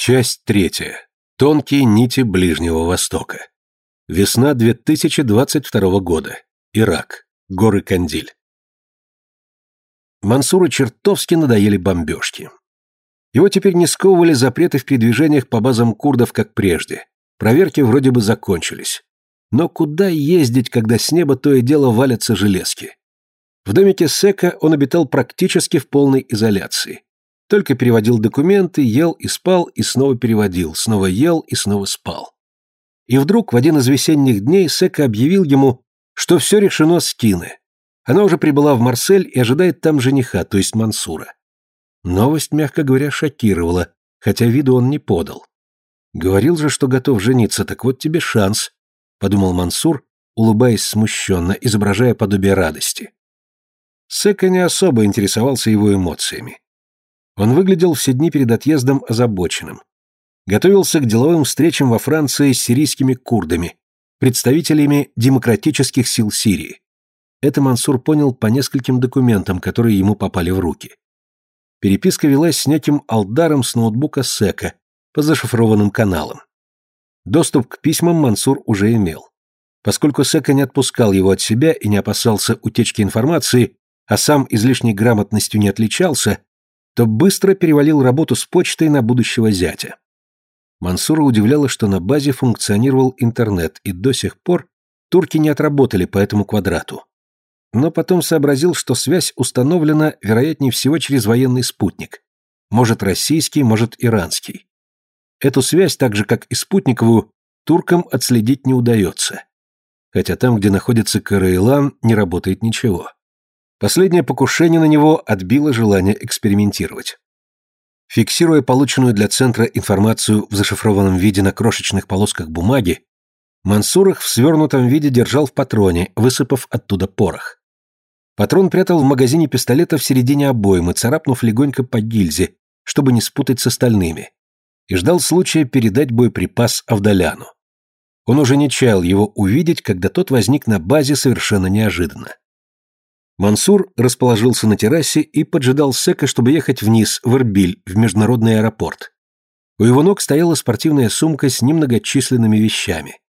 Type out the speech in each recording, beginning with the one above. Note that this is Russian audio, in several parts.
Часть третья. Тонкие нити Ближнего Востока. Весна 2022 года. Ирак. Горы Кандиль. Мансуру чертовски надоели бомбежки. Его теперь не сковывали запреты в передвижениях по базам курдов, как прежде. Проверки вроде бы закончились. Но куда ездить, когда с неба то и дело валятся железки? В домике Сека он обитал практически в полной изоляции. Только переводил документы, ел и спал, и снова переводил, снова ел и снова спал. И вдруг в один из весенних дней Сека объявил ему, что все решено с Кины. Она уже прибыла в Марсель и ожидает там жениха, то есть Мансура. Новость, мягко говоря, шокировала, хотя виду он не подал. Говорил же, что готов жениться, так вот тебе шанс, подумал Мансур, улыбаясь смущенно, изображая подобие радости. Сека не особо интересовался его эмоциями. Он выглядел все дни перед отъездом озабоченным. Готовился к деловым встречам во Франции с сирийскими курдами, представителями демократических сил Сирии. Это Мансур понял по нескольким документам, которые ему попали в руки. Переписка велась с неким Алдаром с ноутбука Сека по зашифрованным каналам. Доступ к письмам Мансур уже имел. Поскольку Сека не отпускал его от себя и не опасался утечки информации, а сам излишней грамотностью не отличался, то быстро перевалил работу с почтой на будущего зятя. Мансура удивляло, что на базе функционировал интернет, и до сих пор турки не отработали по этому квадрату. Но потом сообразил, что связь установлена, вероятнее всего, через военный спутник. Может, российский, может, иранский. Эту связь, так же как и спутниковую, туркам отследить не удается. Хотя там, где находится Караилан, не работает ничего. Последнее покушение на него отбило желание экспериментировать. Фиксируя полученную для центра информацию в зашифрованном виде на крошечных полосках бумаги, Мансур их в свернутом виде держал в патроне, высыпав оттуда порох. Патрон прятал в магазине пистолета в середине обоймы, царапнув легонько по гильзе, чтобы не спутать с остальными, и ждал случая передать боеприпас Авдаляну. Он уже не чаял его увидеть, когда тот возник на базе совершенно неожиданно. Мансур расположился на террасе и поджидал Сека, чтобы ехать вниз, в Эрбиль, в международный аэропорт. У его ног стояла спортивная сумка с немногочисленными вещами.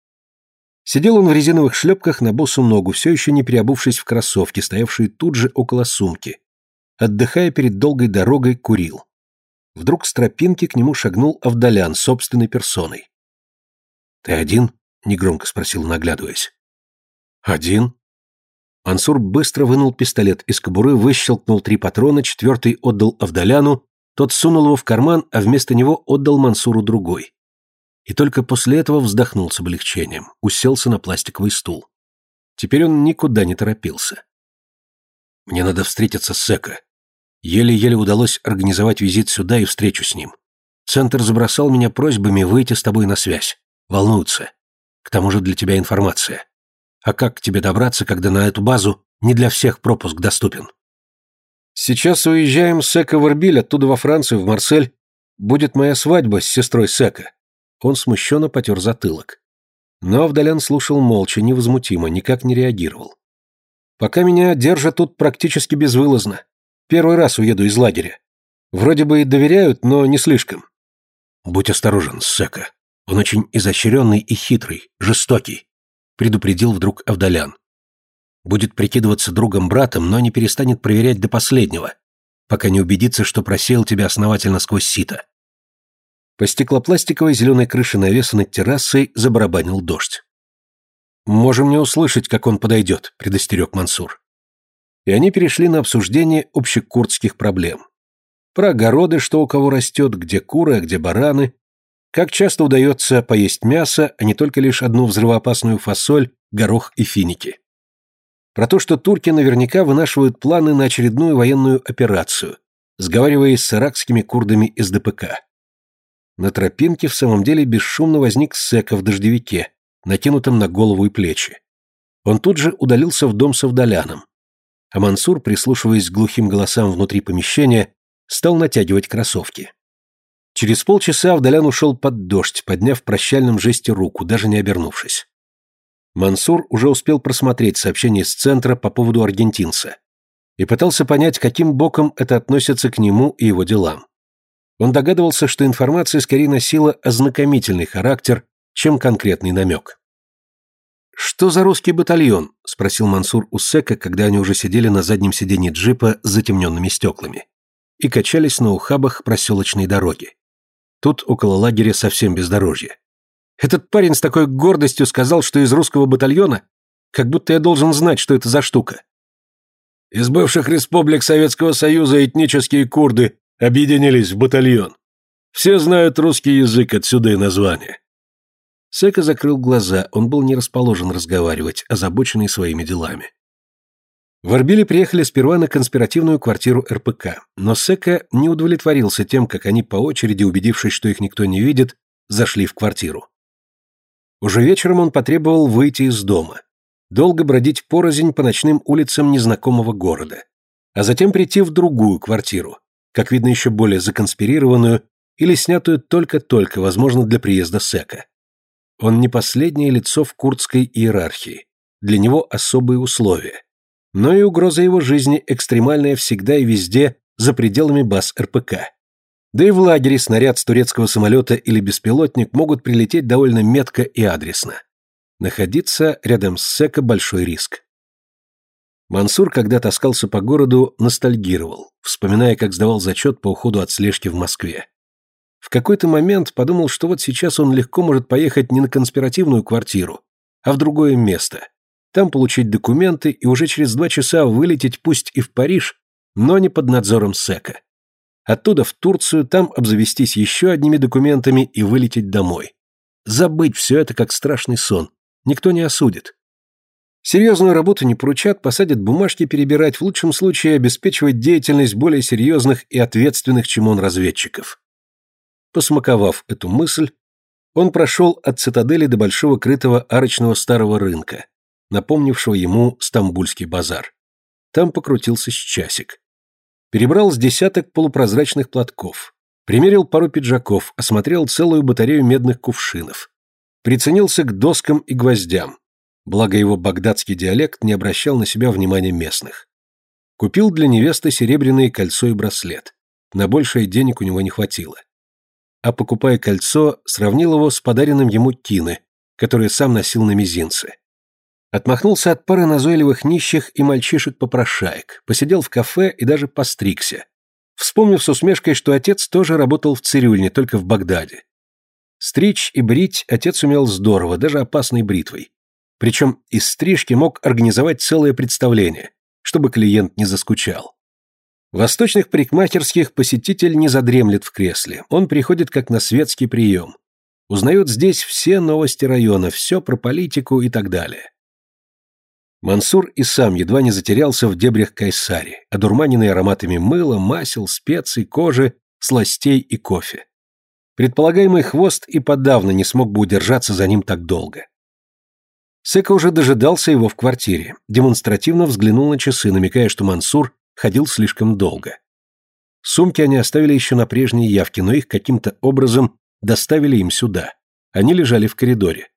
Сидел он в резиновых шлепках на босу ногу, все еще не переобувшись в кроссовки, стоявшие тут же около сумки. Отдыхая перед долгой дорогой, курил. Вдруг с тропинки к нему шагнул Авдалян собственной персоной. «Ты один?» — негромко спросил, наглядываясь. «Один?» Мансур быстро вынул пистолет из кобуры, выщелкнул три патрона, четвертый отдал Авдаляну, тот сунул его в карман, а вместо него отдал Мансуру другой. И только после этого вздохнул с облегчением, уселся на пластиковый стул. Теперь он никуда не торопился. «Мне надо встретиться с Сека. Еле-еле удалось организовать визит сюда и встречу с ним. Центр забросал меня просьбами выйти с тобой на связь. Волнуются. К тому же для тебя информация. А как к тебе добраться, когда на эту базу не для всех пропуск доступен? Сейчас уезжаем с Сека в Эрбиль, оттуда во Францию, в Марсель. Будет моя свадьба с сестрой Сека. Он смущенно потер затылок. Но Авдалян слушал молча, невозмутимо, никак не реагировал. Пока меня держат тут практически безвылазно. Первый раз уеду из лагеря. Вроде бы и доверяют, но не слишком. Будь осторожен, Сека. Он очень изощренный и хитрый, жестокий предупредил вдруг Авдалян. Будет прикидываться другом-братом, но не перестанет проверять до последнего, пока не убедится, что просеял тебя основательно сквозь сито. По стеклопластиковой зеленой крыше навеса над террасой забарабанил дождь. «Можем не услышать, как он подойдет», — предостерег Мансур. И они перешли на обсуждение общекурдских проблем. Про огороды, что у кого растет, где куры, а где бараны, как часто удается поесть мясо, а не только лишь одну взрывоопасную фасоль, горох и финики? Про то, что турки наверняка вынашивают планы на очередную военную операцию, сговариваясь с иракскими курдами из ДПК. На тропинке в самом деле бесшумно возник Сека в дождевике, накинутом на голову и плечи. Он тут же удалился в дом с Авдаляном. А Мансур, прислушиваясь к глухим голосам внутри помещения, стал натягивать кроссовки. Через полчаса Авдалян ушел под дождь, подняв в прощальном жесте руку, даже не обернувшись. Мансур уже успел просмотреть сообщение с центра по поводу аргентинца и пытался понять, каким боком это относится к нему и его делам. Он догадывался, что информация скорее носила ознакомительный характер, чем конкретный намек. «Что за русский батальон?» – спросил Мансур у Сека, когда они уже сидели на заднем сиденье джипа с затемненными стеклами и качались на ухабах проселочной дороги. Тут около лагеря совсем бездорожье. Этот парень с такой гордостью сказал, что из русского батальона, как будто я должен знать, что это за штука. Из бывших республик Советского Союза этнические курды объединились в батальон. Все знают русский язык, отсюда и название. Сека закрыл глаза, он был не расположен разговаривать, озабоченный своими делами. В Арбиле приехали сперва на конспиративную квартиру РПК, но Сека не удовлетворился тем, как они по очереди, убедившись, что их никто не видит, зашли в квартиру. Уже вечером он потребовал выйти из дома, долго бродить порознь по ночным улицам незнакомого города, а затем прийти в другую квартиру, как видно еще более законспирированную или снятую только-только, возможно, для приезда Сека. Он не последнее лицо в курдской иерархии, для него особые условия. Но и угроза его жизни экстремальная всегда и везде за пределами баз РПК. Да и в лагере снаряд с турецкого самолета или беспилотник могут прилететь довольно метко и адресно. Находиться рядом с Сека большой риск. Мансур, когда таскался по городу, ностальгировал, вспоминая, как сдавал зачет по уходу от слежки в Москве. В какой-то момент подумал, что вот сейчас он легко может поехать не на конспиративную квартиру, а в другое место. Там получить документы и уже через два часа вылететь пусть и в Париж, но не под надзором Сека. Оттуда в Турцию, там обзавестись еще одними документами и вылететь домой. Забыть все это как страшный сон. Никто не осудит. Серьезную работу не поручат, посадят бумажки перебирать, в лучшем случае обеспечивать деятельность более серьезных и ответственных, чем он, разведчиков. Посмаковав эту мысль, он прошел от цитадели до большого крытого арочного старого рынка, напомнившего ему Стамбульский базар. Там покрутился с часик. Перебрал с десяток полупрозрачных платков. Примерил пару пиджаков, осмотрел целую батарею медных кувшинов. Приценился к доскам и гвоздям. Благо его багдадский диалект не обращал на себя внимания местных. Купил для невесты серебряное кольцо и браслет. На большее денег у него не хватило. А покупая кольцо, сравнил его с подаренным ему Тины, который сам носил на мизинце. Отмахнулся от пары назойливых нищих и мальчишек-попрошаек, посидел в кафе и даже постригся, вспомнив с усмешкой, что отец тоже работал в цирюльне, только в Багдаде. Стричь и брить отец умел здорово, даже опасной бритвой. Причем из стрижки мог организовать целое представление, чтобы клиент не заскучал. В восточных парикмахерских посетитель не задремлет в кресле, он приходит как на светский прием. Узнает здесь все новости района, все про политику и так далее. Мансур и сам едва не затерялся в дебрях Кайсари, одурманенный ароматами мыла, масел, специй, кожи, сластей и кофе. Предполагаемый хвост и подавно не смог бы удержаться за ним так долго. Сека уже дожидался его в квартире, демонстративно взглянул на часы, намекая, что Мансур ходил слишком долго. Сумки они оставили еще на прежней явке, но их каким-то образом доставили им сюда. Они лежали в коридоре.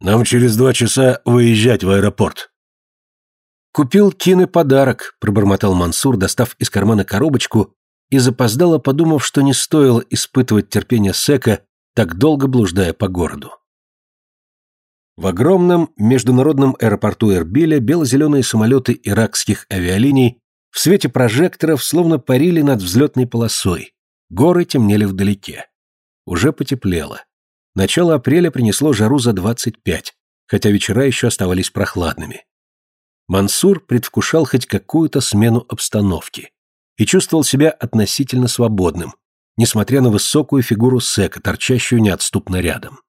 Нам через два часа выезжать в аэропорт. Купил Кины подарок, пробормотал Мансур, достав из кармана коробочку и запоздало подумав, что не стоило испытывать терпение Сека, так долго блуждая по городу. В огромном международном аэропорту Эрбиля бело-зеленые самолеты иракских авиалиний в свете прожекторов словно парили над взлетной полосой, горы темнели вдалеке. Уже потеплело. Начало апреля принесло жару за 25, хотя вечера еще оставались прохладными. Мансур предвкушал хоть какую-то смену обстановки и чувствовал себя относительно свободным, несмотря на высокую фигуру Сека, торчащую неотступно рядом.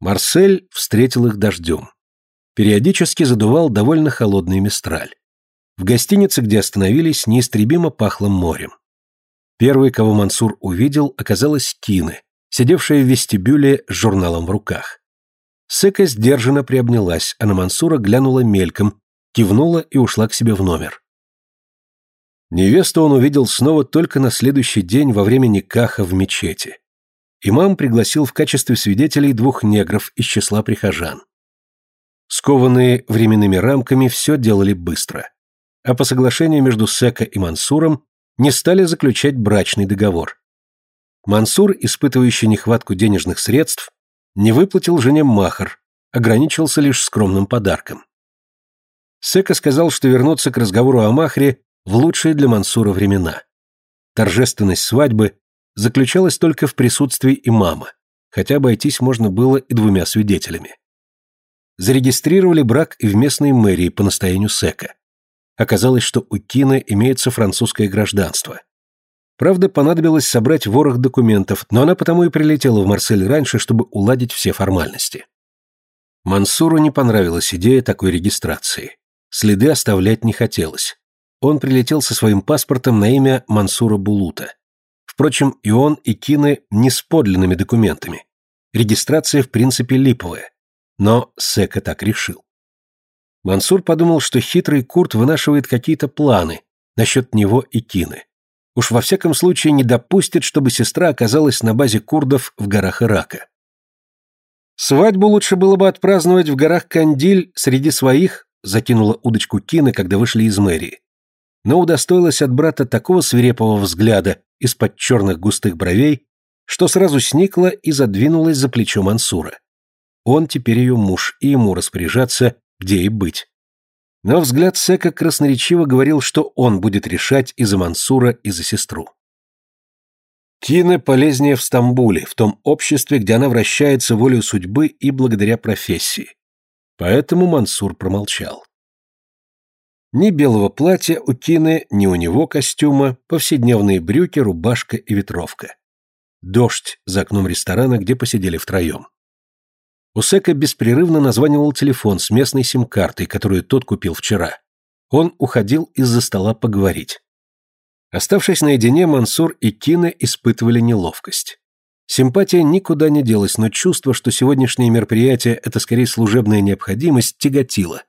Марсель встретил их дождем. Периодически задувал довольно холодный мистраль. В гостинице, где остановились, неистребимо пахло морем. Первый, кого Мансур увидел, оказалась Кины, сидевшая в вестибюле с журналом в руках. Сека сдержанно приобнялась, а на Мансура глянула мельком, кивнула и ушла к себе в номер. Невесту он увидел снова только на следующий день во время никаха в мечети. Имам пригласил в качестве свидетелей двух негров из числа прихожан. Скованные временными рамками все делали быстро. А по соглашению между Сека и Мансуром не стали заключать брачный договор. Мансур, испытывающий нехватку денежных средств, не выплатил жене махар, ограничился лишь скромным подарком. Сека сказал, что вернуться к разговору о махре в лучшие для Мансура времена. Торжественность свадьбы заключалась только в присутствии имама, хотя обойтись можно было и двумя свидетелями. Зарегистрировали брак и в местной мэрии по настоянию Сека. Оказалось, что у Кины имеется французское гражданство. Правда, понадобилось собрать ворох документов, но она потому и прилетела в Марсель раньше, чтобы уладить все формальности. Мансуру не понравилась идея такой регистрации. Следы оставлять не хотелось. Он прилетел со своим паспортом на имя Мансура Булута. Впрочем, и он, и Кины не с подлинными документами. Регистрация в принципе липовая. Но Сека так решил. Мансур подумал, что хитрый Курт вынашивает какие-то планы насчет него и Кины. Уж во всяком случае не допустит, чтобы сестра оказалась на базе курдов в горах Ирака. Свадьбу лучше было бы отпраздновать в горах Кандиль среди своих, закинула удочку Кины, когда вышли из мэрии. Но удостоилась от брата такого свирепого взгляда из-под черных густых бровей, что сразу сникла и задвинулась за плечо Мансура. Он теперь ее муж, и ему распоряжаться, где и быть. Но взгляд Сека красноречиво говорил, что он будет решать и за Мансура, и за сестру. Кина полезнее в Стамбуле, в том обществе, где она вращается волею судьбы и благодаря профессии. Поэтому Мансур промолчал. Ни белого платья у Кины, ни у него костюма, повседневные брюки, рубашка и ветровка. Дождь за окном ресторана, где посидели втроем. Усека беспрерывно названивал телефон с местной сим-картой, которую тот купил вчера. Он уходил из-за стола поговорить. Оставшись наедине, Мансур и Кина испытывали неловкость. Симпатия никуда не делась, но чувство, что сегодняшнее мероприятие – это скорее служебная необходимость, тяготило.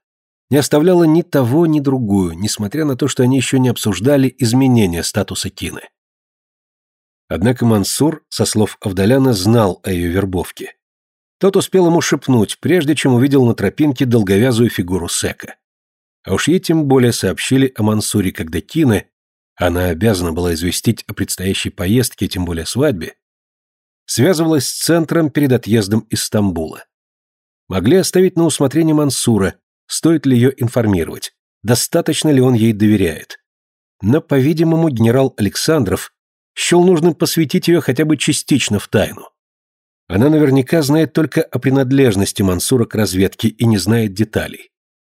Не оставляло ни того, ни другую, несмотря на то, что они еще не обсуждали изменения статуса Кины. Однако Мансур, со слов Авдаляна, знал о ее вербовке. Тот успел ему шепнуть, прежде чем увидел на тропинке долговязую фигуру Сека. А уж ей тем более сообщили о Мансуре, когда Кина, она обязана была известить о предстоящей поездке, тем более свадьбе, связывалась с центром перед отъездом из Стамбула. Могли оставить на усмотрение Мансура, стоит ли ее информировать, достаточно ли он ей доверяет. Но, по-видимому, генерал Александров счел нужным посвятить ее хотя бы частично в тайну. Она наверняка знает только о принадлежности Мансура к разведке и не знает деталей.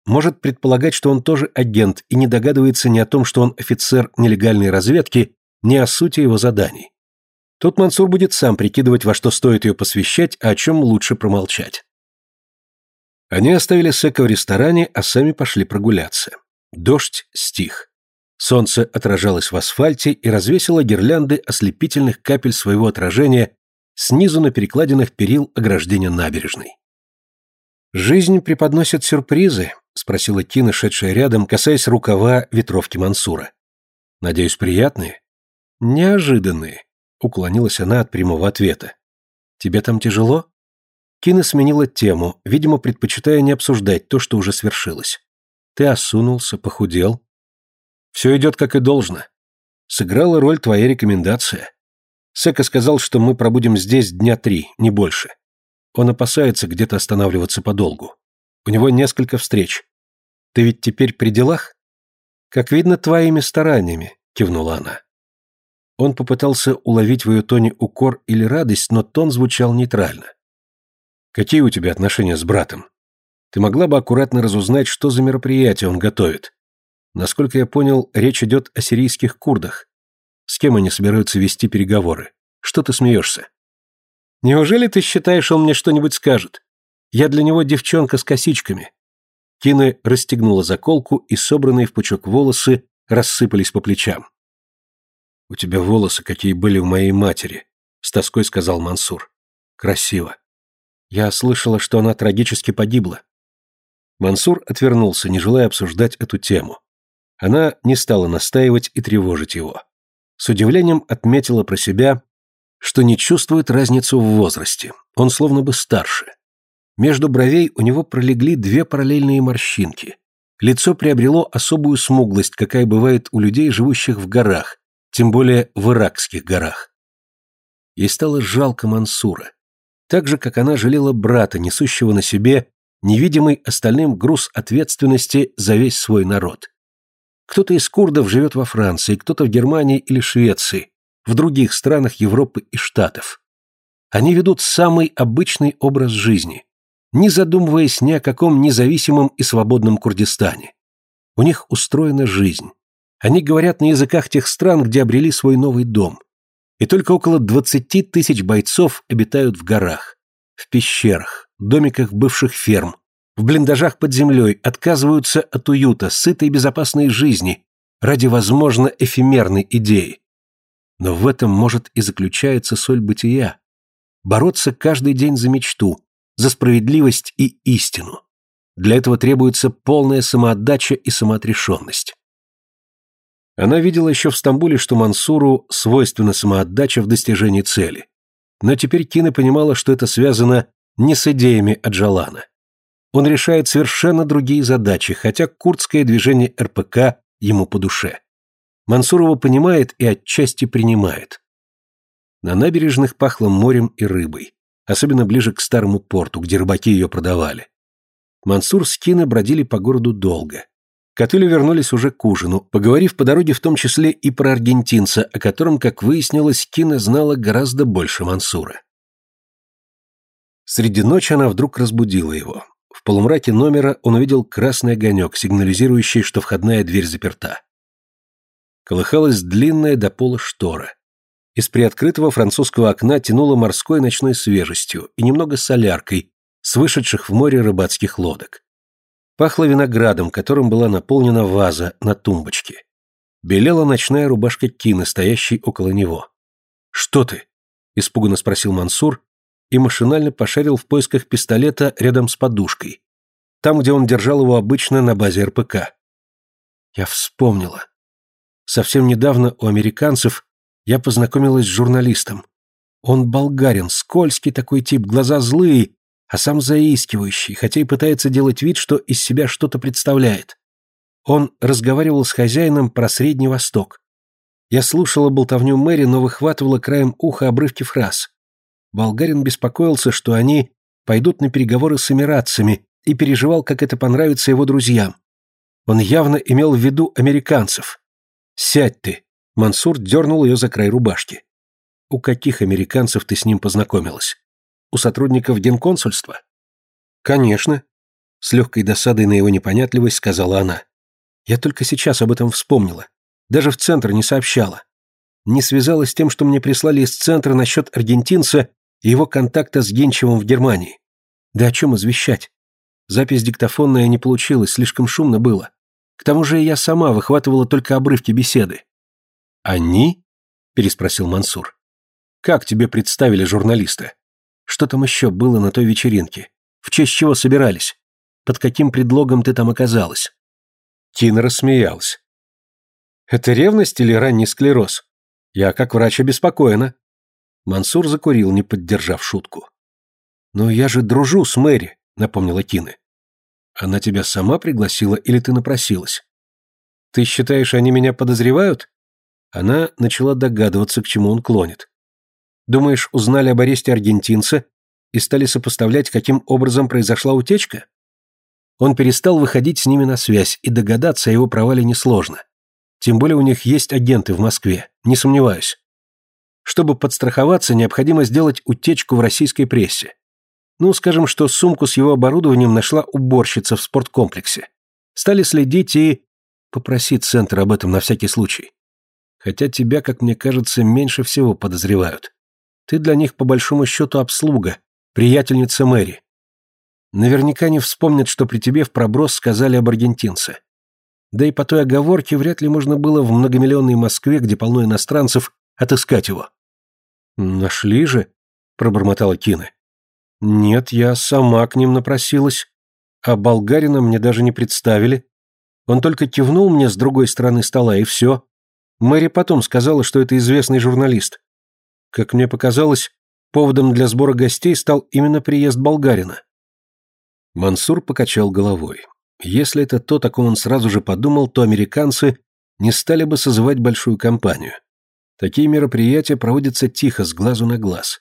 Может предполагать, что он тоже агент и не догадывается ни о том, что он офицер нелегальной разведки, ни о сути его заданий. Тут Мансур будет сам прикидывать, во что стоит ее посвящать, а о чем лучше промолчать. Они оставили Сека в ресторане, а сами пошли прогуляться. Дождь стих. Солнце отражалось в асфальте и развесило гирлянды ослепительных капель своего отражения снизу на перекладинах перил ограждения набережной. «Жизнь преподносит сюрпризы?» — спросила Кина, шедшая рядом, касаясь рукава ветровки Мансура. «Надеюсь, приятные?» «Неожиданные», Уклонилась она от прямого ответа. «Тебе там тяжело?» Кина сменила тему, видимо, предпочитая не обсуждать то, что уже свершилось. «Ты осунулся, похудел?» «Все идет как и должно. Сыграла роль твоя рекомендация. Сека сказал, что мы пробудем здесь дня три, не больше. Он опасается где-то останавливаться подолгу. У него несколько встреч. Ты ведь теперь при делах?» «Как видно, твоими стараниями», — кивнула она. Он попытался уловить в ее тоне укор или радость, но тон звучал нейтрально. «Какие у тебя отношения с братом? Ты могла бы аккуратно разузнать, что за мероприятие он готовит. Насколько я понял, речь идет о сирийских курдах. С кем они собираются вести переговоры? Что ты смеешься?» «Неужели ты считаешь, он мне что-нибудь скажет? Я для него девчонка с косичками». Кина расстегнула заколку, и собранные в пучок волосы рассыпались по плечам. «У тебя волосы, какие были у моей матери», — с тоской сказал Мансур. «Красиво. Я слышала, что она трагически погибла». Мансур отвернулся, не желая обсуждать эту тему. Она не стала настаивать и тревожить его. С удивлением отметила про себя, что не чувствует разницу в возрасте. Он словно бы старше. Между бровей у него пролегли две параллельные морщинки. Лицо приобрело особую смуглость, какая бывает у людей, живущих в горах, тем более в Иракских горах. Ей стало жалко Мансура, так же, как она жалела брата, несущего на себе невидимый остальным груз ответственности за весь свой народ. Кто-то из курдов живет во Франции, кто-то в Германии или Швеции, в других странах Европы и Штатов. Они ведут самый обычный образ жизни, не задумываясь ни о каком независимом и свободном Курдистане. У них устроена жизнь. Они говорят на языках тех стран, где обрели свой новый дом. И только около 20 тысяч бойцов обитают в горах, в пещерах, домиках бывших ферм, в блиндажах под землей, отказываются от уюта, сытой и безопасной жизни ради, возможно, эфемерной идеи. Но в этом, может, и заключается соль бытия. Бороться каждый день за мечту, за справедливость и истину. Для этого требуется полная самоотдача и самоотрешенность. Она видела еще в Стамбуле, что Мансуру свойственна самоотдача в достижении цели. Но теперь Кина понимала, что это связано не с идеями Аджалана. Он решает совершенно другие задачи, хотя курдское движение РПК ему по душе. Мансурова понимает и отчасти принимает. На набережных пахло морем и рыбой, особенно ближе к старому порту, где рыбаки ее продавали. Мансур с Кино бродили по городу долго. Котыли вернулись уже к ужину, поговорив по дороге в том числе и про аргентинца, о котором, как выяснилось, Кина знала гораздо больше Мансура. Среди ночи она вдруг разбудила его. В полумраке номера он увидел красный огонек, сигнализирующий, что входная дверь заперта. Колыхалась длинная до пола штора. Из приоткрытого французского окна тянуло морской ночной свежестью и немного соляркой с вышедших в море рыбацких лодок. Пахло виноградом, которым была наполнена ваза на тумбочке. Белела ночная рубашка Кины, стоящей около него. «Что ты?» – испуганно спросил Мансур и машинально пошарил в поисках пистолета рядом с подушкой, там, где он держал его обычно на базе РПК. Я вспомнила. Совсем недавно у американцев я познакомилась с журналистом. Он болгарин, скользкий такой тип, глаза злые, а сам заискивающий, хотя и пытается делать вид, что из себя что-то представляет. Он разговаривал с хозяином про Средний Восток. Я слушала болтовню Мэри, но выхватывала краем уха обрывки фраз. Болгарин беспокоился, что они пойдут на переговоры с эмиратцами и переживал, как это понравится его друзьям. Он явно имел в виду американцев. «Сядь ты!» Мансур дернул ее за край рубашки. «У каких американцев ты с ним познакомилась? У сотрудников генконсульства?» «Конечно», — с легкой досадой на его непонятливость сказала она. «Я только сейчас об этом вспомнила. Даже в центр не сообщала. Не связалась с тем, что мне прислали из центра насчет аргентинца и его контакта с Генчевым в Германии. Да о чем извещать? Запись диктофонная не получилась, слишком шумно было. К тому же я сама выхватывала только обрывки беседы. «Они?» – переспросил Мансур. «Как тебе представили журналисты? Что там еще было на той вечеринке? В честь чего собирались? Под каким предлогом ты там оказалась?» Тина рассмеялась. «Это ревность или ранний склероз? Я, как врач, обеспокоена». Мансур закурил, не поддержав шутку. «Но я же дружу с Мэри», — напомнила Кина. «Она тебя сама пригласила или ты напросилась?» «Ты считаешь, они меня подозревают?» Она начала догадываться, к чему он клонит. Думаешь, узнали об аресте аргентинца и стали сопоставлять, каким образом произошла утечка? Он перестал выходить с ними на связь, и догадаться о его провале несложно. Тем более у них есть агенты в Москве, не сомневаюсь. Чтобы подстраховаться, необходимо сделать утечку в российской прессе. Ну, скажем, что сумку с его оборудованием нашла уборщица в спорткомплексе. Стали следить и... Попроси центр об этом на всякий случай хотя тебя, как мне кажется, меньше всего подозревают. Ты для них по большому счету обслуга, приятельница Мэри. Наверняка не вспомнят, что при тебе в проброс сказали об аргентинце. Да и по той оговорке вряд ли можно было в многомиллионной Москве, где полно иностранцев, отыскать его. «Нашли же», — пробормотала Кина. «Нет, я сама к ним напросилась. А болгарина мне даже не представили. Он только кивнул мне с другой стороны стола, и все. Мэри потом сказала, что это известный журналист. Как мне показалось, поводом для сбора гостей стал именно приезд болгарина. Мансур покачал головой. Если это то, о ком он сразу же подумал, то американцы не стали бы созывать большую компанию. Такие мероприятия проводятся тихо, с глазу на глаз.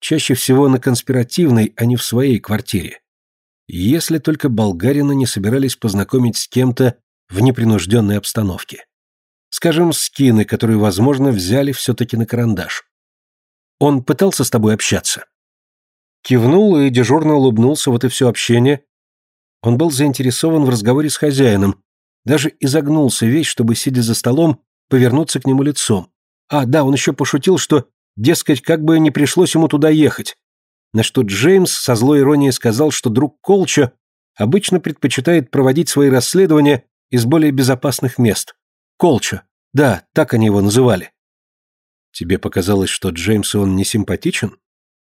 Чаще всего на конспиративной, а не в своей квартире. Если только болгарина не собирались познакомить с кем-то в непринужденной обстановке. Скажем, скины, которые, возможно, взяли все-таки на карандаш. Он пытался с тобой общаться? Кивнул и дежурно улыбнулся, вот и все общение. Он был заинтересован в разговоре с хозяином, даже изогнулся весь, чтобы, сидя за столом, повернуться к нему лицом. А, да, он еще пошутил, что, дескать, как бы не пришлось ему туда ехать. На что Джеймс со злой иронией сказал, что друг Колча обычно предпочитает проводить свои расследования из более безопасных мест. Колча. Да, так они его называли. Тебе показалось, что Джеймс он не симпатичен?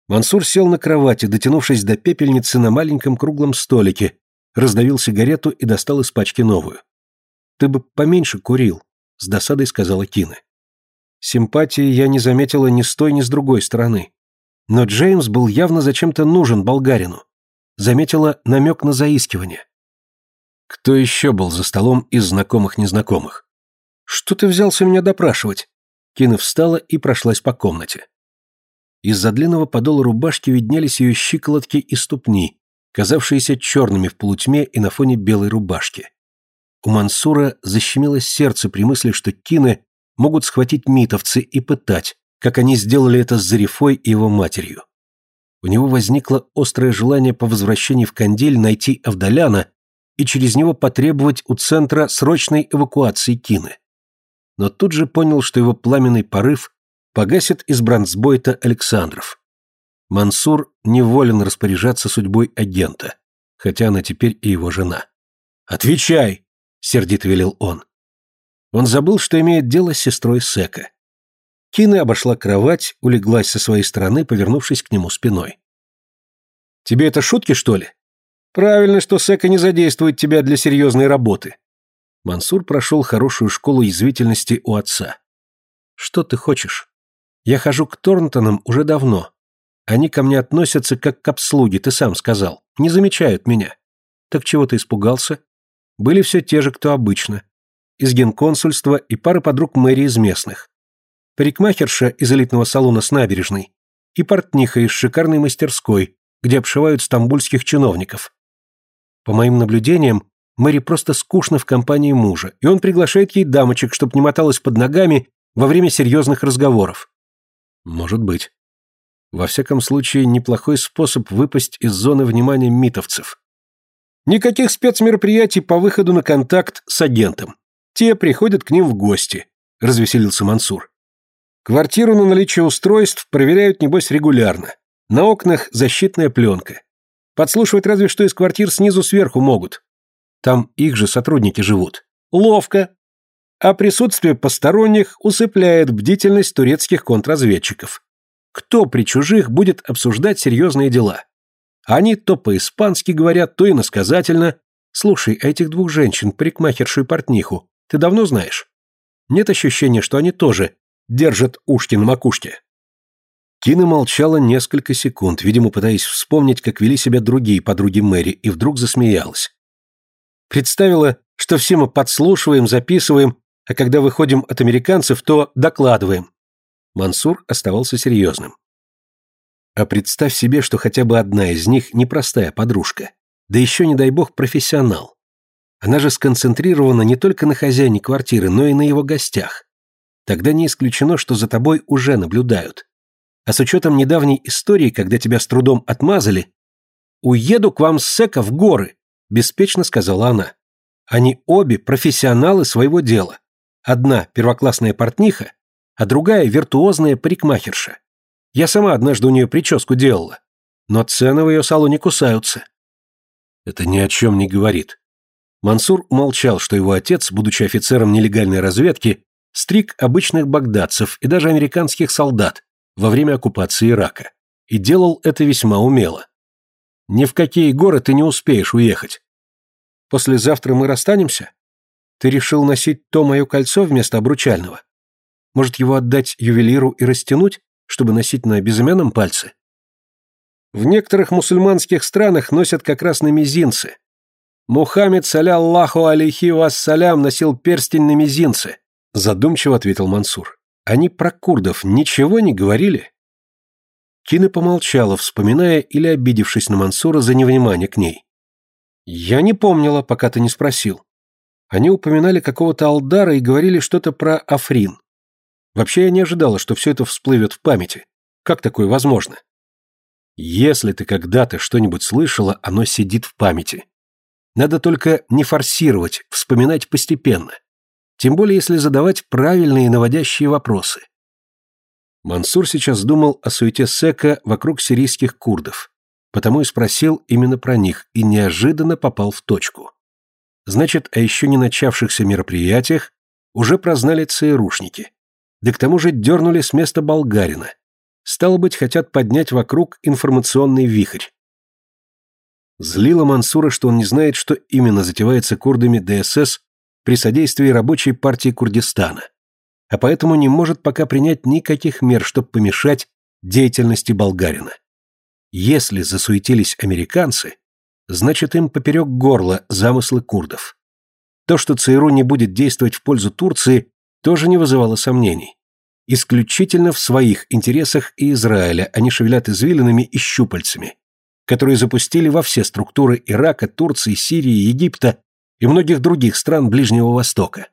Мансур сел на кровати, дотянувшись до пепельницы на маленьком круглом столике, раздавил сигарету и достал из пачки новую. «Ты бы поменьше курил», — с досадой сказала Кина. Симпатии я не заметила ни с той, ни с другой стороны. Но Джеймс был явно зачем-то нужен болгарину. Заметила намек на заискивание. Кто еще был за столом из знакомых-незнакомых? Что ты взялся меня допрашивать? Кина встала и прошлась по комнате. Из-за длинного подола рубашки виднелись ее щиколотки и ступни, казавшиеся черными в полутьме и на фоне белой рубашки. У Мансура защемилось сердце при мысли, что Кины могут схватить митовцы и пытать, как они сделали это с Зарифой и его матерью. У него возникло острое желание по возвращении в Кандиль найти Авдаляна и через него потребовать у центра срочной эвакуации Кины. Но тут же понял, что его пламенный порыв погасит из Брандсбойта Александров. Мансур неволен распоряжаться судьбой агента, хотя она теперь и его жена. «Отвечай!» — сердито велел он. Он забыл, что имеет дело с сестрой Сека. Кина обошла кровать, улеглась со своей стороны, повернувшись к нему спиной. «Тебе это шутки, что ли? Правильно, что Сека не задействует тебя для серьезной работы». Мансур прошел хорошую школу язвительности у отца. «Что ты хочешь? Я хожу к Торнтонам уже давно. Они ко мне относятся как к обслуге, ты сам сказал. Не замечают меня. Так чего ты испугался? Были все те же, кто обычно. Из генконсульства и пара подруг мэри из местных парикмахерша из элитного салона с набережной и портниха из шикарной мастерской, где обшивают стамбульских чиновников. По моим наблюдениям, Мэри просто скучно в компании мужа, и он приглашает ей дамочек, чтоб не моталась под ногами во время серьезных разговоров. Может быть. Во всяком случае, неплохой способ выпасть из зоны внимания митовцев. Никаких спецмероприятий по выходу на контакт с агентом. Те приходят к ним в гости, развеселился Мансур. Квартиру на наличие устройств проверяют, небось, регулярно. На окнах защитная пленка. Подслушивать разве что из квартир снизу сверху могут. Там их же сотрудники живут. Ловко. А присутствие посторонних усыпляет бдительность турецких контрразведчиков. Кто при чужих будет обсуждать серьезные дела? Они то по-испански говорят, то иносказательно. Слушай, а этих двух женщин, парикмахершу и портниху, ты давно знаешь? Нет ощущения, что они тоже держат ушки на макушке. Кина молчала несколько секунд, видимо, пытаясь вспомнить, как вели себя другие подруги Мэри, и вдруг засмеялась. Представила, что все мы подслушиваем, записываем, а когда выходим от американцев, то докладываем. Мансур оставался серьезным. А представь себе, что хотя бы одна из них непростая подружка, да еще, не дай бог, профессионал. Она же сконцентрирована не только на хозяине квартиры, но и на его гостях тогда не исключено, что за тобой уже наблюдают. А с учетом недавней истории, когда тебя с трудом отмазали, «Уеду к вам с Сека в горы», – беспечно сказала она. Они обе профессионалы своего дела. Одна – первоклассная портниха, а другая – виртуозная парикмахерша. Я сама однажды у нее прическу делала. Но цены в ее салоне кусаются. Это ни о чем не говорит. Мансур умолчал, что его отец, будучи офицером нелегальной разведки, стриг обычных багдадцев и даже американских солдат во время оккупации Ирака. И делал это весьма умело. Ни в какие горы ты не успеешь уехать. Послезавтра мы расстанемся? Ты решил носить то мое кольцо вместо обручального? Может, его отдать ювелиру и растянуть, чтобы носить на безымянном пальце? В некоторых мусульманских странах носят как раз на мизинце. Мухаммед, саля Аллаху алейхи вассалям, носил перстень на мизинце, Задумчиво ответил Мансур. Они про курдов ничего не говорили?» Кина помолчала, вспоминая или обидевшись на Мансура за невнимание к ней. «Я не помнила, пока ты не спросил. Они упоминали какого-то Алдара и говорили что-то про Африн. Вообще я не ожидала, что все это всплывет в памяти. Как такое возможно? Если ты когда-то что-нибудь слышала, оно сидит в памяти. Надо только не форсировать, вспоминать постепенно. Тем более, если задавать правильные наводящие вопросы. Мансур сейчас думал о суете Сека вокруг сирийских курдов, потому и спросил именно про них и неожиданно попал в точку. Значит, о еще не начавшихся мероприятиях уже прознали ЦРУшники. Да к тому же дернули с места болгарина. Стало быть, хотят поднять вокруг информационный вихрь. Злило Мансура, что он не знает, что именно затевается курдами ДСС при содействии рабочей партии Курдистана а поэтому не может пока принять никаких мер, чтобы помешать деятельности болгарина. Если засуетились американцы, значит им поперек горла замыслы курдов. То, что ЦРУ не будет действовать в пользу Турции, тоже не вызывало сомнений. Исключительно в своих интересах и Израиля они шевелят извилинами и щупальцами, которые запустили во все структуры Ирака, Турции, Сирии, Египта и многих других стран Ближнего Востока.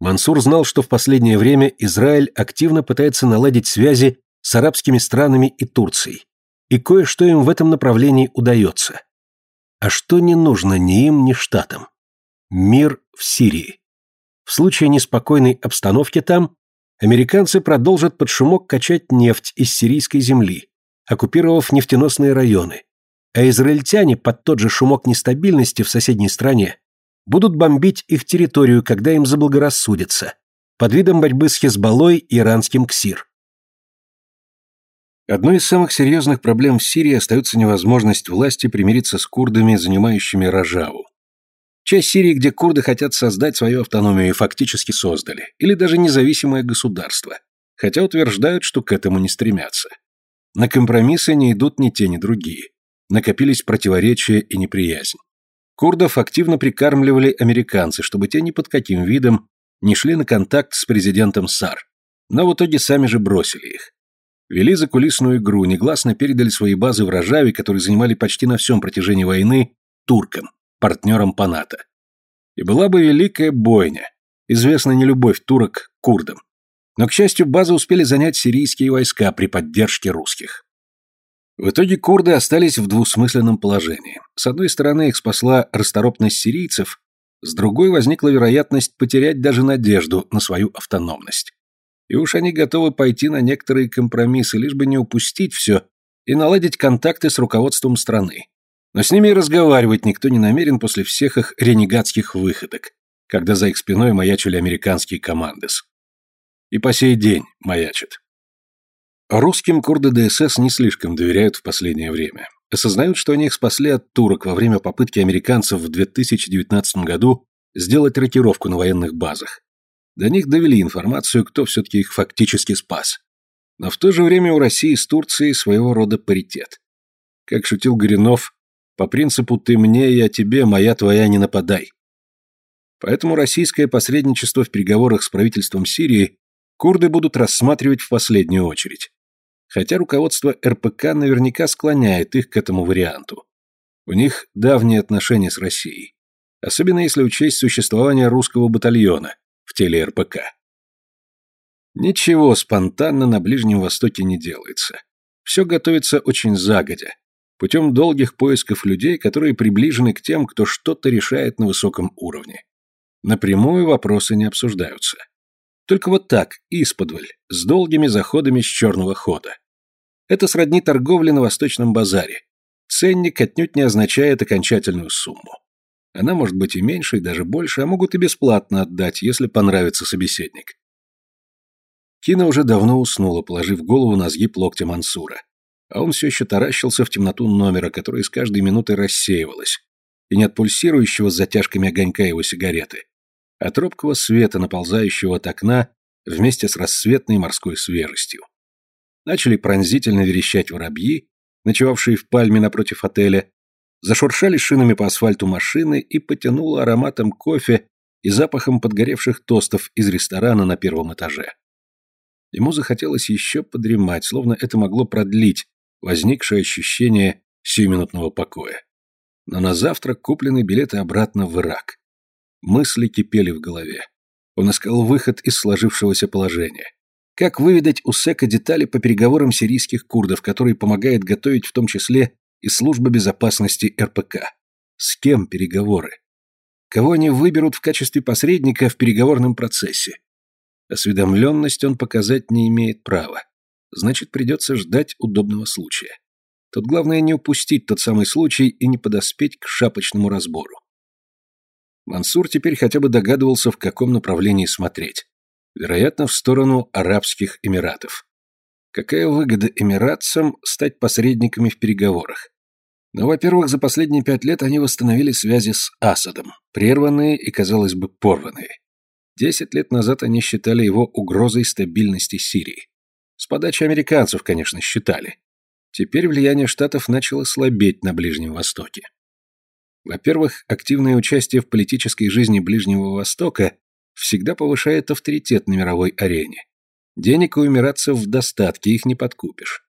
Мансур знал, что в последнее время Израиль активно пытается наладить связи с арабскими странами и Турцией, и кое-что им в этом направлении удается. А что не нужно ни им, ни штатам? Мир в Сирии. В случае неспокойной обстановки там, американцы продолжат под шумок качать нефть из сирийской земли, оккупировав нефтеносные районы, а израильтяне под тот же шумок нестабильности в соседней стране будут бомбить их территорию, когда им заблагорассудится, под видом борьбы с Хезболлой и иранским КСИР. Одной из самых серьезных проблем в Сирии остается невозможность власти примириться с курдами, занимающими Рожаву. Часть Сирии, где курды хотят создать свою автономию и фактически создали, или даже независимое государство, хотя утверждают, что к этому не стремятся. На компромиссы не идут ни те, ни другие. Накопились противоречия и неприязнь. Курдов активно прикармливали американцы, чтобы те ни под каким видом не шли на контакт с президентом САР. Но в итоге сами же бросили их. Вели закулисную игру, негласно передали свои базы в Рожаве, которые занимали почти на всем протяжении войны, туркам, партнерам по НАТО. И была бы великая бойня, известна нелюбовь турок к курдам. Но, к счастью, базы успели занять сирийские войска при поддержке русских. В итоге курды остались в двусмысленном положении. С одной стороны, их спасла расторопность сирийцев, с другой возникла вероятность потерять даже надежду на свою автономность. И уж они готовы пойти на некоторые компромиссы, лишь бы не упустить все и наладить контакты с руководством страны. Но с ними и разговаривать никто не намерен после всех их ренегатских выходок, когда за их спиной маячили американские командос. И по сей день маячат. Русским курды ДСС не слишком доверяют в последнее время. Осознают, что они их спасли от турок во время попытки американцев в 2019 году сделать рокировку на военных базах. До них довели информацию, кто все-таки их фактически спас. Но в то же время у России с Турцией своего рода паритет. Как шутил Горинов, по принципу «ты мне, я тебе, моя твоя, не нападай». Поэтому российское посредничество в переговорах с правительством Сирии курды будут рассматривать в последнюю очередь хотя руководство РПК наверняка склоняет их к этому варианту. У них давние отношения с Россией, особенно если учесть существование русского батальона в теле РПК. Ничего спонтанно на Ближнем Востоке не делается. Все готовится очень загодя, путем долгих поисков людей, которые приближены к тем, кто что-то решает на высоком уровне. Напрямую вопросы не обсуждаются. Только вот так, исподволь, с долгими заходами с черного хода. Это сродни торговле на Восточном базаре. Ценник отнюдь не означает окончательную сумму. Она может быть и меньше, и даже больше, а могут и бесплатно отдать, если понравится собеседник. Кина уже давно уснула, положив голову на сгиб локтя Мансура. А он все еще таращился в темноту номера, которая с каждой минутой рассеивалась, и не от пульсирующего с затяжками огонька его сигареты, от робкого света, наползающего от окна вместе с рассветной морской свежестью. Начали пронзительно верещать воробьи, ночевавшие в пальме напротив отеля, зашуршали шинами по асфальту машины и потянуло ароматом кофе и запахом подгоревших тостов из ресторана на первом этаже. Ему захотелось еще подремать, словно это могло продлить возникшее ощущение сиюминутного покоя. Но на завтра куплены билеты обратно в Ирак. Мысли кипели в голове. Он искал выход из сложившегося положения. Как выведать у Сека детали по переговорам сирийских курдов, которые помогает готовить в том числе и служба безопасности РПК? С кем переговоры? Кого они выберут в качестве посредника в переговорном процессе? Осведомленность он показать не имеет права. Значит, придется ждать удобного случая. Тут главное не упустить тот самый случай и не подоспеть к шапочному разбору. Мансур теперь хотя бы догадывался, в каком направлении смотреть. Вероятно, в сторону Арабских Эмиратов. Какая выгода эмиратцам стать посредниками в переговорах? Ну, во-первых, за последние пять лет они восстановили связи с Асадом, прерванные и, казалось бы, порванные. Десять лет назад они считали его угрозой стабильности Сирии. С подачи американцев, конечно, считали. Теперь влияние Штатов начало слабеть на Ближнем Востоке. Во-первых, активное участие в политической жизни Ближнего Востока всегда повышает авторитет на мировой арене. Денег у эмиратцев в достатке, их не подкупишь.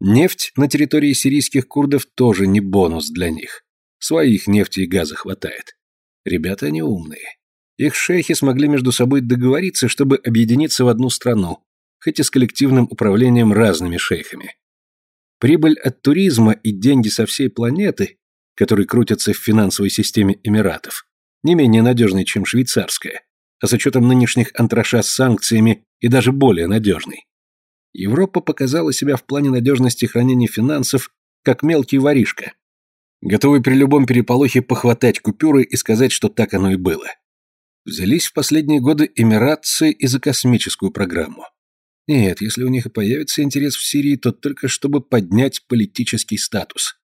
Нефть на территории сирийских курдов тоже не бонус для них. Своих нефти и газа хватает. Ребята они умные. Их шейхи смогли между собой договориться, чтобы объединиться в одну страну, хоть и с коллективным управлением разными шейхами. Прибыль от туризма и деньги со всей планеты, которые крутятся в финансовой системе Эмиратов, не менее надежной, чем швейцарская, а с учетом нынешних антраша с санкциями и даже более надежной. Европа показала себя в плане надежности хранения финансов как мелкий воришка, готовый при любом переполохе похватать купюры и сказать, что так оно и было. Взялись в последние годы эмиратцы и за космическую программу. Нет, если у них и появится интерес в Сирии, то только чтобы поднять политический статус.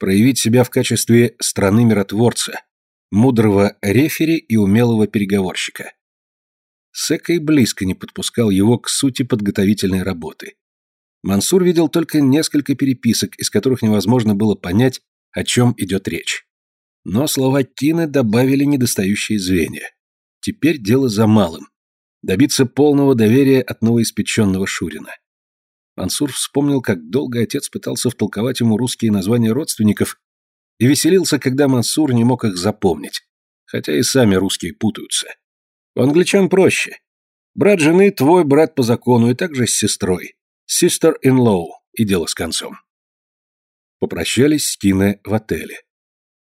Проявить себя в качестве страны-миротворца, мудрого рефери и умелого переговорщика. Сека близко не подпускал его к сути подготовительной работы. Мансур видел только несколько переписок, из которых невозможно было понять, о чем идет речь. Но слова Тины добавили недостающие звенья. Теперь дело за малым. Добиться полного доверия от новоиспеченного Шурина. Мансур вспомнил, как долго отец пытался втолковать ему русские названия родственников и веселился, когда Мансур не мог их запомнить, хотя и сами русские путаются. У англичан проще. Брат жены – твой брат по закону, и также с сестрой. Sister-in-law, и дело с концом. Попрощались с Кине в отеле.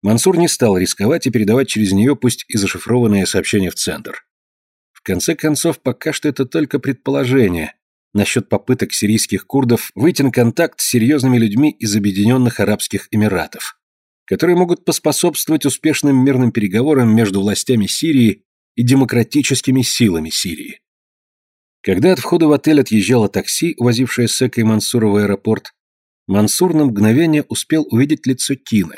Мансур не стал рисковать и передавать через нее пусть и зашифрованное сообщение в центр. В конце концов, пока что это только предположение насчет попыток сирийских курдов выйти на контакт с серьезными людьми из Объединенных Арабских Эмиратов, которые могут поспособствовать успешным мирным переговорам между властями Сирии и демократическими силами Сирии. Когда от входа в отель отъезжало такси, возившее Сека и Мансура в аэропорт, Мансур на мгновение успел увидеть лицо Кины.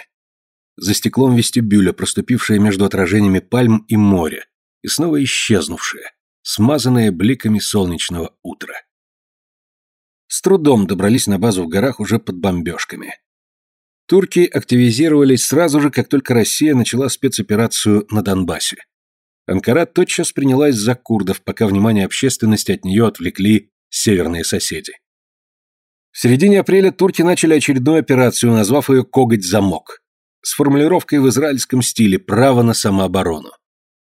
За стеклом вестибюля, проступившее между отражениями пальм и моря, и снова исчезнувшее, смазанное бликами солнечного утра. С трудом добрались на базу в горах уже под бомбежками. Турки активизировались сразу же, как только Россия начала спецоперацию на Донбассе. Анкара тотчас принялась за курдов, пока внимание общественности от нее отвлекли северные соседи. В середине апреля турки начали очередную операцию, назвав ее «Коготь-замок», с формулировкой в израильском стиле «право на самооборону».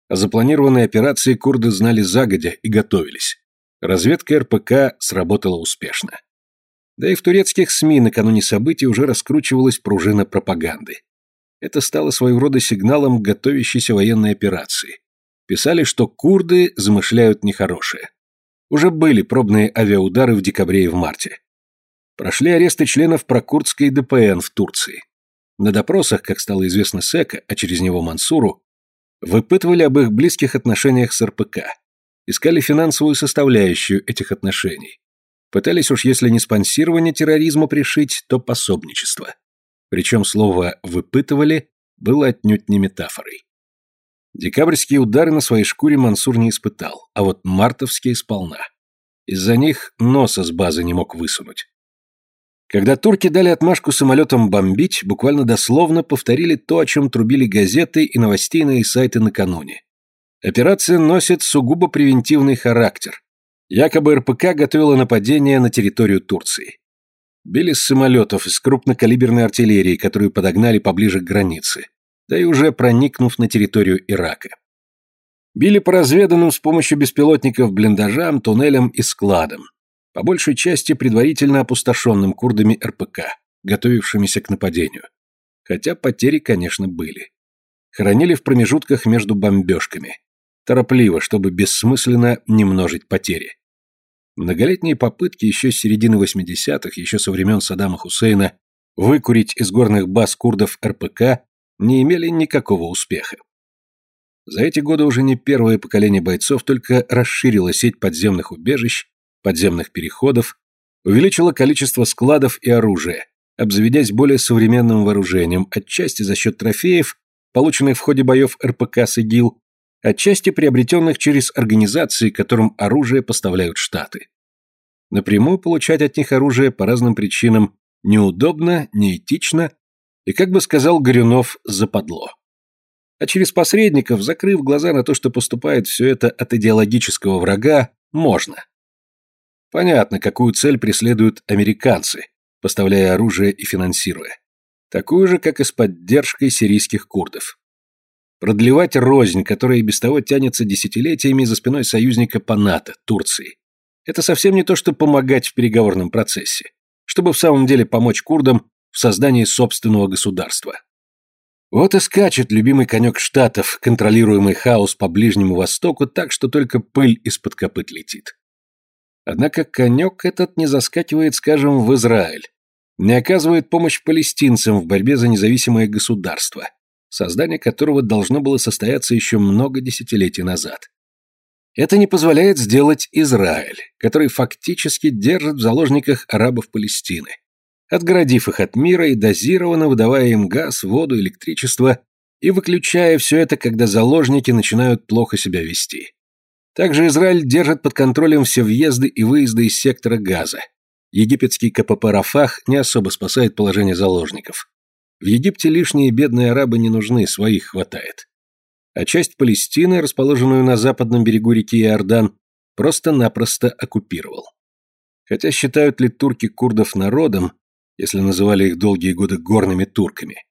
О запланированной операции курды знали загодя и готовились. Разведка РПК сработала успешно. Да и в турецких СМИ накануне событий уже раскручивалась пружина пропаганды. Это стало своего рода сигналом к готовящейся военной операции писали, что курды замышляют нехорошее. Уже были пробные авиаудары в декабре и в марте. Прошли аресты членов прокурдской ДПН в Турции. На допросах, как стало известно Сека, а через него Мансуру, выпытывали об их близких отношениях с РПК, искали финансовую составляющую этих отношений. Пытались уж если не спонсирование терроризма пришить, то пособничество. Причем слово «выпытывали» было отнюдь не метафорой. Декабрьские удары на своей шкуре Мансур не испытал, а вот мартовские сполна. Из-за них носа с базы не мог высунуть. Когда турки дали отмашку самолетам бомбить, буквально дословно повторили то, о чем трубили газеты и новостейные сайты накануне. Операция носит сугубо превентивный характер. Якобы РПК готовила нападение на территорию Турции. Били с самолетов из крупнокалиберной артиллерии, которую подогнали поближе к границе, да и уже проникнув на территорию Ирака. Били по разведанным с помощью беспилотников блиндажам, туннелям и складам, по большей части предварительно опустошенным курдами РПК, готовившимися к нападению. Хотя потери, конечно, были. Хоронили в промежутках между бомбежками. Торопливо, чтобы бессмысленно не множить потери. Многолетние попытки еще с середины 80-х, еще со времен Саддама Хусейна, выкурить из горных баз курдов РПК не имели никакого успеха. За эти годы уже не первое поколение бойцов только расширило сеть подземных убежищ, подземных переходов, увеличило количество складов и оружия, обзаведясь более современным вооружением, отчасти за счет трофеев, полученных в ходе боев РПК с ИГИЛ, отчасти приобретенных через организации, которым оружие поставляют Штаты. Напрямую получать от них оружие по разным причинам неудобно, неэтично и, как бы сказал Горюнов, западло. А через посредников, закрыв глаза на то, что поступает все это от идеологического врага, можно. Понятно, какую цель преследуют американцы, поставляя оружие и финансируя. Такую же, как и с поддержкой сирийских курдов. Продлевать рознь, которая и без того тянется десятилетиями за спиной союзника по НАТО, Турции. Это совсем не то, что помогать в переговорном процессе, чтобы в самом деле помочь курдам в создании собственного государства. Вот и скачет любимый конек штатов, контролируемый хаос по Ближнему Востоку так, что только пыль из-под копыт летит. Однако конек этот не заскакивает, скажем, в Израиль, не оказывает помощь палестинцам в борьбе за независимое государство, создание которого должно было состояться еще много десятилетий назад. Это не позволяет сделать Израиль, который фактически держит в заложниках арабов Палестины, отгородив их от мира и дозированно выдавая им газ, воду, электричество и выключая все это, когда заложники начинают плохо себя вести. Также Израиль держит под контролем все въезды и выезды из сектора Газа. Египетский КПП «Рафах» не особо спасает положение заложников. В Египте лишние бедные арабы не нужны, своих хватает. А часть Палестины, расположенную на западном берегу реки Иордан, просто-напросто оккупировал. Хотя считают ли турки курдов народом, если называли их долгие годы горными турками?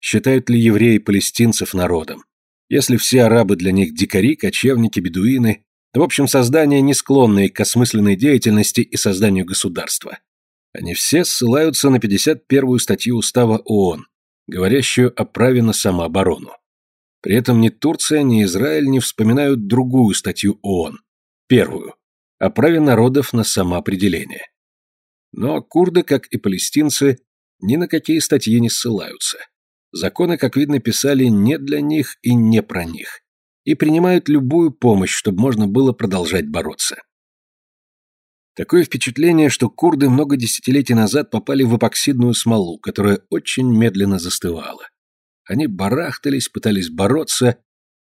Считают ли евреи палестинцев народом? Если все арабы для них дикари, кочевники, бедуины, в общем, создания, не склонные к осмысленной деятельности и созданию государства. Они все ссылаются на 51-ю статью Устава ООН, говорящую о праве на самооборону. При этом ни Турция, ни Израиль не вспоминают другую статью ООН, первую, о праве народов на самоопределение. Но курды, как и палестинцы, ни на какие статьи не ссылаются. Законы, как видно, писали не для них и не про них. И принимают любую помощь, чтобы можно было продолжать бороться. Такое впечатление, что курды много десятилетий назад попали в эпоксидную смолу, которая очень медленно застывала. Они барахтались, пытались бороться,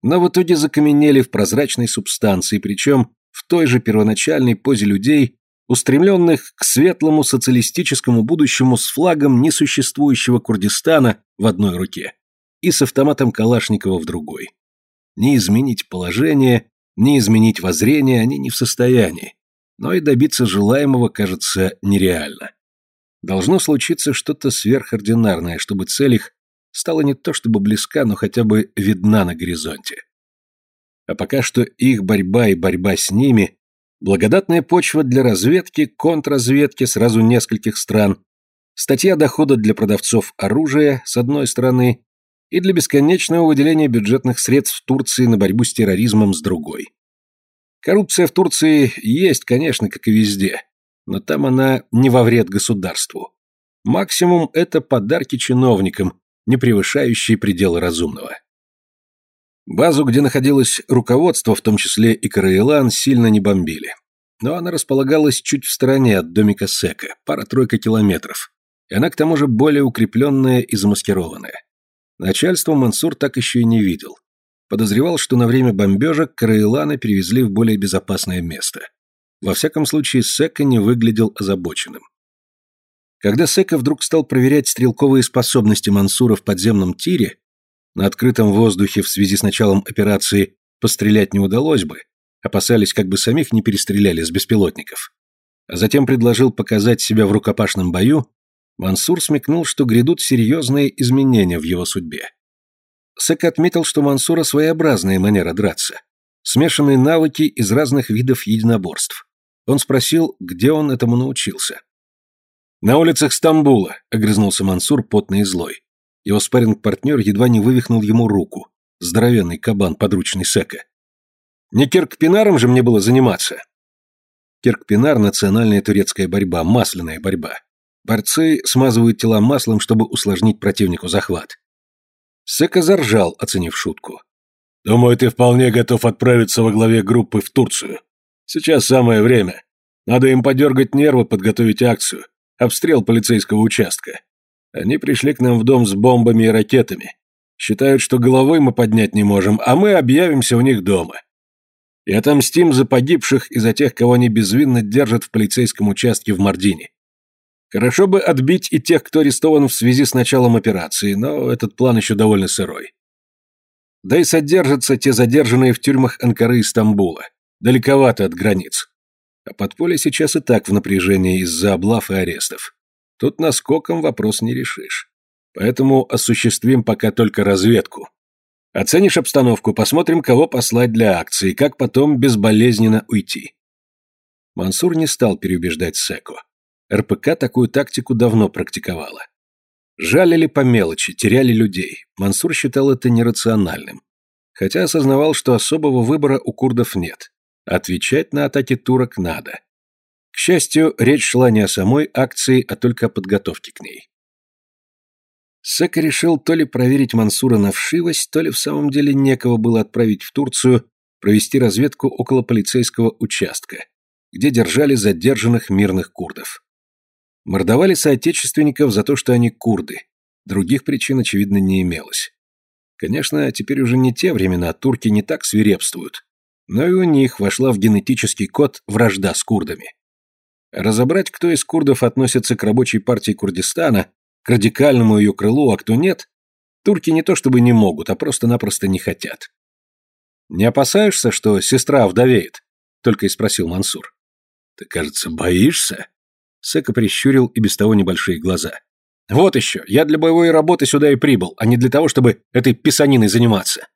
но в итоге закаменели в прозрачной субстанции, причем в той же первоначальной позе людей, устремленных к светлому социалистическому будущему с флагом несуществующего Курдистана в одной руке и с автоматом Калашникова в другой. Не изменить положение, не изменить воззрение они не в состоянии но и добиться желаемого кажется нереально. Должно случиться что-то сверхординарное, чтобы цель их стала не то чтобы близка, но хотя бы видна на горизонте. А пока что их борьба и борьба с ними – благодатная почва для разведки, контрразведки сразу нескольких стран, статья дохода для продавцов оружия, с одной стороны, и для бесконечного выделения бюджетных средств Турции на борьбу с терроризмом с другой. Коррупция в Турции есть, конечно, как и везде, но там она не во вред государству. Максимум – это подарки чиновникам, не превышающие пределы разумного. Базу, где находилось руководство, в том числе и Караилан, сильно не бомбили. Но она располагалась чуть в стороне от домика Сека, пара-тройка километров. И она к тому же более укрепленная и замаскированная. Начальство Мансур так еще и не видел подозревал, что на время бомбежек Караилана перевезли в более безопасное место. Во всяком случае, Сека не выглядел озабоченным. Когда Сека вдруг стал проверять стрелковые способности Мансура в подземном тире, на открытом воздухе в связи с началом операции пострелять не удалось бы, опасались, как бы самих не перестреляли с беспилотников. А затем предложил показать себя в рукопашном бою, Мансур смекнул, что грядут серьезные изменения в его судьбе. Сэк отметил, что Мансура своеобразная манера драться. Смешанные навыки из разных видов единоборств. Он спросил, где он этому научился. «На улицах Стамбула», — огрызнулся Мансур, потный и злой. Его спарринг-партнер едва не вывихнул ему руку. Здоровенный кабан, подручный Сека. «Не Киркпинаром же мне было заниматься?» Киркпинар — национальная турецкая борьба, масляная борьба. Борцы смазывают тела маслом, чтобы усложнить противнику захват. Сека заржал, оценив шутку. «Думаю, ты вполне готов отправиться во главе группы в Турцию. Сейчас самое время. Надо им подергать нервы, подготовить акцию. Обстрел полицейского участка. Они пришли к нам в дом с бомбами и ракетами. Считают, что головой мы поднять не можем, а мы объявимся у них дома. И отомстим за погибших и за тех, кого они безвинно держат в полицейском участке в Мардине. Хорошо бы отбить и тех, кто арестован в связи с началом операции, но этот план еще довольно сырой. Да и содержатся те задержанные в тюрьмах Анкары и Стамбула, далековато от границ. А подполье сейчас и так в напряжении из-за облав и арестов. Тут наскоком вопрос не решишь. Поэтому осуществим пока только разведку. Оценишь обстановку, посмотрим, кого послать для акции, как потом безболезненно уйти. Мансур не стал переубеждать Секо. РПК такую тактику давно практиковала. Жалили по мелочи, теряли людей. Мансур считал это нерациональным. Хотя осознавал, что особого выбора у курдов нет. Отвечать на атаки турок надо. К счастью, речь шла не о самой акции, а только о подготовке к ней. Сека решил то ли проверить Мансура на вшивость, то ли в самом деле некого было отправить в Турцию провести разведку около полицейского участка, где держали задержанных мирных курдов. Мордовали соотечественников за то, что они курды. Других причин, очевидно, не имелось. Конечно, теперь уже не те времена, турки не так свирепствуют. Но и у них вошла в генетический код вражда с курдами. Разобрать, кто из курдов относится к рабочей партии Курдистана, к радикальному ее крылу, а кто нет, турки не то чтобы не могут, а просто-напросто не хотят. «Не опасаешься, что сестра вдовеет?» — только и спросил Мансур. «Ты, кажется, боишься?» Сека прищурил и без того небольшие глаза. «Вот еще, я для боевой работы сюда и прибыл, а не для того, чтобы этой писаниной заниматься».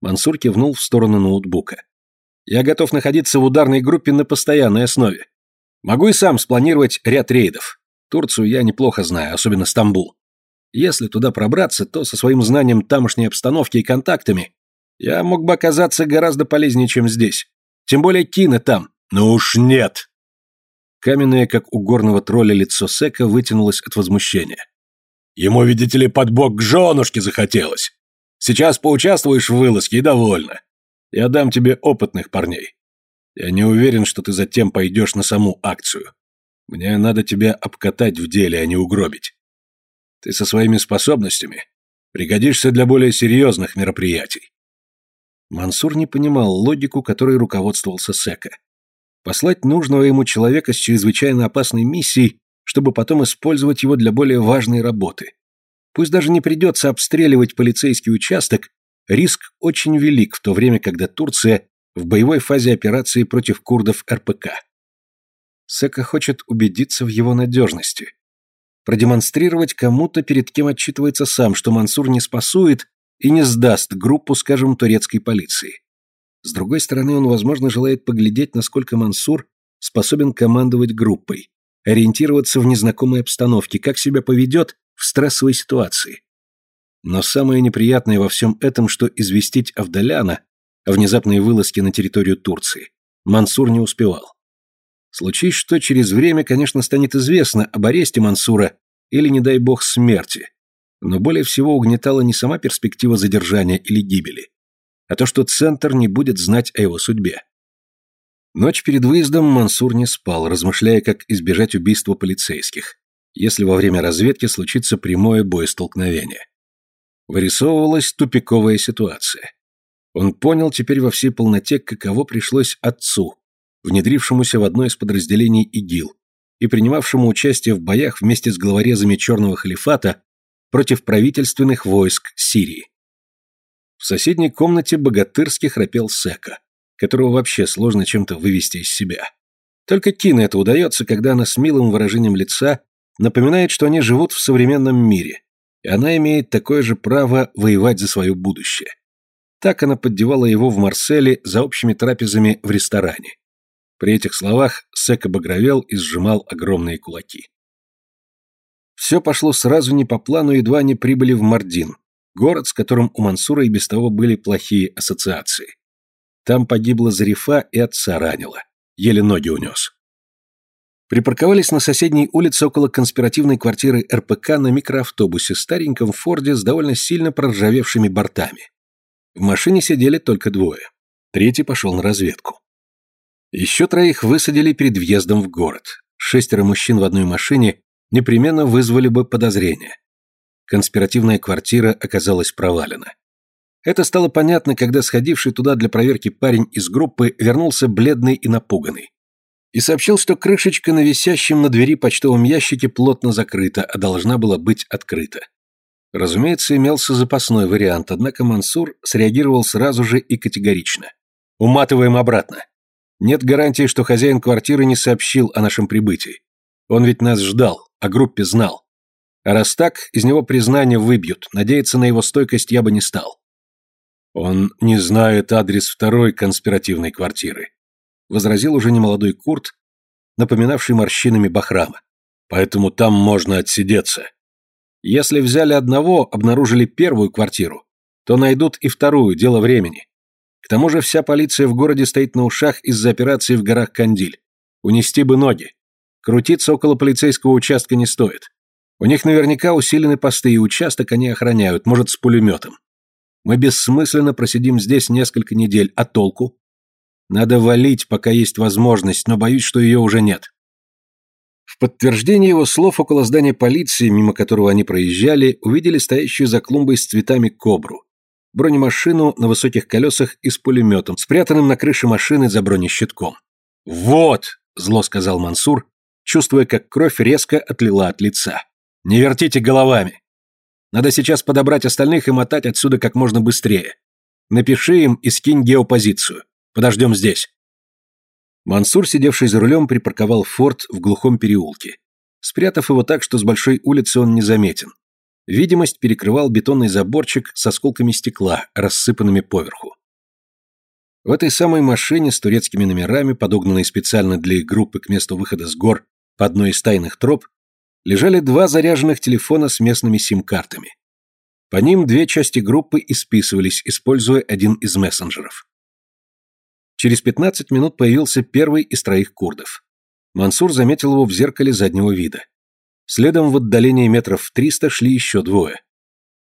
Мансур кивнул в сторону ноутбука. «Я готов находиться в ударной группе на постоянной основе. Могу и сам спланировать ряд рейдов. Турцию я неплохо знаю, особенно Стамбул. Если туда пробраться, то со своим знанием тамошней обстановки и контактами я мог бы оказаться гораздо полезнее, чем здесь. Тем более Кина там. Ну уж нет!» Каменное, как у горного тролля, лицо Сека вытянулось от возмущения. «Ему, видите ли, под бок к женушке захотелось. Сейчас поучаствуешь в вылазке и довольно. Я дам тебе опытных парней. Я не уверен, что ты затем пойдешь на саму акцию. Мне надо тебя обкатать в деле, а не угробить. Ты со своими способностями пригодишься для более серьезных мероприятий». Мансур не понимал логику, которой руководствовался Сека послать нужного ему человека с чрезвычайно опасной миссией, чтобы потом использовать его для более важной работы. Пусть даже не придется обстреливать полицейский участок, риск очень велик в то время, когда Турция в боевой фазе операции против курдов РПК. Сека хочет убедиться в его надежности. Продемонстрировать кому-то, перед кем отчитывается сам, что Мансур не спасует и не сдаст группу, скажем, турецкой полиции. С другой стороны, он, возможно, желает поглядеть, насколько Мансур способен командовать группой, ориентироваться в незнакомой обстановке, как себя поведет в стрессовой ситуации. Но самое неприятное во всем этом, что известить Авдаляна о внезапной вылазке на территорию Турции Мансур не успевал. Случись что, через время, конечно, станет известно об аресте Мансура или, не дай бог, смерти. Но более всего угнетала не сама перспектива задержания или гибели, а то, что Центр не будет знать о его судьбе. Ночь перед выездом Мансур не спал, размышляя, как избежать убийства полицейских, если во время разведки случится прямое боестолкновение. Вырисовывалась тупиковая ситуация. Он понял теперь во всей полноте, каково пришлось отцу, внедрившемуся в одно из подразделений ИГИЛ и принимавшему участие в боях вместе с главорезами Черного халифата против правительственных войск Сирии. В соседней комнате богатырски храпел Сека. которого вообще сложно чем-то вывести из себя. Только Кина это удается, когда она с милым выражением лица напоминает, что они живут в современном мире, и она имеет такое же право воевать за свое будущее. Так она поддевала его в Марселе за общими трапезами в ресторане. При этих словах Сек обогровел и сжимал огромные кулаки. Все пошло сразу не по плану, едва они прибыли в Мардин, город, с которым у Мансура и без того были плохие ассоциации. Там погибла Зарифа и отца ранила. Еле ноги унес. Припарковались на соседней улице около конспиративной квартиры РПК на микроавтобусе, стареньком Форде с довольно сильно проржавевшими бортами. В машине сидели только двое. Третий пошел на разведку. Еще троих высадили перед въездом в город. Шестеро мужчин в одной машине непременно вызвали бы подозрения. Конспиративная квартира оказалась провалена. Это стало понятно, когда сходивший туда для проверки парень из группы вернулся бледный и напуганный. И сообщил, что крышечка на висящем на двери почтовом ящике плотно закрыта, а должна была быть открыта. Разумеется, имелся запасной вариант, однако Мансур среагировал сразу же и категорично. «Уматываем обратно. Нет гарантии, что хозяин квартиры не сообщил о нашем прибытии. Он ведь нас ждал, о группе знал. Раз так, из него признание выбьют, надеяться на его стойкость я бы не стал». «Он не знает адрес второй конспиративной квартиры», возразил уже немолодой Курт, напоминавший морщинами Бахрама. «Поэтому там можно отсидеться». Если взяли одного, обнаружили первую квартиру, то найдут и вторую, дело времени. К тому же вся полиция в городе стоит на ушах из-за операции в горах Кандиль. Унести бы ноги. Крутиться около полицейского участка не стоит. У них наверняка усилены посты, и участок они охраняют, может, с пулеметом. Мы бессмысленно просидим здесь несколько недель, а толку? Надо валить, пока есть возможность, но боюсь, что ее уже нет. В подтверждение его слов около здания полиции, мимо которого они проезжали, увидели стоящую за клумбой с цветами кобру. Бронемашину на высоких колесах и с пулеметом, спрятанным на крыше машины за бронещитком. «Вот!» – зло сказал Мансур, чувствуя, как кровь резко отлила от лица. «Не вертите головами! Надо сейчас подобрать остальных и мотать отсюда как можно быстрее. Напиши им и скинь геопозицию. Подождем здесь». Мансур, сидевший за рулем, припарковал форт в глухом переулке, спрятав его так, что с большой улицы он не заметен. Видимость перекрывал бетонный заборчик с осколками стекла, рассыпанными поверху. В этой самой машине с турецкими номерами, подогнанной специально для их группы к месту выхода с гор по одной из тайных троп, лежали два заряженных телефона с местными сим-картами. По ним две части группы исписывались, используя один из мессенджеров. Через 15 минут появился первый из троих курдов. Мансур заметил его в зеркале заднего вида. Следом в отдалении метров в 300 шли еще двое.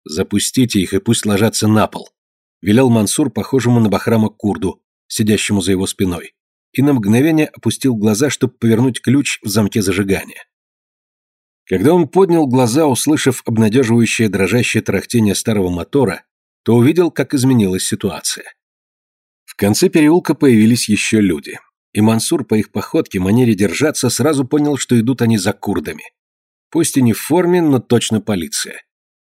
«Запустите их и пусть ложатся на пол», — велел Мансур похожему на Бахрама курду, сидящему за его спиной, и на мгновение опустил глаза, чтобы повернуть ключ в замке зажигания. Когда он поднял глаза, услышав обнадеживающее дрожащее тарахтение старого мотора, то увидел, как изменилась ситуация. В конце переулка появились еще люди. И Мансур по их походке, манере держаться, сразу понял, что идут они за курдами. Пусть и не в форме, но точно полиция.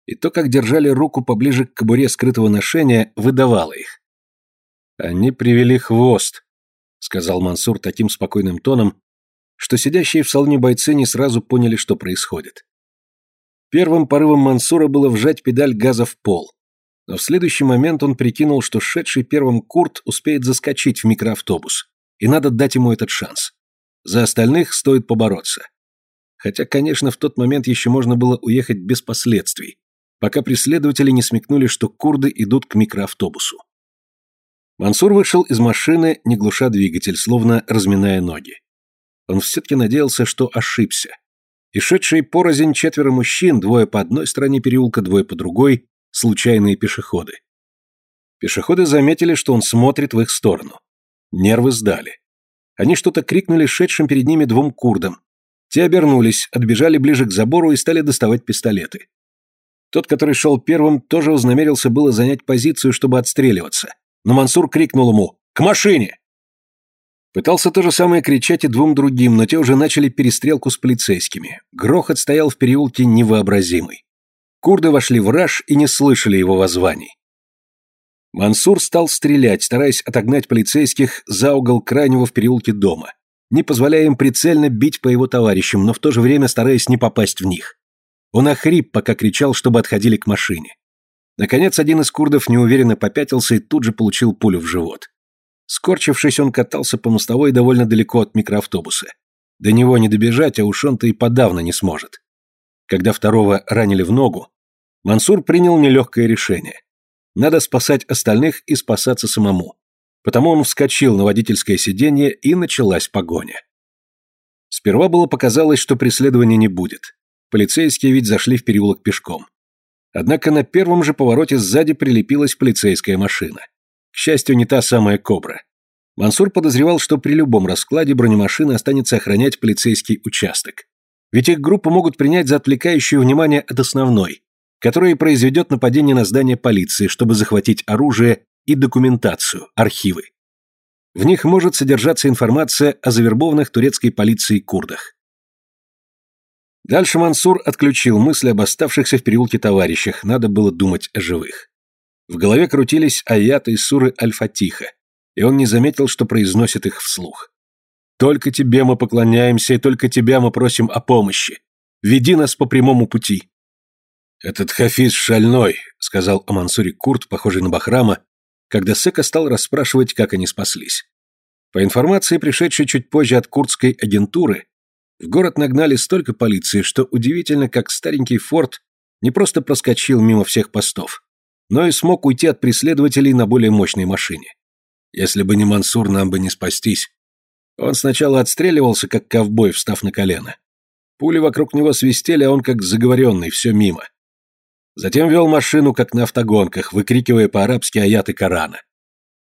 И то, как держали руку поближе к кобуре скрытого ношения, выдавало их. «Они привели хвост», — сказал Мансур таким спокойным тоном, что сидящие в салоне бойцы не сразу поняли, что происходит. Первым порывом Мансура было вжать педаль газа в пол, но в следующий момент он прикинул, что шедший первым Курт успеет заскочить в микроавтобус, и надо дать ему этот шанс. За остальных стоит побороться. Хотя, конечно, в тот момент еще можно было уехать без последствий, пока преследователи не смекнули, что курды идут к микроавтобусу. Мансур вышел из машины, не глуша двигатель, словно разминая ноги. Он все-таки надеялся, что ошибся. И шедшие порознь четверо мужчин, двое по одной стороне переулка, двое по другой, случайные пешеходы. Пешеходы заметили, что он смотрит в их сторону. Нервы сдали. Они что-то крикнули шедшим перед ними двум курдам. Те обернулись, отбежали ближе к забору и стали доставать пистолеты. Тот, который шел первым, тоже вознамерился было занять позицию, чтобы отстреливаться. Но Мансур крикнул ему «К машине!». Пытался то же самое кричать и двум другим, но те уже начали перестрелку с полицейскими. Грохот стоял в переулке невообразимый. Курды вошли в раж и не слышали его воззваний. Мансур стал стрелять, стараясь отогнать полицейских за угол крайнего в переулке дома, не позволяя им прицельно бить по его товарищам, но в то же время стараясь не попасть в них. Он охрип, пока кричал, чтобы отходили к машине. Наконец, один из курдов неуверенно попятился и тут же получил пулю в живот. Скорчившись, он катался по мостовой довольно далеко от микроавтобуса. До него не добежать, а уж он-то и подавно не сможет. Когда второго ранили в ногу, Мансур принял нелегкое решение. Надо спасать остальных и спасаться самому. Потому он вскочил на водительское сиденье и началась погоня. Сперва было показалось, что преследования не будет. Полицейские ведь зашли в переулок пешком. Однако на первом же повороте сзади прилепилась полицейская машина. К счастью, не та самая «Кобра». Мансур подозревал, что при любом раскладе бронемашина останется охранять полицейский участок. Ведь их группу могут принять за отвлекающую внимание от основной, которая произведет нападение на здание полиции, чтобы захватить оружие и документацию, архивы. В них может содержаться информация о завербованных турецкой полицией курдах. Дальше Мансур отключил мысли об оставшихся в переулке товарищах, надо было думать о живых. В голове крутились аяты из суры Аль-Фатиха, и он не заметил, что произносит их вслух. «Только тебе мы поклоняемся, и только тебя мы просим о помощи. Веди нас по прямому пути». «Этот Хафиз шальной», — сказал о Мансуре Курт, похожий на Бахрама, когда Сека стал расспрашивать, как они спаслись. По информации, пришедшей чуть позже от курдской агентуры, в город нагнали столько полиции, что удивительно, как старенький форт не просто проскочил мимо всех постов, но и смог уйти от преследователей на более мощной машине. Если бы не Мансур, нам бы не спастись. Он сначала отстреливался, как ковбой, встав на колено. Пули вокруг него свистели, а он как заговоренный, все мимо. Затем вел машину, как на автогонках, выкрикивая по-арабски аяты Корана.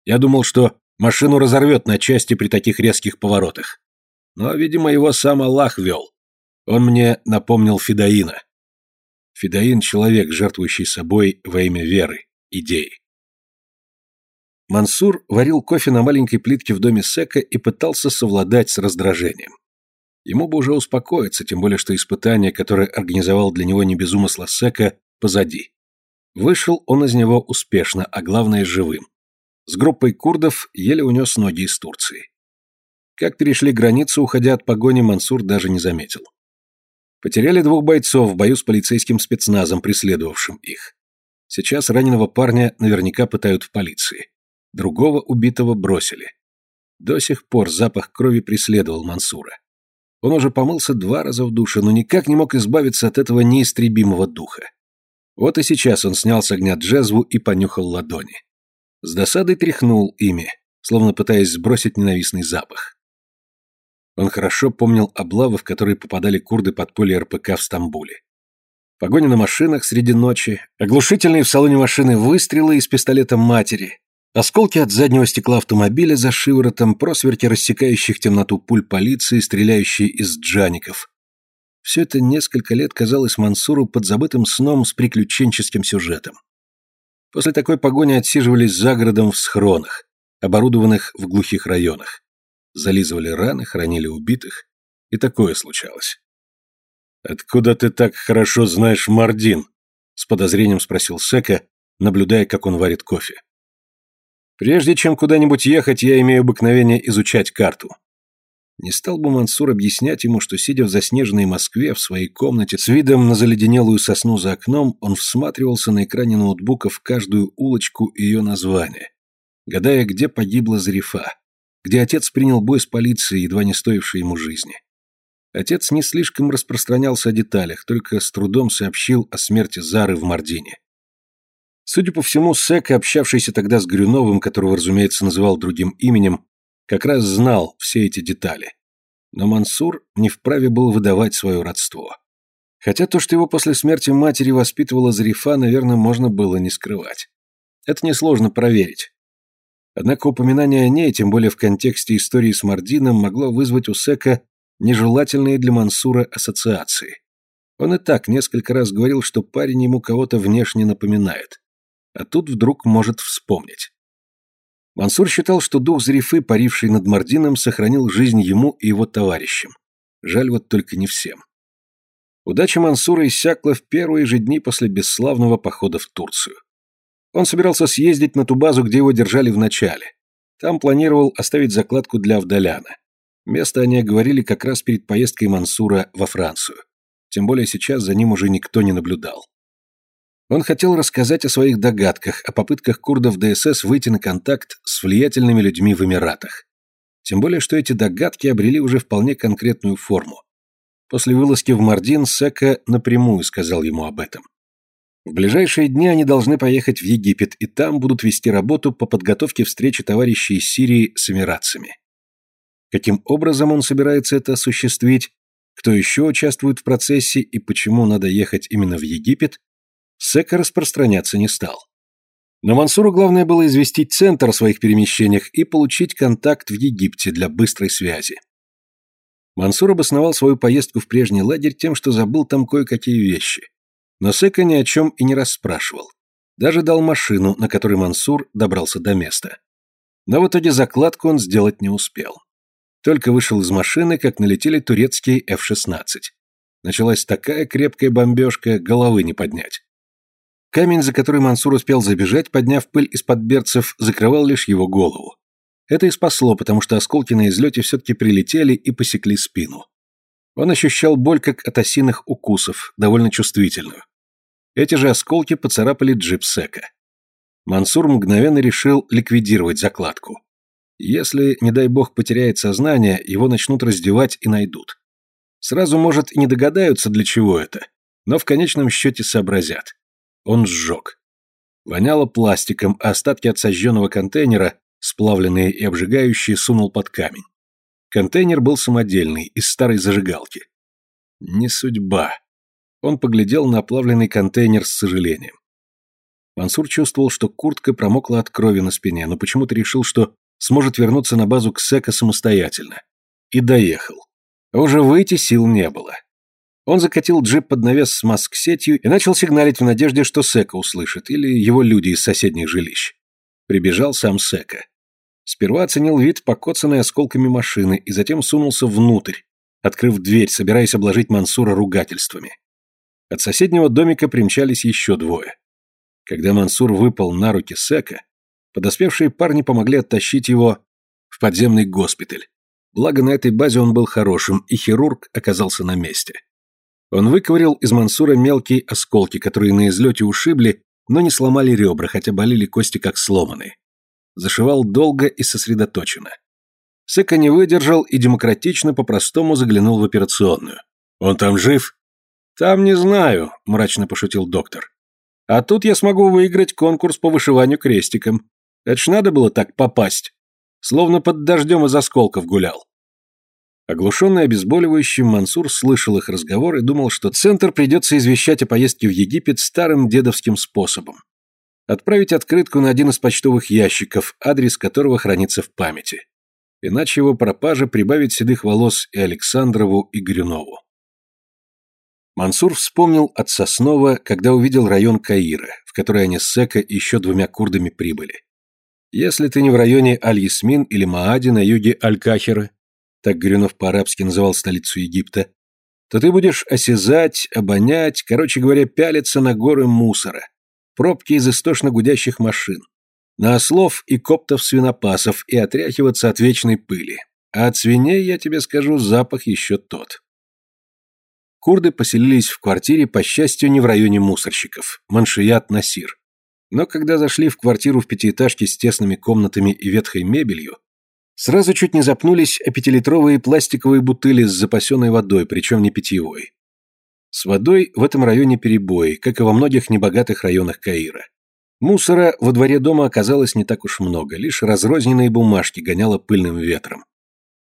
Я думал, что машину разорвет на части при таких резких поворотах. Но, видимо, его сам Аллах вел. Он мне напомнил Фидаина. Фидаин — человек, жертвующий собой во имя веры, идеи. Мансур варил кофе на маленькой плитке в доме Сека и пытался совладать с раздражением. Ему бы уже успокоиться, тем более что испытание, которое организовал для него не без умысла Сека, позади. Вышел он из него успешно, а главное живым. С группой курдов еле унес ноги из Турции. Как перешли границу, уходя от погони, Мансур даже не заметил. Потеряли двух бойцов в бою с полицейским спецназом, преследовавшим их. Сейчас раненого парня наверняка пытают в полиции. Другого убитого бросили. До сих пор запах крови преследовал Мансура. Он уже помылся два раза в душе, но никак не мог избавиться от этого неистребимого духа. Вот и сейчас он снял с огня джезву и понюхал ладони. С досадой тряхнул ими, словно пытаясь сбросить ненавистный запах. Он хорошо помнил облавы, в которые попадали курды под пули РПК в Стамбуле. Погоня на машинах среди ночи, оглушительные в салоне машины выстрелы из пистолета матери, осколки от заднего стекла автомобиля за шиворотом, просверки рассекающих темноту пуль полиции, стреляющие из джаников, все это несколько лет казалось Мансуру подзабытым сном с приключенческим сюжетом. После такой погони отсиживались за городом в схронах, оборудованных в глухих районах. Зализывали раны, хоронили убитых. И такое случалось. «Откуда ты так хорошо знаешь Мардин?» — с подозрением спросил Сека, наблюдая, как он варит кофе. «Прежде чем куда-нибудь ехать, я имею обыкновение изучать карту. Не стал бы Мансур объяснять ему, что, сидя в заснеженной Москве в своей комнате с видом на заледенелую сосну за окном, он всматривался на экране ноутбука в каждую улочку ее название, гадая, где погибла Зарифа, где отец принял бой с полицией, едва не стоивший ему жизни. Отец не слишком распространялся о деталях, только с трудом сообщил о смерти Зары в Мардине. Судя по всему, Сека, общавшийся тогда с Грюновым, которого, разумеется, называл другим именем, как раз знал все эти детали. Но Мансур не вправе был выдавать свое родство. Хотя то, что его после смерти матери воспитывала Зарифа, наверное, можно было не скрывать. Это несложно проверить. Однако упоминание о ней, тем более в контексте истории с Мардином, могло вызвать у Сека нежелательные для Мансура ассоциации. Он и так несколько раз говорил, что парень ему кого-то внешне напоминает. А тут вдруг может вспомнить. Мансур считал, что дух Зарифы, паривший над Мардином, сохранил жизнь ему и его товарищам. Жаль вот только не всем. Удача Мансура иссякла в первые же дни после бесславного похода в Турцию. Он собирался съездить на ту базу, где его держали в начале. Там планировал оставить закладку для Авдаляна. Место они оговорили как раз перед поездкой Мансура во Францию. Тем более сейчас за ним уже никто не наблюдал. Он хотел рассказать о своих догадках, о попытках курдов ДСС выйти на контакт с влиятельными людьми в Эмиратах. Тем более, что эти догадки обрели уже вполне конкретную форму. После вылазки в Мардин Сека напрямую сказал ему об этом. В ближайшие дни они должны поехать в Египет, и там будут вести работу по подготовке встречи товарищей из Сирии с эмиратцами. Каким образом он собирается это осуществить, кто еще участвует в процессе и почему надо ехать именно в Египет, Сека распространяться не стал. Но Мансуру главное было известить центр о своих перемещениях и получить контакт в Египте для быстрой связи. Мансур обосновал свою поездку в прежний лагерь тем, что забыл там кое-какие вещи. Но Сека ни о чем и не расспрашивал. Даже дал машину, на которой Мансур добрался до места. Но в итоге закладку он сделать не успел. Только вышел из машины, как налетели турецкие F-16. Началась такая крепкая бомбежка, головы не поднять. Камень, за который Мансур успел забежать, подняв пыль из-под берцев, закрывал лишь его голову. Это и спасло, потому что осколки на излете все-таки прилетели и посекли спину. Он ощущал боль, как от осиных укусов, довольно чувствительную. Эти же осколки поцарапали джип Сека. Мансур мгновенно решил ликвидировать закладку. Если, не дай бог, потеряет сознание, его начнут раздевать и найдут. Сразу, может, и не догадаются, для чего это, но в конечном счете сообразят. Он сжег. Воняло пластиком, а остатки от сожженного контейнера, сплавленные и обжигающие, сунул под камень. Контейнер был самодельный, из старой зажигалки. Не судьба. Он поглядел на оплавленный контейнер с сожалением. Мансур чувствовал, что куртка промокла от крови на спине, но почему-то решил, что сможет вернуться на базу Ксека самостоятельно. И доехал. Уже выйти сил не было. Он закатил джип под навес с маск-сетью и начал сигналить в надежде, что Сека услышит, или его люди из соседних жилищ. Прибежал сам Сека. Сперва оценил вид покоцанной осколками машины и затем сунулся внутрь, открыв дверь, собираясь обложить Мансура ругательствами. От соседнего домика примчались еще двое. Когда Мансур выпал на руки Сека, подоспевшие парни помогли оттащить его в подземный госпиталь. Благо на этой базе он был хорошим, и хирург оказался на месте. Он выковырял из Мансура мелкие осколки, которые на излете ушибли, но не сломали ребра, хотя болели кости как сломанные. Зашивал долго и сосредоточенно. Сека не выдержал и демократично по-простому заглянул в операционную. «Он там жив?» «Там не знаю», — мрачно пошутил доктор. «А тут я смогу выиграть конкурс по вышиванию крестиком. Это ж надо было так попасть. Словно под дождем из осколков гулял. Оглушенный обезболивающим, Мансур слышал их разговор и думал, что Центр придется извещать о поездке в Египет старым дедовским способом. Отправить открытку на один из почтовых ящиков, адрес которого хранится в памяти. Иначе его пропажа прибавит седых волос и Александрову, и Грюнову. Мансур вспомнил от Соснова, когда увидел район Каира, в который они с Сека и еще двумя курдами прибыли. Если ты не в районе Аль-Ясмин или Маади на юге Аль-Кахира, так Горюнов по-арабски называл столицу Египта, то ты будешь осязать, обонять, короче говоря, пялиться на горы мусора, пробки из истошно гудящих машин, на ослов и коптов-свинопасов и отряхиваться от вечной пыли. А от свиней, я тебе скажу, запах еще тот. Курды поселились в квартире, по счастью, не в районе мусорщиков, Маншият Насир. Но когда зашли в квартиру в пятиэтажке с тесными комнатами и ветхой мебелью, Сразу чуть не запнулись о пятилитровые пластиковые бутыли с запасенной водой, причем не питьевой. С водой в этом районе перебои, как и во многих небогатых районах Каира. Мусора во дворе дома оказалось не так уж много, лишь разрозненные бумажки гоняло пыльным ветром.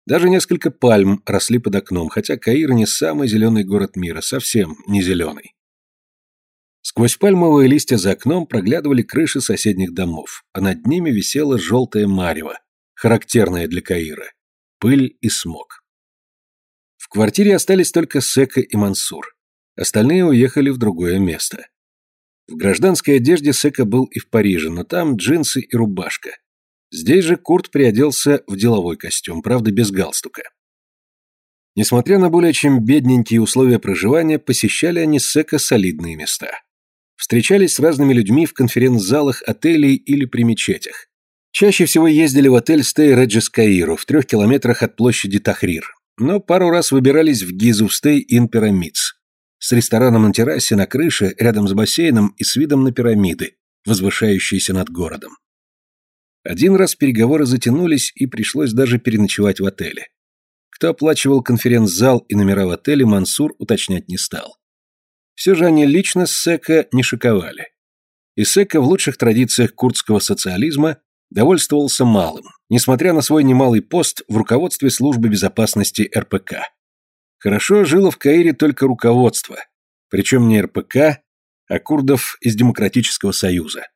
Даже несколько пальм росли под окном, хотя Каир не самый зеленый город мира, совсем не зеленый. Сквозь пальмовые листья за окном проглядывали крыши соседних домов, а над ними висела желтая марево, характерное для Каира. Пыль и смог. В квартире остались только Сека и Мансур. Остальные уехали в другое место. В гражданской одежде Сека был и в Париже, но там джинсы и рубашка. Здесь же Курт приоделся в деловой костюм, правда без галстука. Несмотря на более чем бедненькие условия проживания, посещали они Сека солидные места. Встречались с разными людьми в конференц-залах отелей или при мечетях. Чаще всего ездили в отель Стей Реджис Каиру в трех километрах от площади Тахрир, но пару раз выбирались в Гизу в Стей Ин Пирамидс с рестораном на террасе на крыше рядом с бассейном и с видом на пирамиды, возвышающиеся над городом. Один раз переговоры затянулись и пришлось даже переночевать в отеле. Кто оплачивал конференц-зал и номера в отеле, Мансур уточнять не стал. Все же они лично с Сека не шиковали. И Сека в лучших традициях курдского социализма довольствовался малым, несмотря на свой немалый пост в руководстве службы безопасности РПК. Хорошо жило в Каире только руководство, причем не РПК, а курдов из Демократического Союза.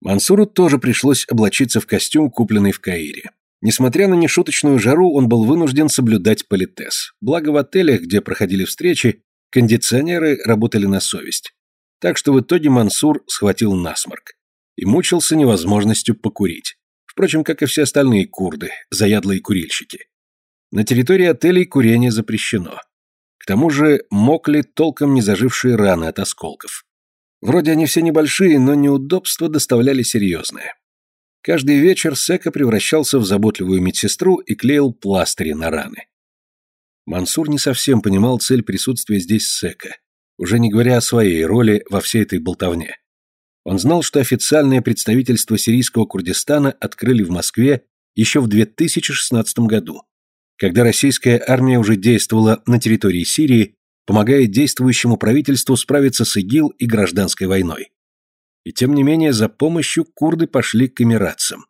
Мансуру тоже пришлось облачиться в костюм, купленный в Каире. Несмотря на нешуточную жару, он был вынужден соблюдать политез. Благо в отелях, где проходили встречи, кондиционеры работали на совесть. Так что в итоге Мансур схватил насморк и мучился невозможностью покурить. Впрочем, как и все остальные курды, заядлые курильщики. На территории отелей курение запрещено. К тому же мокли толком не зажившие раны от осколков. Вроде они все небольшие, но неудобства доставляли серьезные. Каждый вечер Сека превращался в заботливую медсестру и клеил пластыри на раны. Мансур не совсем понимал цель присутствия здесь Сека, уже не говоря о своей роли во всей этой болтовне. Он знал, что официальное представительство сирийского Курдистана открыли в Москве еще в 2016 году, когда российская армия уже действовала на территории Сирии, помогая действующему правительству справиться с ИГИЛ и гражданской войной. И тем не менее за помощью курды пошли к эмиратцам.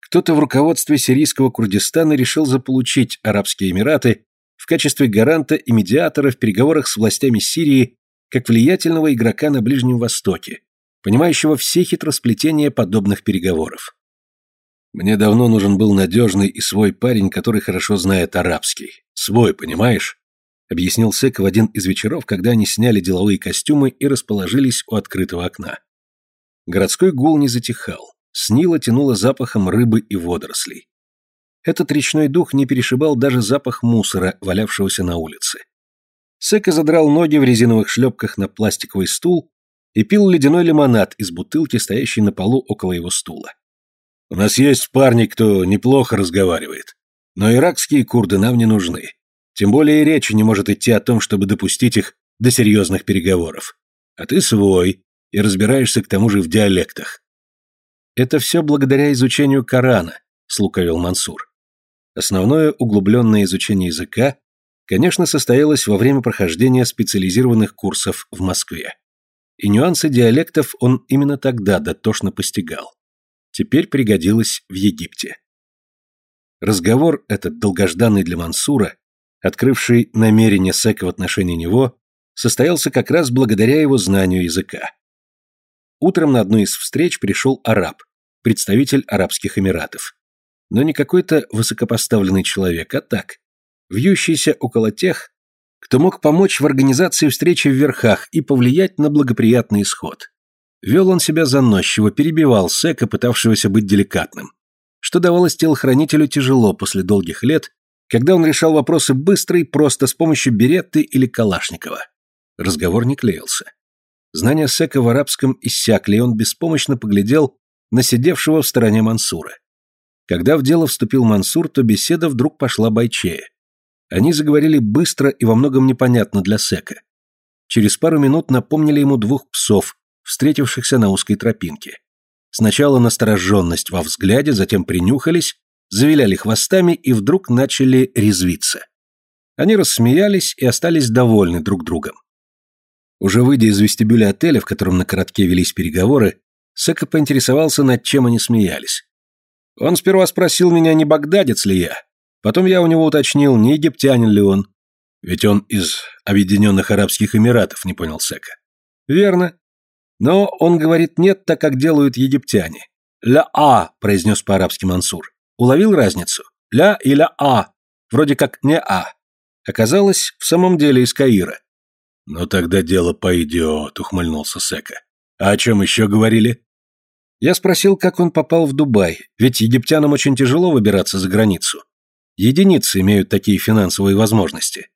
Кто-то в руководстве сирийского Курдистана решил заполучить Арабские Эмираты в качестве гаранта и медиатора в переговорах с властями Сирии как влиятельного игрока на Ближнем Востоке, понимающего все хитросплетения подобных переговоров. Мне давно нужен был надежный и свой парень, который хорошо знает арабский. Свой, понимаешь? Объяснил Сек в один из вечеров, когда они сняли деловые костюмы и расположились у открытого окна. Городской гул не затихал. Снило тянуло запахом рыбы и водорослей. Этот речной дух не перешибал даже запах мусора, валявшегося на улице. Сека задрал ноги в резиновых шлепках на пластиковый стул и пил ледяной лимонад из бутылки, стоящей на полу около его стула. «У нас есть парни, кто неплохо разговаривает, но иракские курды нам не нужны. Тем более и речи не может идти о том, чтобы допустить их до серьезных переговоров. А ты свой и разбираешься к тому же в диалектах». «Это все благодаря изучению Корана», — слукавил Мансур. Основное углубленное изучение языка конечно, состоялось во время прохождения специализированных курсов в Москве. И нюансы диалектов он именно тогда дотошно постигал. Теперь пригодилось в Египте. Разговор этот, долгожданный для Мансура, открывший намерение Сека в отношении него, состоялся как раз благодаря его знанию языка. Утром на одну из встреч пришел араб, представитель Арабских Эмиратов. Но не какой-то высокопоставленный человек, а так, вьющийся около тех, кто мог помочь в организации встречи в верхах и повлиять на благоприятный исход. Вел он себя заносчиво, перебивал Сека, пытавшегося быть деликатным. Что давалось телохранителю тяжело после долгих лет, когда он решал вопросы быстро и просто с помощью беретты или калашникова. Разговор не клеился. Знания Сека в арабском иссякли, и он беспомощно поглядел на сидевшего в стороне Мансура. Когда в дело вступил Мансур, то беседа вдруг пошла бойчее. Они заговорили быстро и во многом непонятно для Сека. Через пару минут напомнили ему двух псов, встретившихся на узкой тропинке. Сначала настороженность во взгляде, затем принюхались, завиляли хвостами и вдруг начали резвиться. Они рассмеялись и остались довольны друг другом. Уже выйдя из вестибюля отеля, в котором на коротке велись переговоры, Сека поинтересовался, над чем они смеялись. Он сперва спросил меня, не багдадец ли я, Потом я у него уточнил, не египтянин ли он. Ведь он из Объединенных Арабских Эмиратов, не понял Сека. Верно. Но он говорит нет, так как делают египтяне. «Ля-а», произнес по-арабски Мансур. Уловил разницу? «Ля» и «ля-а». Вроде как «не-а». Оказалось, в самом деле из Каира. «Ну тогда дело пойдет», — ухмыльнулся Сека. «А о чем еще говорили?» Я спросил, как он попал в Дубай, ведь египтянам очень тяжело выбираться за границу. Единицы имеют такие финансовые возможности.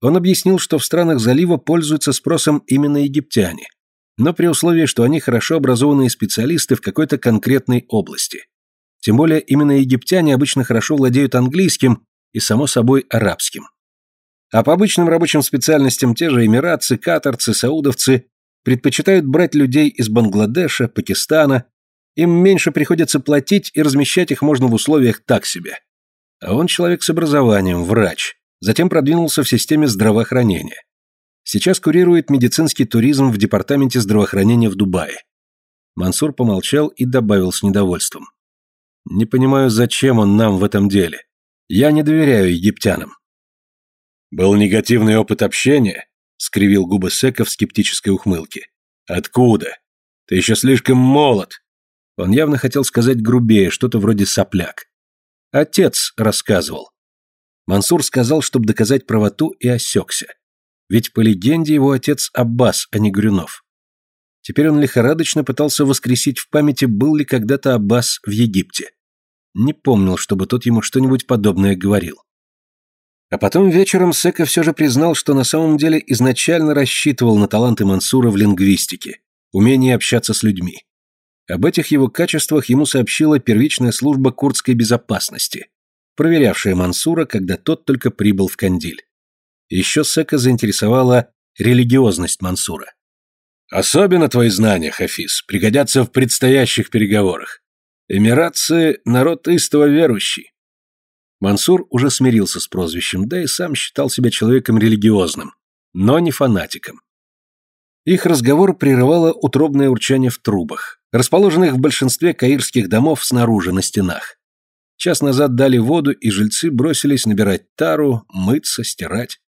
Он объяснил, что в странах залива пользуются спросом именно египтяне. Но при условии, что они хорошо образованные специалисты в какой-то конкретной области. Тем более именно египтяне обычно хорошо владеют английским и, само собой, арабским. А по обычным рабочим специальностям те же эмиратцы, катарцы, саудовцы предпочитают брать людей из Бангладеша, Пакистана, им меньше приходится платить и размещать их можно в условиях так себе. А он человек с образованием, врач, затем продвинулся в системе здравоохранения. Сейчас курирует медицинский туризм в департаменте здравоохранения в Дубае. Мансур помолчал и добавил с недовольством. Не понимаю, зачем он нам в этом деле. Я не доверяю египтянам. Был негативный опыт общения? скривил губы Сека в скептической ухмылке. Откуда? Ты еще слишком молод. Он явно хотел сказать грубее, что-то вроде сопляк. Отец рассказывал. Мансур сказал, чтобы доказать правоту, и осекся. Ведь по легенде его отец Аббас, а не Грюнов. Теперь он лихорадочно пытался воскресить в памяти, был ли когда-то Аббас в Египте. Не помнил, чтобы тот ему что-нибудь подобное говорил. А потом вечером Сека все же признал, что на самом деле изначально рассчитывал на таланты Мансура в лингвистике, умение общаться с людьми. Об этих его качествах ему сообщила первичная служба курдской безопасности, проверявшая Мансура, когда тот только прибыл в Кандиль. Еще Сека заинтересовала религиозность Мансура. «Особенно твои знания, Хафиз, пригодятся в предстоящих переговорах. Эмиратцы – народ истово верующий». Мансур уже смирился с прозвищем, да и сам считал себя человеком религиозным, но не фанатиком. Их разговор прерывало утробное урчание в трубах, расположенных в большинстве каирских домов снаружи на стенах. Час назад дали воду, и жильцы бросились набирать тару, мыться, стирать.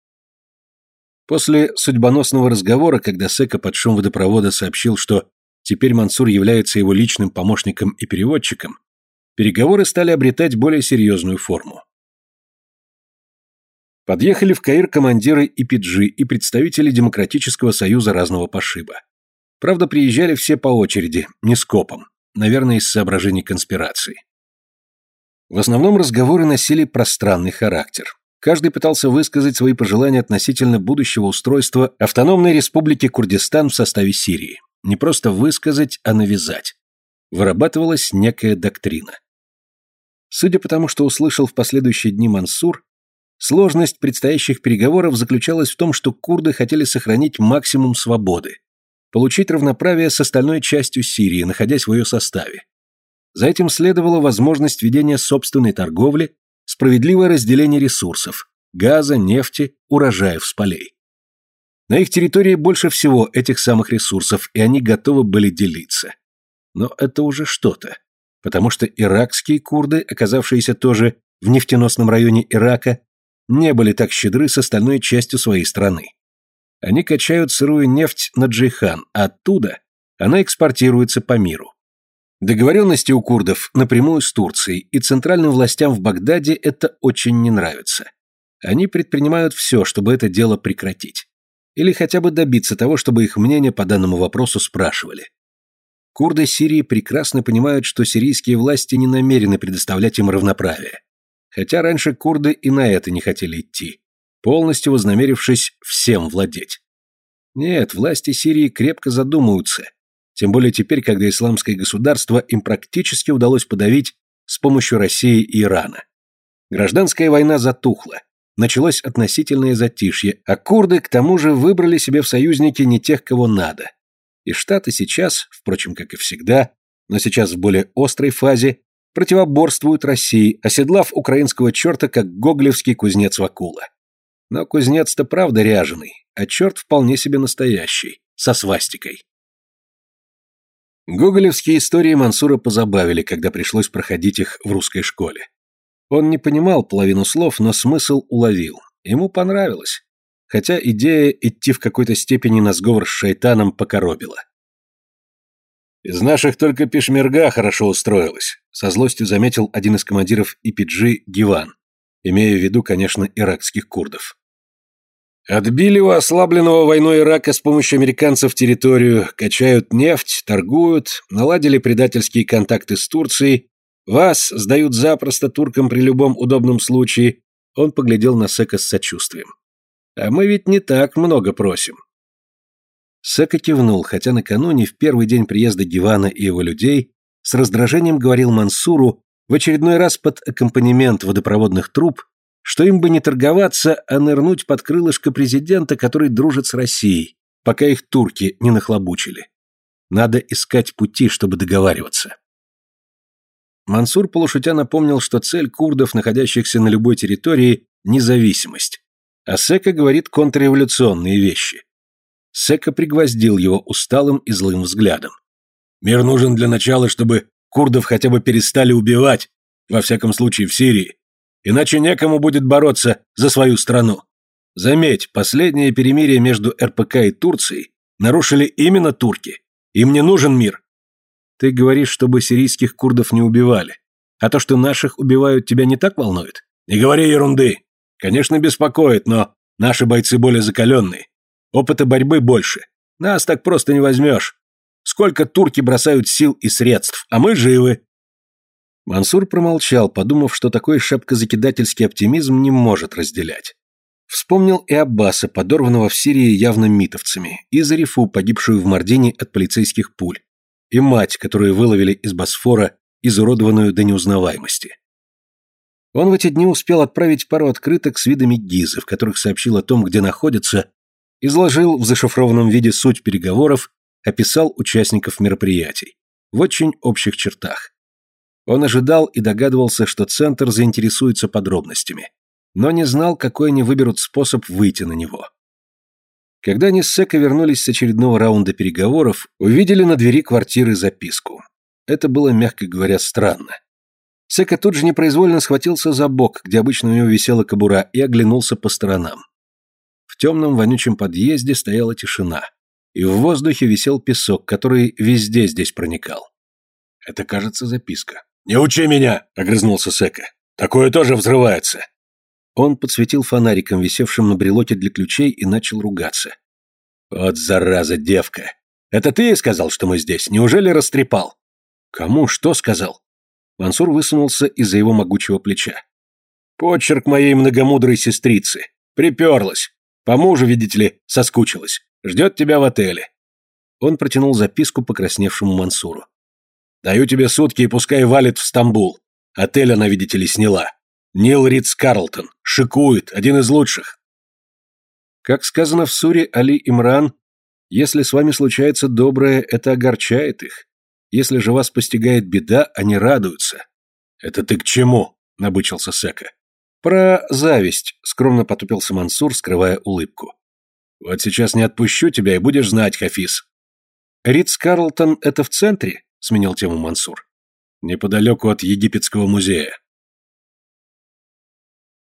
После судьбоносного разговора, когда Сека под шум водопровода сообщил, что теперь Мансур является его личным помощником и переводчиком, переговоры стали обретать более серьезную форму. Подъехали в Каир командиры ИПИДЖИ и представители Демократического союза разного пошиба. Правда, приезжали все по очереди, не скопом, наверное, из соображений конспирации. В основном разговоры носили пространный характер. Каждый пытался высказать свои пожелания относительно будущего устройства автономной республики Курдистан в составе Сирии. Не просто высказать, а навязать. Вырабатывалась некая доктрина. Судя по тому, что услышал в последующие дни Мансур, сложность предстоящих переговоров заключалась в том, что курды хотели сохранить максимум свободы, получить равноправие с остальной частью Сирии, находясь в ее составе. За этим следовала возможность ведения собственной торговли справедливое разделение ресурсов – газа, нефти, урожаев с полей. На их территории больше всего этих самых ресурсов, и они готовы были делиться. Но это уже что-то, потому что иракские курды, оказавшиеся тоже в нефтеносном районе Ирака, не были так щедры с остальной частью своей страны. Они качают сырую нефть на Джейхан, а оттуда она экспортируется по миру. Договоренности у курдов напрямую с Турцией, и центральным властям в Багдаде это очень не нравится. Они предпринимают все, чтобы это дело прекратить. Или хотя бы добиться того, чтобы их мнение по данному вопросу спрашивали. Курды Сирии прекрасно понимают, что сирийские власти не намерены предоставлять им равноправие. Хотя раньше курды и на это не хотели идти, полностью вознамерившись всем владеть. Нет, власти Сирии крепко задумаются, тем более теперь, когда исламское государство им практически удалось подавить с помощью России и Ирана. Гражданская война затухла, началось относительное затишье, а курды к тому же выбрали себе в союзники не тех, кого надо. И Штаты сейчас, впрочем, как и всегда, но сейчас в более острой фазе, противоборствуют России, оседлав украинского черта как гоголевский кузнец Вакула. Но кузнец-то правда ряженый, а черт вполне себе настоящий, со свастикой. Гоголевские истории Мансура позабавили, когда пришлось проходить их в русской школе. Он не понимал половину слов, но смысл уловил. Ему понравилось. Хотя идея идти в какой-то степени на сговор с шайтаном покоробила. «Из наших только пешмерга хорошо устроилась», — со злостью заметил один из командиров ИПГ Гиван, имея в виду, конечно, иракских курдов. Отбили у ослабленного войной Ирака с помощью американцев территорию, качают нефть, торгуют, наладили предательские контакты с Турцией, вас сдают запросто туркам при любом удобном случае. Он поглядел на Сека с сочувствием. А мы ведь не так много просим. Сека кивнул, хотя накануне, в первый день приезда Гивана и его людей, с раздражением говорил Мансуру, в очередной раз под аккомпанемент водопроводных труб, что им бы не торговаться, а нырнуть под крылышко президента, который дружит с Россией, пока их турки не нахлобучили. Надо искать пути, чтобы договариваться. Мансур полушутя напомнил, что цель курдов, находящихся на любой территории, независимость. А Сека говорит контрреволюционные вещи. Сека пригвоздил его усталым и злым взглядом. Мир нужен для начала, чтобы курдов хотя бы перестали убивать, во всяком случае в Сирии. Иначе некому будет бороться за свою страну. Заметь, последнее перемирие между РПК и Турцией нарушили именно турки. Им не нужен мир. Ты говоришь, чтобы сирийских курдов не убивали. А то, что наших убивают, тебя не так волнует? Не говори ерунды. Конечно, беспокоит, но наши бойцы более закаленные. Опыта борьбы больше. Нас так просто не возьмешь. Сколько турки бросают сил и средств, а мы живы. Мансур промолчал, подумав, что такой шапкозакидательский оптимизм не может разделять. Вспомнил и Аббаса, подорванного в Сирии явно митовцами, и Зарифу, погибшую в Мардине от полицейских пуль, и мать, которую выловили из Босфора, изуродованную до неузнаваемости. Он в эти дни успел отправить пару открыток с видами Гизы, в которых сообщил о том, где находится, изложил в зашифрованном виде суть переговоров, описал участников мероприятий. В очень общих чертах. Он ожидал и догадывался, что Центр заинтересуется подробностями, но не знал, какой они выберут способ выйти на него. Когда они с Сека вернулись с очередного раунда переговоров, увидели на двери квартиры записку. Это было, мягко говоря, странно. Сека тут же непроизвольно схватился за бок, где обычно у него висела кобура, и оглянулся по сторонам. В темном вонючем подъезде стояла тишина, и в воздухе висел песок, который везде здесь проникал. Это, кажется, записка. «Не учи меня!» — огрызнулся Сека. «Такое тоже взрывается!» Он подсветил фонариком, висевшим на брелоке для ключей, и начал ругаться. «Вот зараза, девка! Это ты сказал, что мы здесь? Неужели растрепал?» «Кому что сказал?» Мансур высунулся из-за его могучего плеча. «Почерк моей многомудрой сестрицы. Приперлась. По мужу, видите ли, соскучилась. Ждет тебя в отеле». Он протянул записку покрасневшему Мансуру. «Даю тебе сутки и пускай валит в Стамбул. Отель она, видите ли, сняла. Нил Ридс Карлтон. Шикует. Один из лучших. Как сказано в суре Али Имран, если с вами случается доброе, это огорчает их. Если же вас постигает беда, они радуются. Это ты к чему? набычился Сека. Про зависть, скромно потупился Мансур, скрывая улыбку. Вот сейчас не отпущу тебя и будешь знать, Хафиз. Ридс Карлтон это в центре? Сменил тему Мансур. Неподалеку от египетского музея.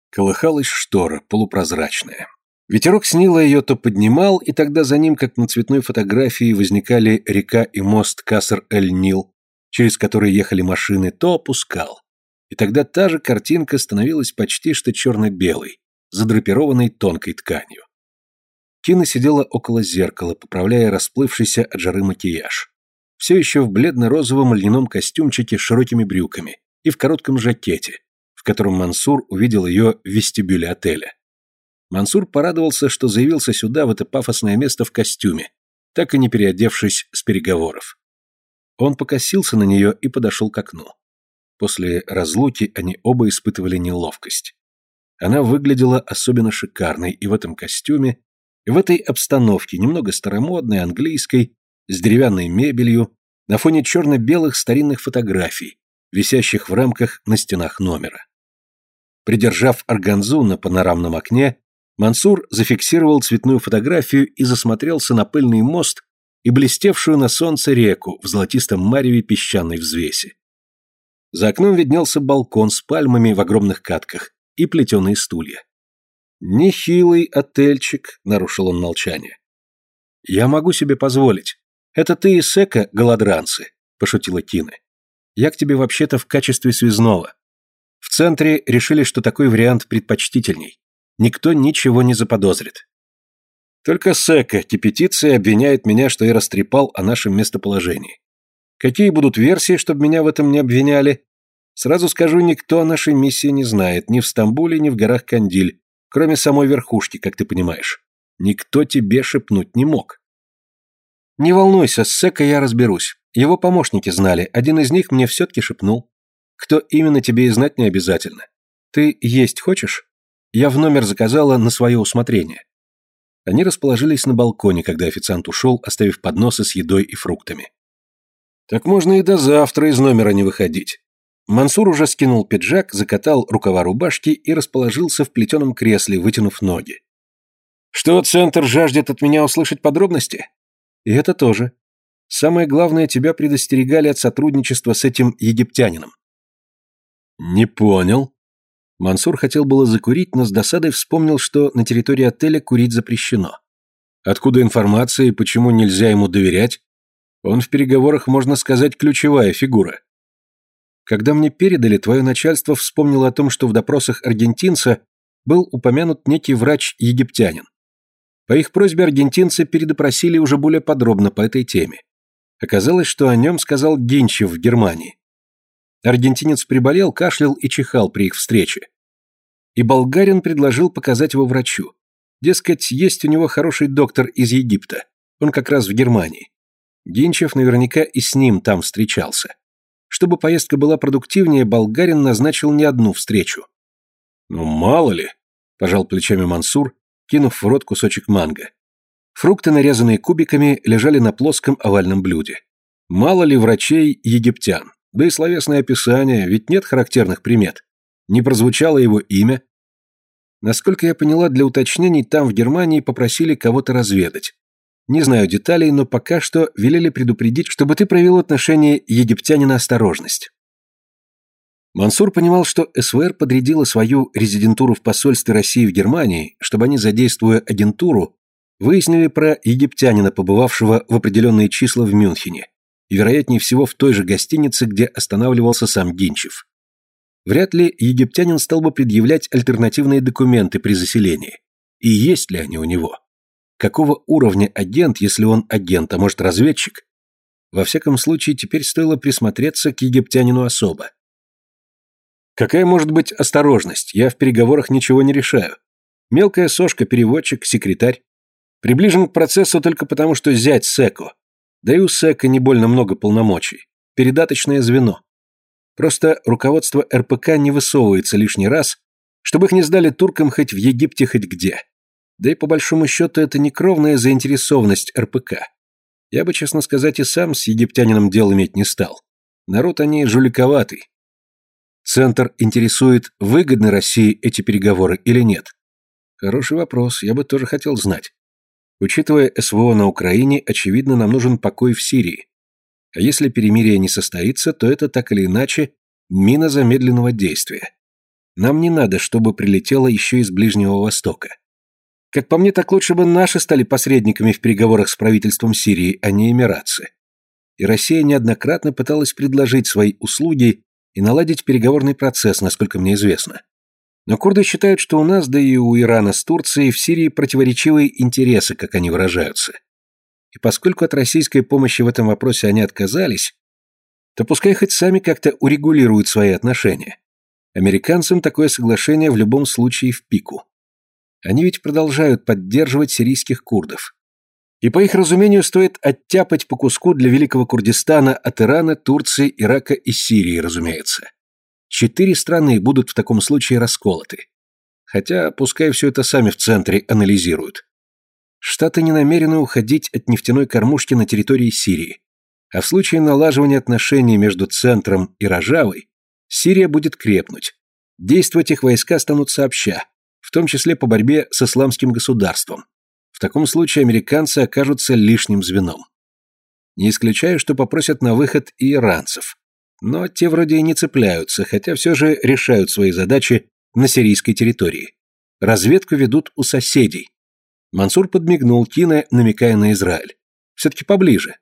Колыхалась штора, полупрозрачная. Ветерок снило ее то поднимал, и тогда за ним, как на цветной фотографии, возникали река и мост Каср-эль-Нил, через который ехали машины, то опускал. И тогда та же картинка становилась почти что черно-белой, задрапированной тонкой тканью. Кина сидела около зеркала, поправляя расплывшийся от жары макияж. Все еще в бледно-розовом льняном костюмчике с широкими брюками и в коротком жакете, котором Мансур увидел ее в вестибюле отеля. Мансур порадовался, что заявился сюда, в это пафосное место в костюме, так и не переодевшись с переговоров. Он покосился на нее и подошел к окну. После разлуки они оба испытывали неловкость. Она выглядела особенно шикарной и в этом костюме, и в этой обстановке, немного старомодной, английской, с деревянной мебелью, на фоне черно-белых старинных фотографий, висящих в рамках на стенах номера. Придержав органзу на панорамном окне, Мансур зафиксировал цветную фотографию и засмотрелся на пыльный мост и блестевшую на солнце реку в золотистом мареве песчаной взвеси. За окном виднелся балкон с пальмами в огромных катках и плетеные стулья. «Нехилый отельчик», — нарушил он молчание. «Я могу себе позволить. Это ты и Сека, голодранцы», — пошутила Тина. «Я к тебе вообще-то в качестве связного. В центре решили, что такой вариант предпочтительней. Никто ничего не заподозрит. Только Сека кипятится и обвиняет меня, что я растрепал о нашем местоположении. Какие будут версии, чтобы меня в этом не обвиняли? Сразу скажу, никто о нашей миссии не знает, ни в Стамбуле, ни в горах Кандиль, кроме самой верхушки, как ты понимаешь. Никто тебе шепнуть не мог. Не волнуйся, с Секой я разберусь. Его помощники знали, один из них мне все-таки шепнул. Кто именно тебе и знать не обязательно. Ты есть хочешь? Я в номер заказала на свое усмотрение. Они расположились на балконе, когда официант ушел, оставив подносы с едой и фруктами. Так можно и до завтра из номера не выходить. Мансур уже скинул пиджак, закатал рукава рубашки и расположился в плетеном кресле, вытянув ноги. Что центр жаждет от меня услышать подробности? И это тоже. Самое главное, тебя предостерегали от сотрудничества с этим египтянином. Не понял. Мансур хотел было закурить, но с досадой вспомнил, что на территории отеля курить запрещено. Откуда информация и почему нельзя ему доверять? Он в переговорах, можно сказать, ключевая фигура. Когда мне передали, твое начальство вспомнило о том, что в допросах аргентинца был упомянут некий врач-египтянин. По их просьбе аргентинцы передопросили уже более подробно по этой теме. Оказалось, что о нем сказал Генчев в Германии. Аргентинец приболел, кашлял и чихал при их встрече. И болгарин предложил показать его врачу. Дескать, есть у него хороший доктор из Египта. Он как раз в Германии. Гинчев наверняка и с ним там встречался. Чтобы поездка была продуктивнее, болгарин назначил не одну встречу. «Ну, мало ли», – пожал плечами Мансур, кинув в рот кусочек манго. Фрукты, нарезанные кубиками, лежали на плоском овальном блюде. Мало ли врачей египтян. Да и словесное описание, ведь нет характерных примет. Не прозвучало его имя. Насколько я поняла, для уточнений там, в Германии, попросили кого-то разведать. Не знаю деталей, но пока что велели предупредить, чтобы ты проявил в отношении египтянина осторожность. Мансур понимал, что СВР подрядила свою резидентуру в посольстве России в Германии, чтобы они, задействуя агентуру, выяснили про египтянина, побывавшего в определенные числа в Мюнхене и, вероятнее всего, в той же гостинице, где останавливался сам Гинчев. Вряд ли египтянин стал бы предъявлять альтернативные документы при заселении. И есть ли они у него? Какого уровня агент, если он агент, а может разведчик? Во всяком случае, теперь стоило присмотреться к египтянину особо. Какая может быть осторожность? Я в переговорах ничего не решаю. Мелкая сошка, переводчик, секретарь. Приближен к процессу только потому, что зять Секо. Да и у Сека не больно много полномочий. Передаточное звено. Просто руководство РПК не высовывается лишний раз, чтобы их не сдали туркам хоть в Египте, хоть где. Да и по большому счету это не кровная заинтересованность РПК. Я бы, честно сказать, и сам с египтянином дел иметь не стал. Народ они жуликоватый. Центр интересует, выгодны России эти переговоры или нет? Хороший вопрос, я бы тоже хотел знать. Учитывая СВО на Украине, очевидно, нам нужен покой в Сирии. А если перемирие не состоится, то это так или иначе мина замедленного действия. Нам не надо, чтобы прилетело еще из Ближнего Востока. Как по мне, так лучше бы наши стали посредниками в переговорах с правительством Сирии, а не эмиратцы. И Россия неоднократно пыталась предложить свои услуги и наладить переговорный процесс, насколько мне известно. Но курды считают, что у нас, да и у Ирана с Турцией, в Сирии противоречивые интересы, как они выражаются. И поскольку от российской помощи в этом вопросе они отказались, то пускай хоть сами как-то урегулируют свои отношения. Американцам такое соглашение в любом случае в пику. Они ведь продолжают поддерживать сирийских курдов. И по их разумению стоит оттяпать по куску для Великого Курдистана от Ирана, Турции, Ирака и Сирии, разумеется. Четыре страны будут в таком случае расколоты. Хотя, пускай все это сами в центре анализируют. Штаты не намерены уходить от нефтяной кормушки на территории Сирии. А в случае налаживания отношений между центром и Рожавой, Сирия будет крепнуть. Действовать их войска станут сообща, в том числе по борьбе с исламским государством. В таком случае американцы окажутся лишним звеном. Не исключаю, что попросят на выход и иранцев. Но те вроде и не цепляются, хотя все же решают свои задачи на сирийской территории. Разведку ведут у соседей. Мансур подмигнул Кине, намекая на Израиль. Все-таки поближе.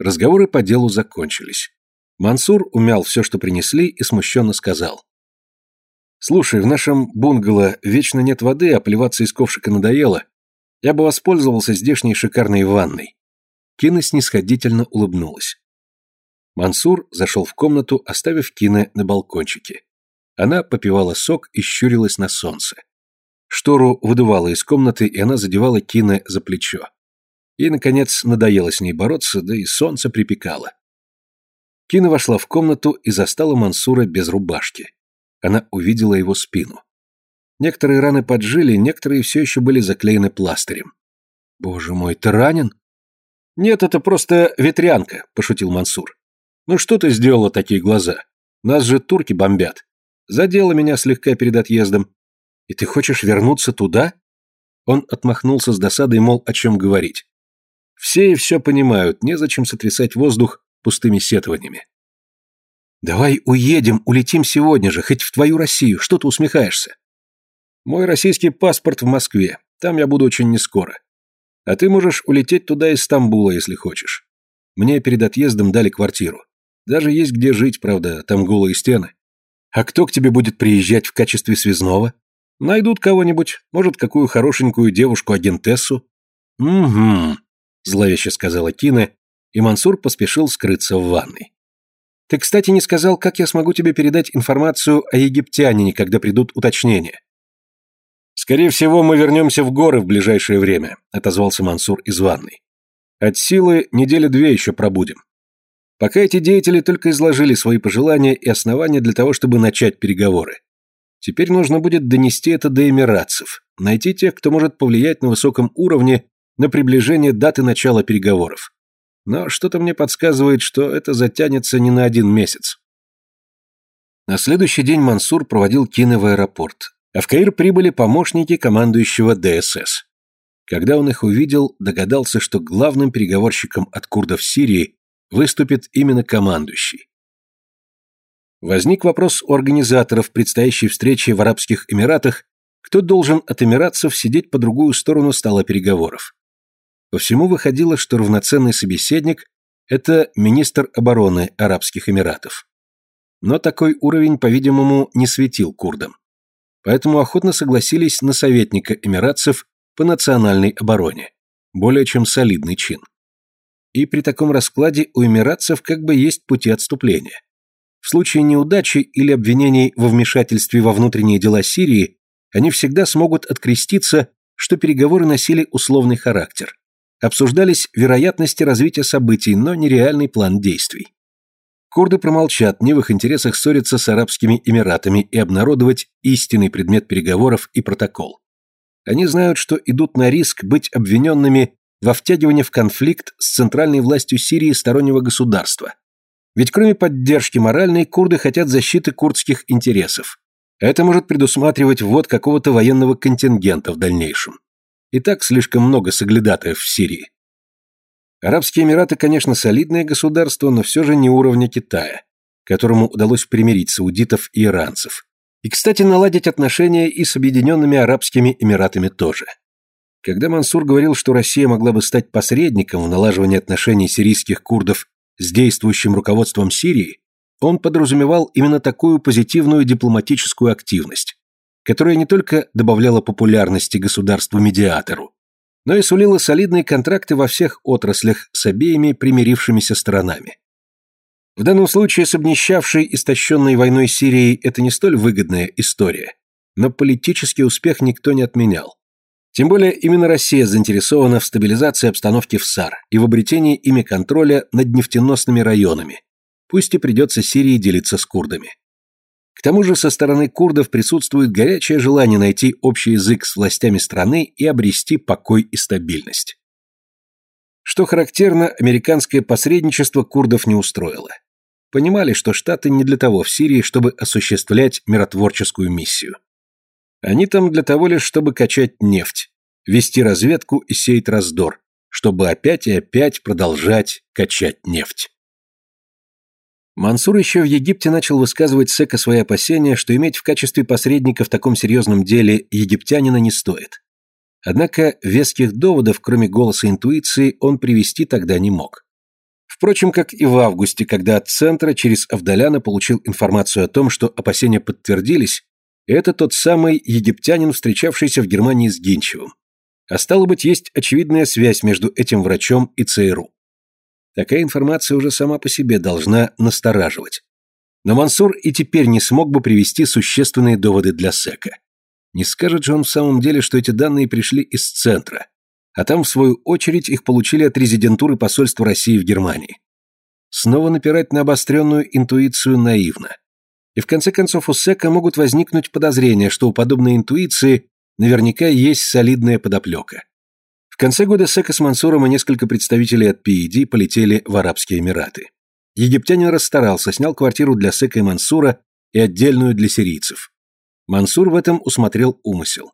Разговоры по делу закончились. Мансур умял все, что принесли, и смущенно сказал. «Слушай, в нашем бунгало вечно нет воды, а плеваться из ковшика надоело. Я бы воспользовался здешней шикарной ванной». Кина снисходительно улыбнулась. Мансур зашел в комнату, оставив Кине на балкончике. Она попивала сок и щурилась на солнце. Штору выдувала из комнаты, и она задевала Кине за плечо. И, наконец, надоело с ней бороться, да и солнце припекало. Кина вошла в комнату и застала Мансура без рубашки. Она увидела его спину. Некоторые раны поджили, некоторые все еще были заклеены пластырем. «Боже мой, ты ранен?» «Нет, это просто ветрянка», – пошутил Мансур. «Ну что ты сделала такие глаза? Нас же турки бомбят. Задела меня слегка перед отъездом. И ты хочешь вернуться туда?» Он отмахнулся с досадой, мол, о чем говорить. Все и все понимают, незачем сотрясать воздух пустыми сетованиями. «Давай уедем, улетим сегодня же, хоть в твою Россию, что ты усмехаешься?» «Мой российский паспорт в Москве, там я буду очень нескоро. А ты можешь улететь туда из Стамбула, если хочешь. Мне перед отъездом дали квартиру. Даже есть где жить, правда, там голые стены. А кто к тебе будет приезжать в качестве связного? Найдут кого-нибудь, может, какую хорошенькую девушку-агентессу. Угу, зловеще сказала Кина, и Мансур поспешил скрыться в ванной. Ты, кстати, не сказал, как я смогу тебе передать информацию о египтянине, когда придут уточнения. Скорее всего, мы вернемся в горы в ближайшее время, отозвался Мансур из ванной. От силы недели две еще пробудем. Пока эти деятели только изложили свои пожелания и основания для того, чтобы начать переговоры. Теперь нужно будет донести это до эмиратцев, найти тех, кто может повлиять на высоком уровне на приближение даты начала переговоров. Но что-то мне подсказывает, что это затянется не на один месяц. На следующий день Мансур проводил Кина в аэропорт, а в Каир прибыли помощники командующего ДСС. Когда он их увидел, догадался, что главным переговорщиком от курдов Сирии выступит именно командующий. Возник вопрос у организаторов предстоящей встречи в Арабских Эмиратах, кто должен от эмиратцев сидеть по другую сторону стола переговоров. По всему выходило, что равноценный собеседник – это министр обороны Арабских Эмиратов. Но такой уровень, по-видимому, не светил курдам. Поэтому охотно согласились на советника эмиратцев по национальной обороне. Более чем солидный чин. И при таком раскладе у эмиратцев как бы есть пути отступления. В случае неудачи или обвинений во вмешательстве во внутренние дела Сирии они всегда смогут откреститься, что переговоры носили условный характер. Обсуждались вероятности развития событий, но нереальный план действий. Курды промолчат, не в их интересах ссориться с Арабскими Эмиратами и обнародовать истинный предмет переговоров и протокол. Они знают, что идут на риск быть обвиненными во втягивании в конфликт с центральной властью Сирии стороннего государства. Ведь кроме поддержки моральной, курды хотят защиты курдских интересов. Это может предусматривать ввод какого-то военного контингента в дальнейшем. И так слишком много соглядатаев в Сирии. Арабские Эмираты, конечно, солидное государство, но все же не уровня Китая, которому удалось примирить саудитов и иранцев. И, кстати, наладить отношения и с Объединенными Арабскими Эмиратами тоже. Когда Мансур говорил, что Россия могла бы стать посредником в налаживании отношений сирийских курдов с действующим руководством Сирии, он подразумевал именно такую позитивную дипломатическую активность, которая не только добавляла популярности государству-медиатору, но и сулила солидные контракты во всех отраслях с обеими примирившимися сторонами. В данном случае с обнищавшей истощенной войной Сирией это не столь выгодная история, но политический успех никто не отменял. Тем более именно Россия заинтересована в стабилизации обстановки в САР и в обретении ими контроля над нефтеносными районами, пусть и придется Сирии делиться с курдами. К тому же со стороны курдов присутствует горячее желание найти общий язык с властями страны и обрести покой и стабильность. Что характерно, американское посредничество курдов не устроило. Понимали, что Штаты не для того в Сирии, чтобы осуществлять миротворческую миссию. Они там для того лишь, чтобы качать нефть, вести разведку и сеять раздор, чтобы опять и опять продолжать качать нефть. Мансур еще в Египте начал высказывать Сека свои опасения, что иметь в качестве посредника в таком серьезном деле египтянина не стоит. Однако веских доводов, кроме голоса интуиции, он привести тогда не мог. Впрочем, как и в августе, когда от центра через Авдаляна получил информацию о том, что опасения подтвердились, это тот самый египтянин, встречавшийся в Германии с Гинчевым. А стало быть, есть очевидная связь между этим врачом и ЦРУ. Такая информация уже сама по себе должна настораживать. Но Мансур и теперь не смог бы привести существенные доводы для Сека. Не скажет же он в самом деле, что эти данные пришли из центра, а там, в свою очередь, их получили от резидентуры посольства России в Германии. Снова напирать на обостренную интуицию наивно. И в конце концов у Сека могут возникнуть подозрения, что у подобной интуиции наверняка есть солидная подоплека. В конце года Сека с Мансуром и несколько представителей от PED полетели в Арабские Эмираты. Египтянин расстарался, снял квартиру для Сека и Мансура и отдельную для сирийцев. Мансур в этом усмотрел умысел.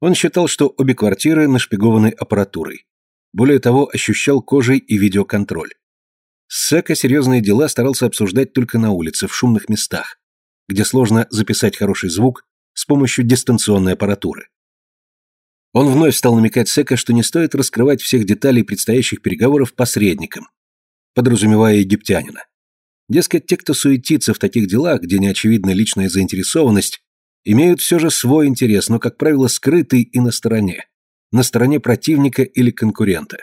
Он считал, что обе квартиры нашпигованы аппаратурой. Более того, ощущал кожей и видеоконтроль. Сека серьезные дела старался обсуждать только на улице, в шумных местах, где сложно записать хороший звук с помощью дистанционной аппаратуры. Он вновь стал намекать Сека, что не стоит раскрывать всех деталей предстоящих переговоров посредникам, подразумевая египтянина. Дескать, те, кто суетится в таких делах, где не очевидна личная заинтересованность, имеют все же свой интерес, но, как правило, скрытый и на стороне. На стороне противника или конкурента.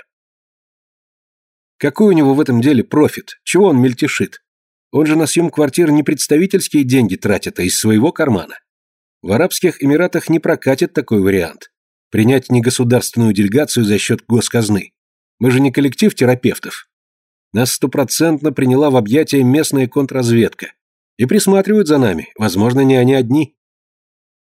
Какой у него в этом деле профит? Чего он мельтешит? Он же на съем квартир не представительские деньги тратит, а из своего кармана. В Арабских Эмиратах не прокатит такой вариант. Принять негосударственную делегацию за счет госказны. Мы же не коллектив терапевтов. Нас стопроцентно приняла в объятия местная контрразведка. И присматривают за нами, возможно, не они одни.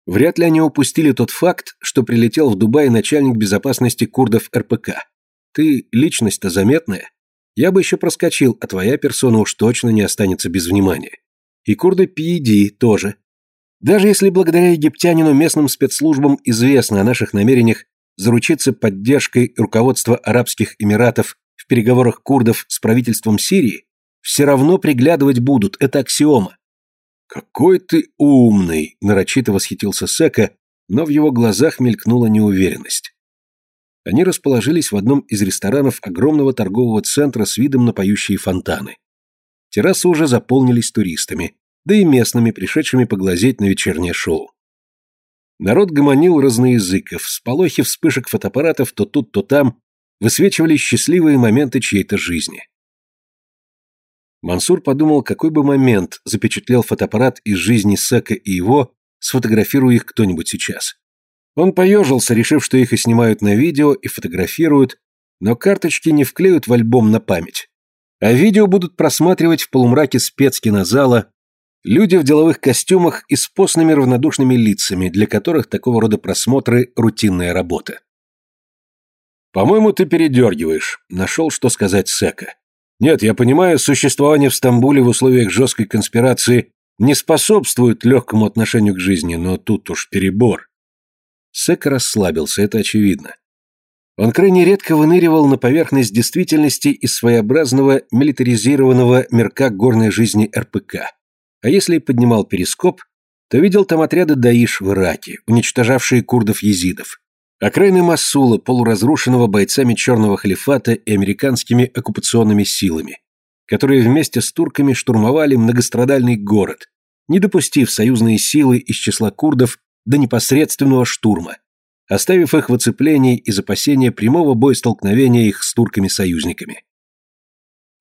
Вряд ли они упустили тот факт, что прилетел в Дубай начальник безопасности курдов РПК. Ты личность-то заметная. Я бы еще проскочил, а твоя персона уж точно не останется без внимания. И курды PED тоже. Даже если благодаря египтянину местным спецслужбам известно о наших намерениях заручиться поддержкой руководства Арабских Эмиратов в переговорах курдов с правительством Сирии, все равно приглядывать будут, это аксиома. «Какой ты умный!» – нарочито восхитился Сека, но в его глазах мелькнула неуверенность. Они расположились в одном из ресторанов огромного торгового центра с видом на поющие фонтаны. Террасы уже заполнились туристами, да и местными, пришедшими поглазеть на вечернее шоу. Народ гомонил разноязыков, сполохи вспышек фотоаппаратов то тут, то там высвечивали счастливые моменты чьей-то жизни. Мансур подумал, какой бы момент запечатлел фотоаппарат из жизни Сека и его, сфотографируя их кто-нибудь сейчас. Он поежился, решив, что их и снимают на видео, и фотографируют, но карточки не вклеют в альбом на память. А видео будут просматривать в полумраке спецкинозала люди в деловых костюмах и с постными равнодушными лицами, для которых такого рода просмотры – рутинная работа. «По-моему, ты передергиваешь», – нашел, что сказать Сека. Нет, я понимаю, существование в Стамбуле в условиях жесткой конспирации не способствует легкому отношению к жизни, но тут уж перебор. Сек расслабился, это очевидно. Он крайне редко выныривал на поверхность действительности из своеобразного милитаризированного мирка горной жизни РПК. А если и поднимал перископ, то видел там отряды Даиш в Ираке, уничтожавшие курдов-езидов, Окраины Масула, полуразрушенного бойцами Черного халифата и американскими оккупационными силами, которые вместе с турками штурмовали многострадальный город, не допустив союзные силы из числа курдов до непосредственного штурма, оставив их в оцеплении из опасения прямого боестолкновения их с турками-союзниками.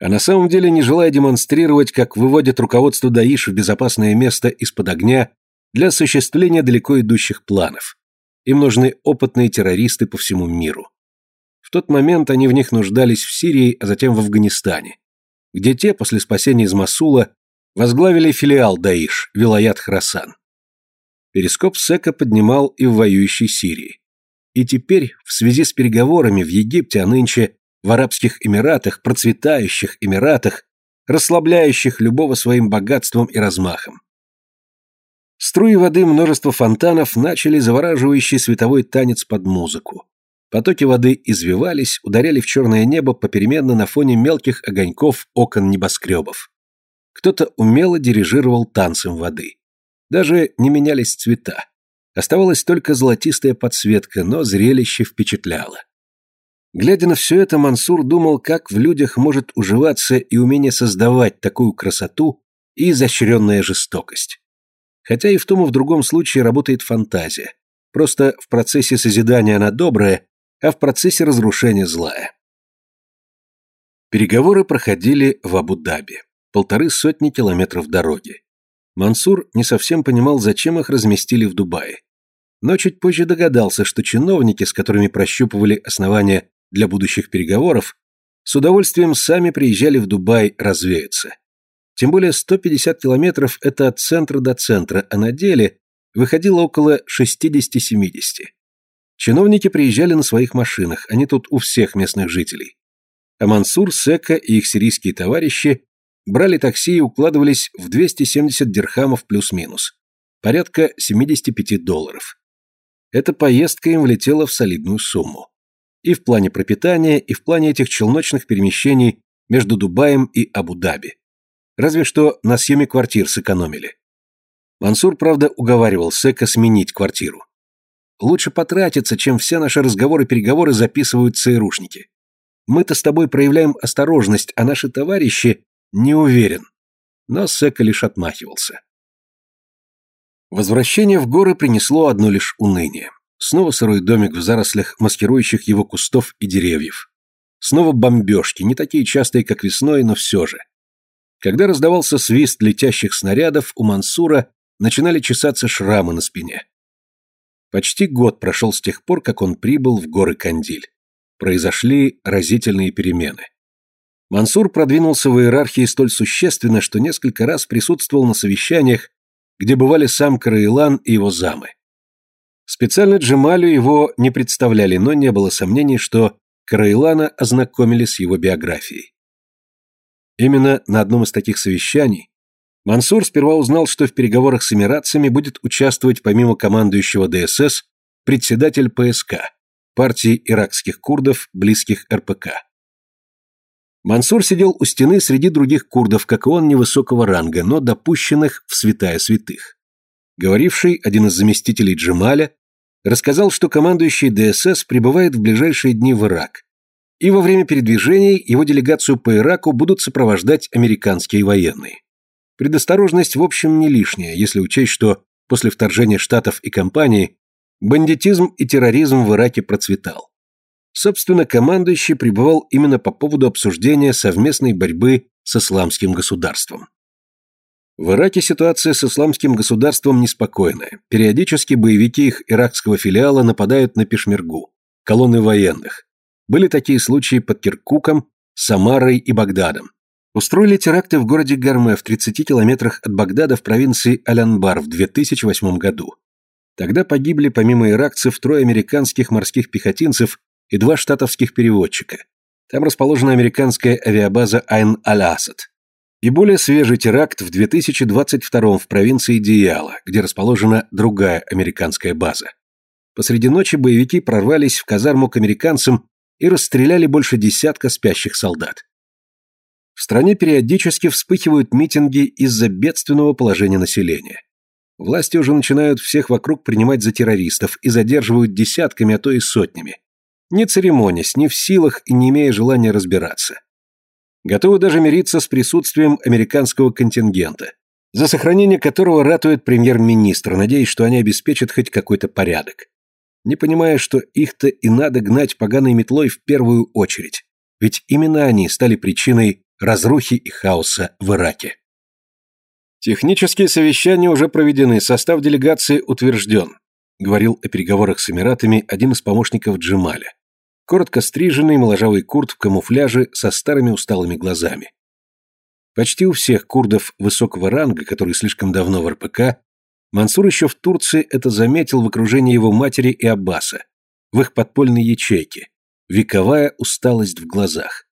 А на самом деле не желая демонстрировать, как выводят руководство Даиш в безопасное место из-под огня для осуществления далеко идущих планов. Им нужны опытные террористы по всему миру. В тот момент они в них нуждались в Сирии, а затем в Афганистане, где те, после спасения из Масула, возглавили филиал Даиш, Вилаят Храсан. Перископ Сека поднимал и в воюющей Сирии. И теперь, в связи с переговорами в Египте, а нынче в Арабских Эмиратах, процветающих Эмиратах, расслабляющих любого своим богатством и размахом, Струи воды множество фонтанов начали завораживающий световой танец под музыку. Потоки воды извивались, ударяли в черное небо попеременно на фоне мелких огоньков окон небоскребов. Кто-то умело дирижировал танцем воды. Даже не менялись цвета. Оставалась только золотистая подсветка, но зрелище впечатляло. Глядя на все это, Мансур думал, как в людях может уживаться и умение создавать такую красоту и изощренная жестокость. Хотя и в том и в другом случае работает фантазия. Просто в процессе созидания она добрая, а в процессе разрушения злая. Переговоры проходили в Абу-Даби. Полторы сотни километров дороги. Мансур не совсем понимал, зачем их разместили в Дубае. но чуть позже догадался, что чиновники, с которыми прощупывали основания для будущих переговоров, с удовольствием сами приезжали в Дубай развеяться. Тем более 150 километров – это от центра до центра, а на деле выходило около 60-70. Чиновники приезжали на своих машинах, они тут у всех местных жителей. А Мансур, Сека и их сирийские товарищи брали такси и укладывались в 270 дирхамов плюс-минус. Порядка 75 долларов. Эта поездка им влетела в солидную сумму. И в плане пропитания, и в плане этих челночных перемещений между Дубаем и Абу-Даби. Разве что на съеме квартир сэкономили. Мансур, правда, уговаривал Сека сменить квартиру. Лучше потратиться, чем все наши разговоры-переговоры записывают ЦРУшники. Мы-то с тобой проявляем осторожность, а наши товарищи не уверен. Но Сека лишь отмахивался. Возвращение в горы принесло одно лишь уныние. Снова сырой домик в зарослях, маскирующих его кустов и деревьев. Снова бомбежки, не такие частые, как весной, но все же. Когда раздавался свист летящих снарядов, у Мансура начинали чесаться шрамы на спине. Почти год прошел с тех пор, как он прибыл в горы Кандиль. Произошли разительные перемены. Мансур продвинулся в иерархии столь существенно, что несколько раз присутствовал на совещаниях, где бывали сам Караилан и его замы. Специально Джемалю его не представляли, но не было сомнений, что Караилана ознакомили с его биографией. Именно на одном из таких совещаний Мансур сперва узнал, что в переговорах с эмиратцами будет участвовать помимо командующего ДСС председатель ПСК, партии иракских курдов, близких РПК. Мансур сидел у стены среди других курдов, как и он, невысокого ранга, но допущенных в святая святых. Говоривший, один из заместителей Джемаля, рассказал, что командующий ДСС прибывает в ближайшие дни в Ирак, и во время передвижений его делегацию по Ираку будут сопровождать американские военные. Предосторожность, в общем, не лишняя, если учесть, что после вторжения Штатов и компании бандитизм и терроризм в Ираке процветал. Собственно, командующий пребывал именно по поводу обсуждения совместной борьбы с исламским государством. В Ираке ситуация с исламским государством неспокойная. Периодически боевики их иракского филиала нападают на Пешмергу, колонны военных. Были такие случаи под Киркуком, Самарой и Багдадом. Устроили теракты в городе Гарме в 30 километрах от Багдада в провинции Алянбар в 2008 году. Тогда погибли помимо иракцев трое американских морских пехотинцев и два штатовских переводчика. Там расположена американская авиабаза Айн-Аль-Асад. И более свежий теракт в 2022 в провинции Дияла, где расположена другая американская база. Посреди ночи боевики прорвались в казарму к американцам и расстреляли больше десятка спящих солдат. В стране периодически вспыхивают митинги из-за бедственного положения населения. Власти уже начинают всех вокруг принимать за террористов и задерживают десятками, а то и сотнями не церемонясь, не в силах и не имея желания разбираться. Готовы даже мириться с присутствием американского контингента, за сохранение которого ратует премьер-министр, надеясь, что они обеспечат хоть какой-то порядок. Не понимая, что их-то и надо гнать поганой метлой в первую очередь, ведь именно они стали причиной разрухи и хаоса в Ираке. Технические совещания уже проведены, состав делегации утвержден, говорил о переговорах с Эмиратами один из помощников Джемаля коротко стриженный моложавый курд в камуфляже со старыми усталыми глазами. Почти у всех курдов высокого ранга, которые слишком давно в РПК, Мансур еще в Турции это заметил в окружении его матери и Аббаса, в их подпольной ячейке, вековая усталость в глазах.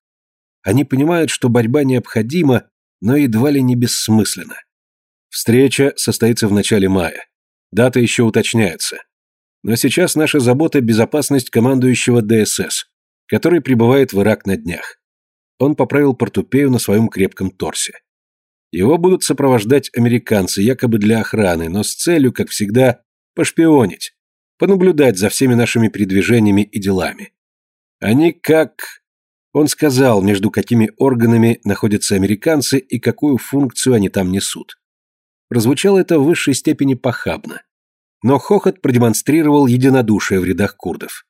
Они понимают, что борьба необходима, но едва ли не бессмысленна. Встреча состоится в начале мая. Дата еще уточняется. Но сейчас наша забота – безопасность командующего ДСС, который прибывает в Ирак на днях. Он поправил портупею на своем крепком торсе. Его будут сопровождать американцы, якобы для охраны, но с целью, как всегда, пошпионить, понаблюдать за всеми нашими передвижениями и делами. Они как... Он сказал, между какими органами находятся американцы и какую функцию они там несут. Прозвучало это в высшей степени похабно. Но хохот продемонстрировал единодушие в рядах курдов.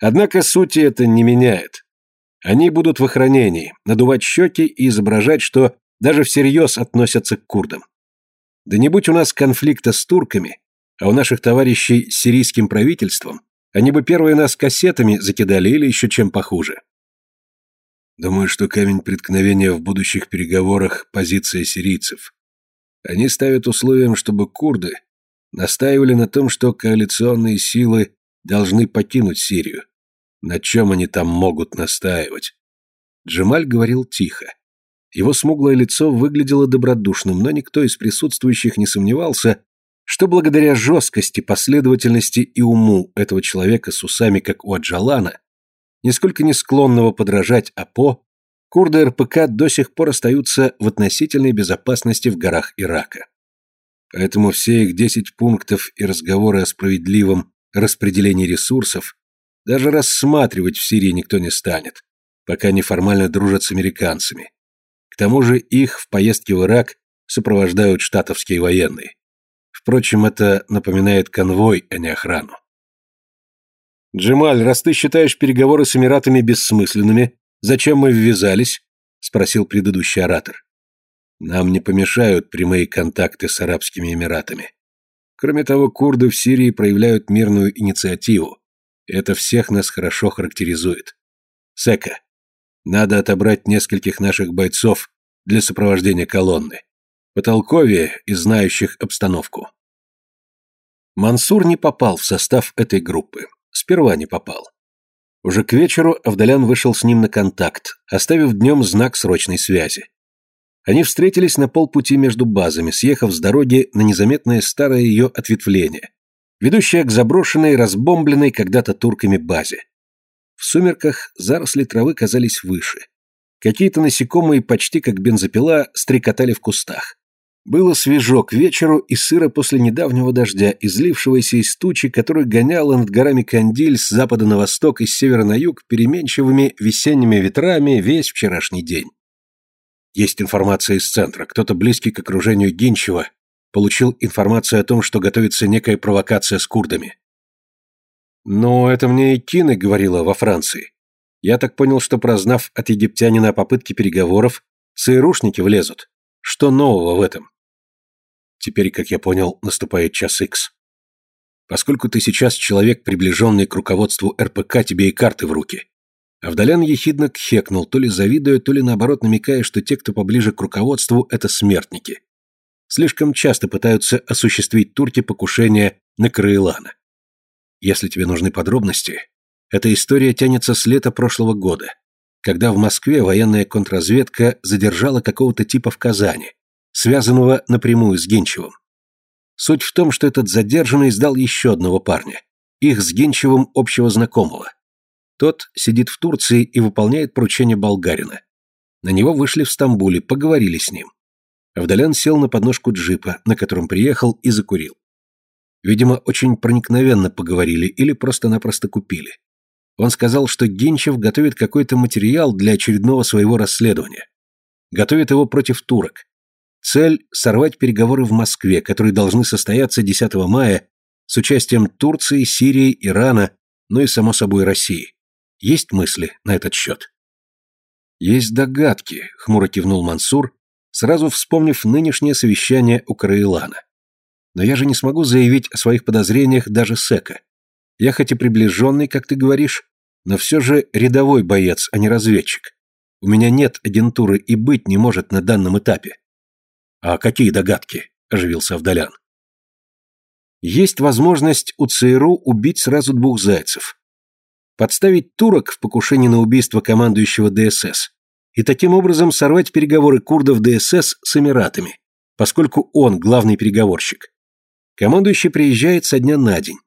Однако сути это не меняет. Они будут в охранении, надувать щеки и изображать, что даже всерьез относятся к курдам. Да не будь у нас конфликта с турками, А у наших товарищей с сирийским правительством они бы первые нас кассетами закидали или еще чем похуже. Думаю, что камень преткновения в будущих переговорах – позиция сирийцев. Они ставят условием, чтобы курды настаивали на том, что коалиционные силы должны покинуть Сирию. На чем они там могут настаивать? Джемаль говорил тихо. Его смуглое лицо выглядело добродушным, но никто из присутствующих не сомневался, что благодаря жесткости, последовательности и уму этого человека с усами, как у Аджалана, нисколько не склонного подражать АПО, курды РПК до сих пор остаются в относительной безопасности в горах Ирака. Поэтому все их десять пунктов и разговоры о справедливом распределении ресурсов даже рассматривать в Сирии никто не станет, пока они формально дружат с американцами. К тому же их в поездке в Ирак сопровождают штатовские военные. Впрочем, это напоминает конвой, а не охрану. «Джемаль, раз ты считаешь переговоры с Эмиратами бессмысленными, зачем мы ввязались?» — спросил предыдущий оратор. «Нам не помешают прямые контакты с Арабскими Эмиратами. Кроме того, курды в Сирии проявляют мирную инициативу. Это всех нас хорошо характеризует. Сека, надо отобрать нескольких наших бойцов для сопровождения колонны. Потолковее и знающих обстановку. Мансур не попал в состав этой группы. Сперва не попал. Уже к вечеру Авдалян вышел с ним на контакт, оставив днем знак срочной связи. Они встретились на полпути между базами, съехав с дороги на незаметное старое ее ответвление, ведущее к заброшенной, разбомбленной когда-то турками базе. В сумерках заросли травы казались выше. Какие-то насекомые почти как бензопила стрекотали в кустах. Было свежо к вечеру и сыро после недавнего дождя, излившегося из тучи, который гоняла над горами Кандиль с запада на восток и с севера на юг переменчивыми весенними ветрами весь вчерашний день. Есть информация из центра. Кто-то близкий к окружению Гинчева получил информацию о том, что готовится некая провокация с курдами. Но это мне и Кины говорила во Франции. Я так понял, что прознав от египтянина о попытке переговоров, ЦРУшники влезут. Что нового в этом? Теперь, как я понял, наступает час икс. Поскольку ты сейчас человек, приближенный к руководству РПК, тебе и карты в руки. Авдалян ехидно кхекнул, то ли завидуя, то ли наоборот намекая, что те, кто поближе к руководству, это смертники. Слишком часто пытаются осуществить турки покушение на Краилана. Если тебе нужны подробности, эта история тянется с лета прошлого года, когда в Москве военная контрразведка задержала какого-то типа в Казани, связанного напрямую с Генчевым. Суть в том, что этот задержанный сдал еще одного парня, их с Генчевым общего знакомого. Тот сидит в Турции и выполняет поручение болгарина. На него вышли в Стамбуле, поговорили с ним. Авдалян сел на подножку джипа, на котором приехал, и закурил. Видимо, очень проникновенно поговорили или просто-напросто купили. Он сказал, что Генчев готовит какой-то материал для очередного своего расследования. Готовит его против турок. Цель – сорвать переговоры в Москве, которые должны состояться 10 мая с участием Турции, Сирии, Ирана, ну и, само собой, России. Есть мысли на этот счет? Есть догадки, хмуро кивнул Мансур, сразу вспомнив нынешнее совещание у Караилана. Но я же не смогу заявить о своих подозрениях даже Сека. Я хоть и приближенный, как ты говоришь, но все же рядовой боец, а не разведчик. У меня нет агентуры и быть не может на данном этапе. А какие догадки? Оживился Авдалян. Есть возможность у ЦРУ убить сразу двух зайцев. Подставить турок в покушении на убийство командующего ДСС и таким образом сорвать переговоры курдов ДСС с Эмиратами, поскольку он главный переговорщик. Командующий приезжает со дня на день.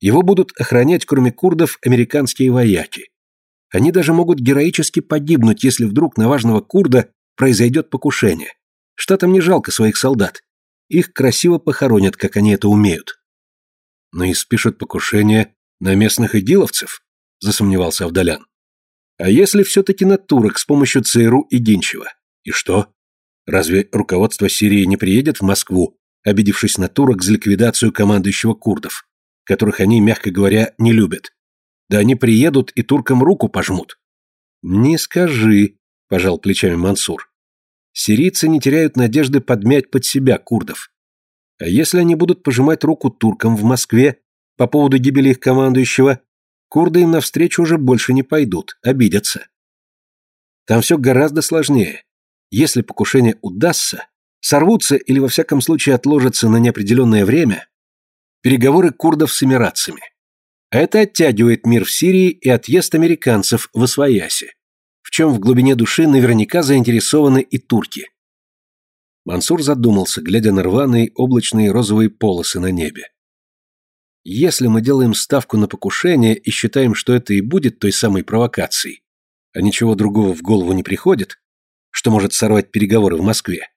Его будут охранять, кроме курдов, американские вояки. Они даже могут героически погибнуть, если вдруг на важного курда произойдет покушение. Штатам не жалко своих солдат. Их красиво похоронят, как они это умеют. Но и спишут покушение на местных идиловцев, засомневался Авдалян. А если все-таки на турок с помощью ЦРУ и Гинчева? И что? Разве руководство Сирии не приедет в Москву, обидевшись на турок за ликвидацию командующего курдов, которых они, мягко говоря, не любят? Да они приедут и туркам руку пожмут. Не скажи, пожал плечами Мансур. Сирийцы не теряют надежды подмять под себя курдов. А если они будут пожимать руку туркам в Москве по поводу гибели их командующего, курды им навстречу уже больше не пойдут, обидятся. Там все гораздо сложнее. Если покушение удастся, сорвутся или во всяком случае отложатся на неопределенное время переговоры курдов с эмиратцами. А это оттягивает мир в Сирии и отъезд американцев в Освояси, в чем в глубине души наверняка заинтересованы и турки. Мансур задумался, глядя на рваные облачные розовые полосы на небе. Если мы делаем ставку на покушение и считаем, что это и будет той самой провокацией, а ничего другого в голову не приходит, что может сорвать переговоры в Москве,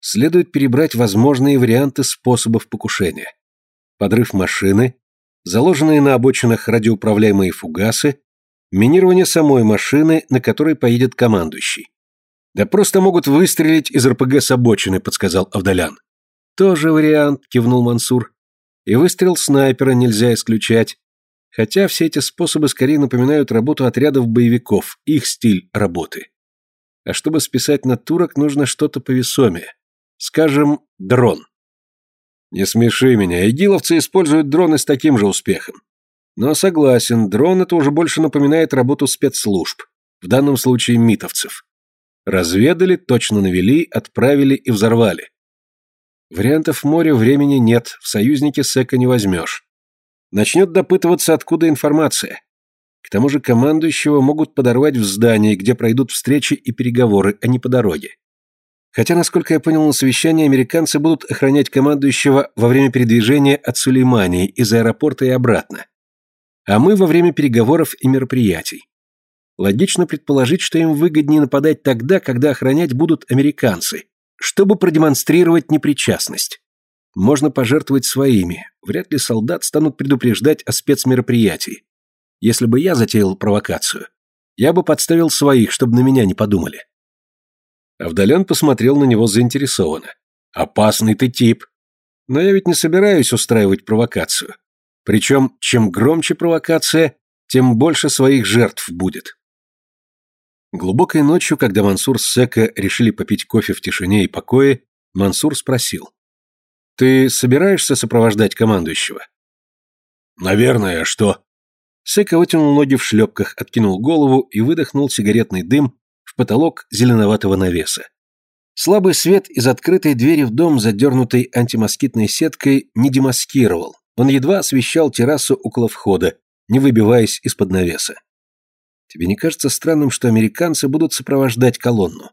следует перебрать возможные варианты способов покушения. Подрыв машины, заложенные на обочинах радиоуправляемые фугасы, минирование самой машины, на которой поедет командующий. «Да просто могут выстрелить из РПГ с обочины», — подсказал Авдалян. «Тоже вариант», — кивнул Мансур. «И выстрел снайпера нельзя исключать. Хотя все эти способы скорее напоминают работу отрядов боевиков, их стиль работы. А чтобы списать на турок, нужно что-то повесомее. Скажем, дрон. Не смеши меня, игиловцы используют дроны с таким же успехом. Но согласен, дрон это уже больше напоминает работу спецслужб, в данном случае митовцев. Разведали, точно навели, отправили и взорвали. Вариантов в море времени нет, в союзники Сека не возьмешь начнет допытываться, откуда информация. К тому же командующего могут подорвать в здании, где пройдут встречи и переговоры, а не по дороге. Хотя, насколько я понял на совещании, американцы будут охранять командующего во время передвижения от Сулеймании из аэропорта и обратно. А мы во время переговоров и мероприятий. Логично предположить, что им выгоднее нападать тогда, когда охранять будут американцы, чтобы продемонстрировать непричастность. Можно пожертвовать своими. Вряд ли солдат станут предупреждать о спецмероприятии. Если бы я затеял провокацию, я бы подставил своих, чтобы на меня не подумали. Авдалян посмотрел на него заинтересованно. «Опасный ты тип. Но я ведь не собираюсь устраивать провокацию. Причем, чем громче провокация, тем больше своих жертв будет». Глубокой ночью, когда Мансур с Сека решили попить кофе в тишине и покое, Мансур спросил. Ты собираешься сопровождать командующего? Наверное, а что? Сека вытянул ноги в шлепках, откинул голову и выдохнул сигаретный дым в потолок зеленоватого навеса. Слабый свет из открытой двери в дом, задернутой антимоскитной сеткой, не демаскировал. Он едва освещал террасу около входа, не выбиваясь из-под навеса. Тебе не кажется странным, что американцы будут сопровождать колонну?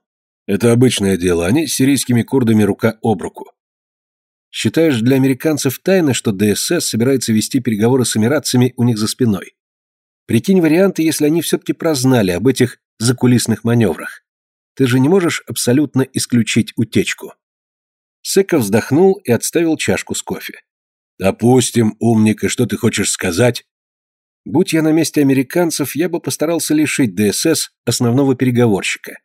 Это обычное дело, они с сирийскими курдами рука об руку. Считаешь для американцев тайно, что ДСС собирается вести переговоры с эмиратцами у них за спиной? Прикинь варианты, если они все-таки прознали об этих закулисных маневрах. Ты же не можешь абсолютно исключить утечку. Сека вздохнул и отставил чашку с кофе. «Допустим, умник, и что ты хочешь сказать?» Будь я на месте американцев, я бы постарался лишить ДСС основного переговорщика.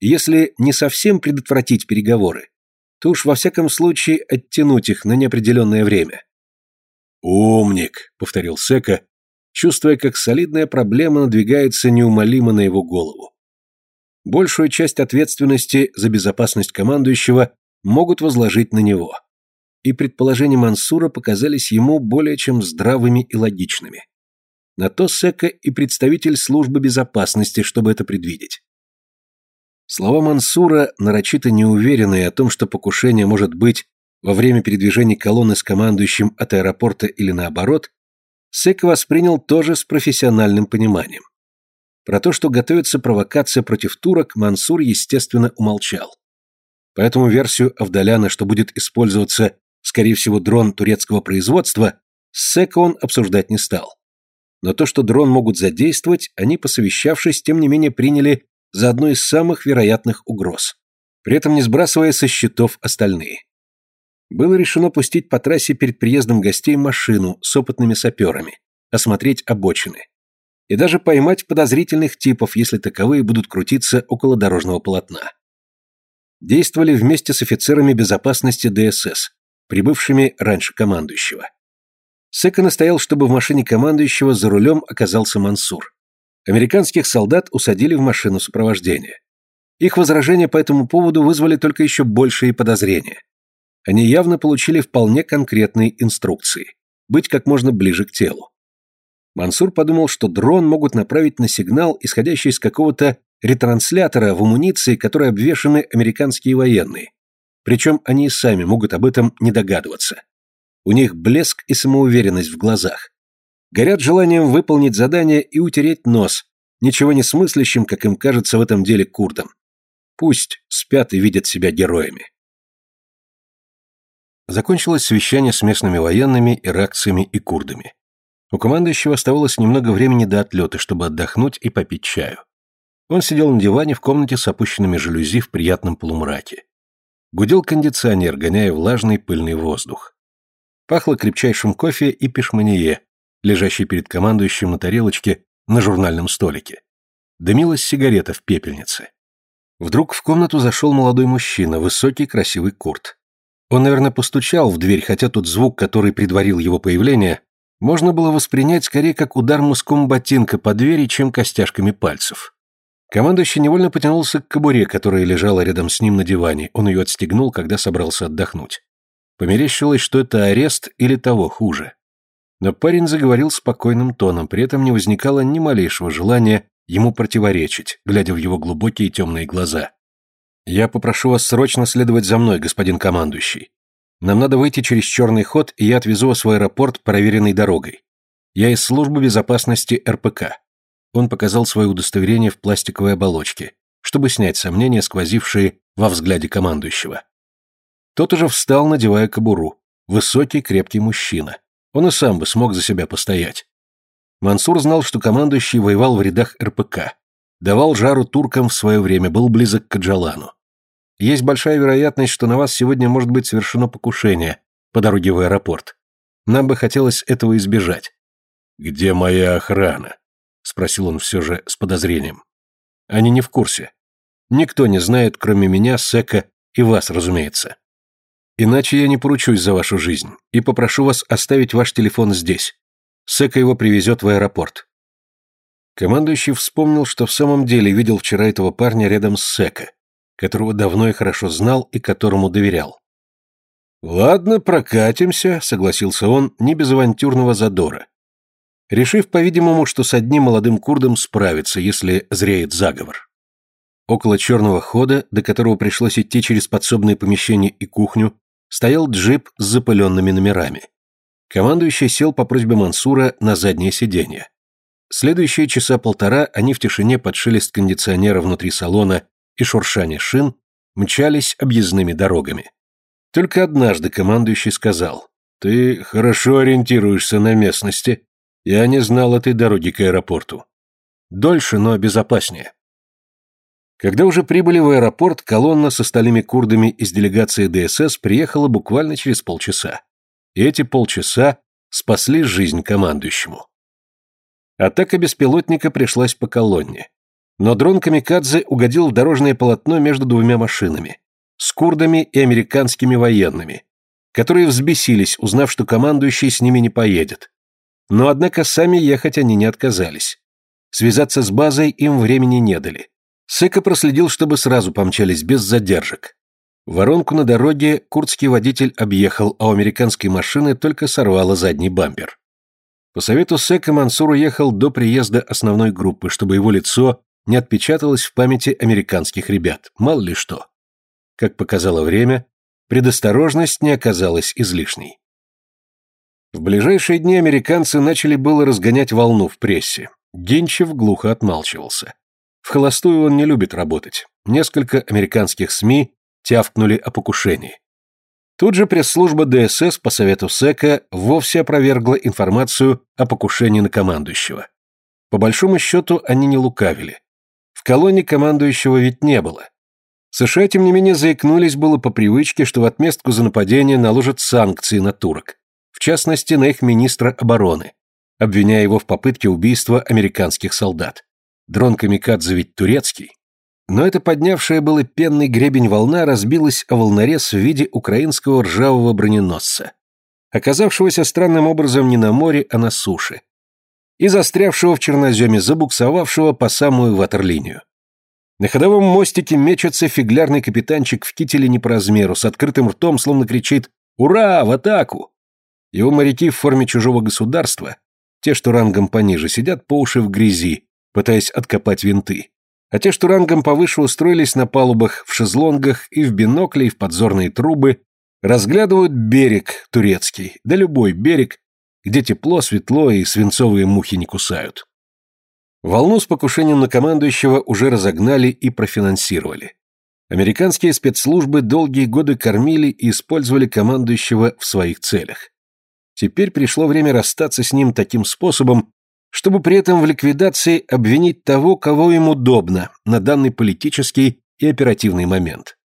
Если не совсем предотвратить переговоры, то уж во всяком случае оттянуть их на неопределенное время. «Умник», — повторил Сека, чувствуя, как солидная проблема надвигается неумолимо на его голову. Большую часть ответственности за безопасность командующего могут возложить на него. И предположения Мансура показались ему более чем здравыми и логичными. На то Сека и представитель службы безопасности, чтобы это предвидеть. Слова Мансура, нарочито неуверенные о том, что покушение может быть во время передвижения колонны с командующим от аэропорта или наоборот, Сек воспринял тоже с профессиональным пониманием. Про то, что готовится провокация против турок, Мансур, естественно, умолчал. Поэтому версию Авдаляна, что будет использоваться, скорее всего, дрон турецкого производства, с Сека он обсуждать не стал. Но то, что дрон могут задействовать, они, посовещавшись, тем не менее приняли за одну из самых вероятных угроз, при этом не сбрасывая со счетов остальные. Было решено пустить по трассе перед приездом гостей машину с опытными саперами, осмотреть обочины и даже поймать подозрительных типов, если таковые будут крутиться около дорожного полотна. Действовали вместе с офицерами безопасности ДСС, прибывшими раньше командующего. Сека настоял, чтобы в машине командующего за рулем оказался Мансур. Американских солдат усадили в машину сопровождения. Их возражения по этому поводу вызвали только еще большие подозрения. Они явно получили вполне конкретные инструкции – быть как можно ближе к телу. Мансур подумал, что дрон могут направить на сигнал, исходящий из какого-то ретранслятора в амуниции, которой обвешаны американские военные. Причем они и сами могут об этом не догадываться. У них блеск и самоуверенность в глазах. Горят желанием выполнить задание и утереть нос, ничего не смыслящим, как им кажется в этом деле курдам. Пусть спят и видят себя героями. Закончилось совещание с местными военными, иракцами и курдами. У командующего оставалось немного времени до отлета, чтобы отдохнуть и попить чаю. Он сидел на диване в комнате с опущенными жалюзи в приятном полумраке. Гудел кондиционер, гоняя влажный пыльный воздух. Пахло крепчайшим кофе и пешманье, лежащей перед командующим на тарелочке на журнальном столике. Дымилась сигарета в пепельнице. Вдруг в комнату зашел молодой мужчина, высокий красивый Курт. Он, наверное, постучал в дверь, хотя тот звук, который предварил его появление, можно было воспринять скорее как удар муском ботинка по двери, чем костяшками пальцев. Командующий невольно потянулся к кобуре, которая лежала рядом с ним на диване. Он ее отстегнул, когда собрался отдохнуть. Померещилось, что это арест или того хуже. Но парень заговорил спокойным тоном, при этом не возникало ни малейшего желания ему противоречить, глядя в его глубокие темные глаза. «Я попрошу вас срочно следовать за мной, господин командующий. Нам надо выйти через черный ход, и я отвезу вас в аэропорт проверенной дорогой. Я из службы безопасности РПК. Он показал свое удостоверение в пластиковой оболочке, чтобы снять сомнения, сквозившие во взгляде командующего. Тот уже встал, надевая кобуру. Высокий, крепкий мужчина. Он и сам бы смог за себя постоять. Мансур знал, что командующий воевал в рядах РПК. Давал жару туркам в свое время, был близок к Джалану. Есть большая вероятность, что на вас сегодня может быть совершено покушение по дороге в аэропорт. Нам бы хотелось этого избежать. Где моя охрана? — спросил он все же с подозрением. «Они не в курсе. Никто не знает, кроме меня, Сека и вас, разумеется. Иначе я не поручусь за вашу жизнь и попрошу вас оставить ваш телефон здесь. Сека его привезет в аэропорт». Командующий вспомнил, что в самом деле видел вчера этого парня рядом с Сека, которого давно и хорошо знал и которому доверял. «Ладно, прокатимся», — согласился он, не без авантюрного задора решив, по-видимому, что с одним молодым курдом справится, если зреет заговор. Около черного хода, до которого пришлось идти через подсобные помещения и кухню, стоял джип с запыленными номерами. Командующий сел по просьбе Мансура на заднее сиденье. Следующие часа полтора они в тишине под шелест кондиционера внутри салона и шуршание шин мчались объездными дорогами. Только однажды командующий сказал, «Ты хорошо ориентируешься на местности я не знал этой дороги к аэропорту. Дольше, но безопаснее. Когда уже прибыли в аэропорт, колонна с остальными курдами из делегации ДСС приехала буквально через полчаса. И эти полчаса спасли жизнь командующему. Атака беспилотника пришлась по колонне. Но дрон Камикадзе угодил в дорожное полотно между двумя машинами, с курдами и американскими военными, которые взбесились, узнав, что командующий с ними не поедет, но, однако, сами ехать они не отказались. Связаться с базой им времени не дали. Сека проследил, чтобы сразу помчались без задержек. Воронку на дороге курдский водитель объехал, а у американской машины только сорвало задний бампер. По совету Сека Мансур уехал до приезда основной группы, чтобы его лицо не отпечаталось в памяти американских ребят, мало ли что. Как показало время, предосторожность не оказалась излишней. В ближайшие дни американцы начали было разгонять волну в прессе. Генчев глухо отмалчивался. В холостую он не любит работать. Несколько американских СМИ тявкнули о покушении. Тут же пресс-служба ДСС по совету СЭКа вовсе опровергла информацию о покушении на командующего. По большому счету они не лукавили. В колонии командующего ведь не было. США, тем не менее, заикнулись было по привычке, что в отместку за нападение наложат санкции на турок частности на их министра обороны, обвиняя его в попытке убийства американских солдат. Дрон Камикадзе ведь турецкий. Но эта поднявшая было пенный гребень волна разбилась о волнорез в виде украинского ржавого броненосца, оказавшегося странным образом не на море, а на суше, и застрявшего в черноземе, забуксовавшего по самую ватерлинию. На ходовом мостике мечется фиглярный капитанчик в кителе не по размеру, с открытым ртом, словно кричит «Ура! В атаку!». Его моряки в форме чужого государства, те, что рангом пониже, сидят по уши в грязи, пытаясь откопать винты. А те, что рангом повыше, устроились на палубах, в шезлонгах и в бинокли, и в подзорные трубы, разглядывают берег турецкий, да любой берег, где тепло, светло и свинцовые мухи не кусают. Волну с покушением на командующего уже разогнали и профинансировали. Американские спецслужбы долгие годы кормили и использовали командующего в своих целях. Теперь пришло время расстаться с ним таким способом, чтобы при этом в ликвидации обвинить того, кого им удобно на данный политический и оперативный момент.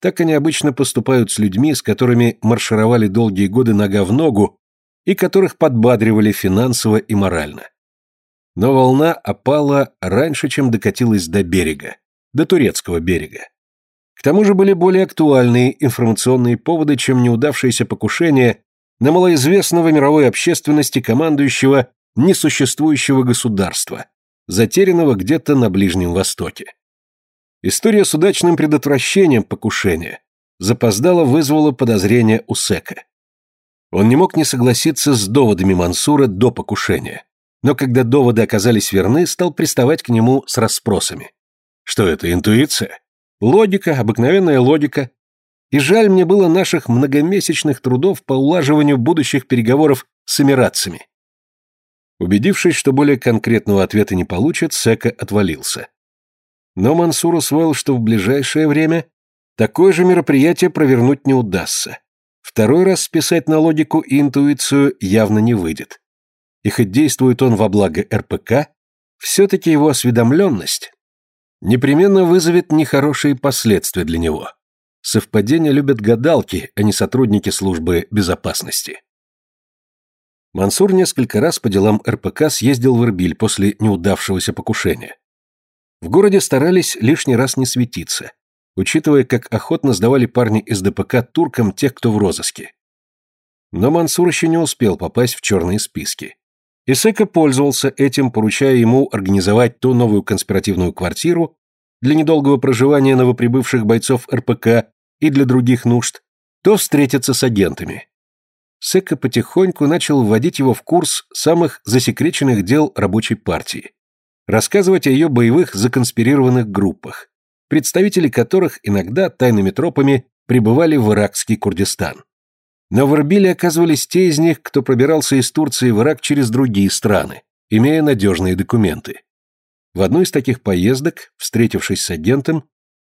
Так они обычно поступают с людьми, с которыми маршировали долгие годы нога в ногу и которых подбадривали финансово и морально. Но волна опала раньше, чем докатилась до берега, до турецкого берега. К тому же были более актуальные информационные поводы, чем неудавшееся покушение на малоизвестного мировой общественности командующего несуществующего государства, затерянного где-то на Ближнем Востоке. История с удачным предотвращением покушения запоздало вызвала подозрения у Сека. Он не мог не согласиться с доводами Мансура до покушения, но когда доводы оказались верны, стал приставать к нему с расспросами. Что это, интуиция? Логика, обыкновенная логика. И жаль мне было наших многомесячных трудов по улаживанию будущих переговоров с эмиратцами. Убедившись, что более конкретного ответа не получит, Сека отвалился. Но Мансур усвоил, что в ближайшее время такое же мероприятие провернуть не удастся. Второй раз списать на логику и интуицию явно не выйдет. И хоть действует он во благо РПК, все-таки его осведомленность непременно вызовет нехорошие последствия для него. Совпадения любят гадалки, а не сотрудники службы безопасности. Мансур несколько раз по делам РПК съездил в Ирбиль после неудавшегося покушения. В городе старались лишний раз не светиться, учитывая, как охотно сдавали парни из ДПК туркам тех, кто в розыске. Но Мансур еще не успел попасть в черные списки. Исека пользовался этим, поручая ему организовать то новую конспиративную квартиру для недолгого проживания новоприбывших бойцов РПК и для других нужд, то встретиться с агентами. Сека потихоньку начал вводить его в курс самых засекреченных дел рабочей партии, рассказывать о ее боевых законспирированных группах, представители которых иногда тайными тропами прибывали в иракский Курдистан. Но в Эрбиле оказывались те из них, кто пробирался из Турции в Ирак через другие страны, имея надежные документы. В одну из таких поездок, встретившись с агентом,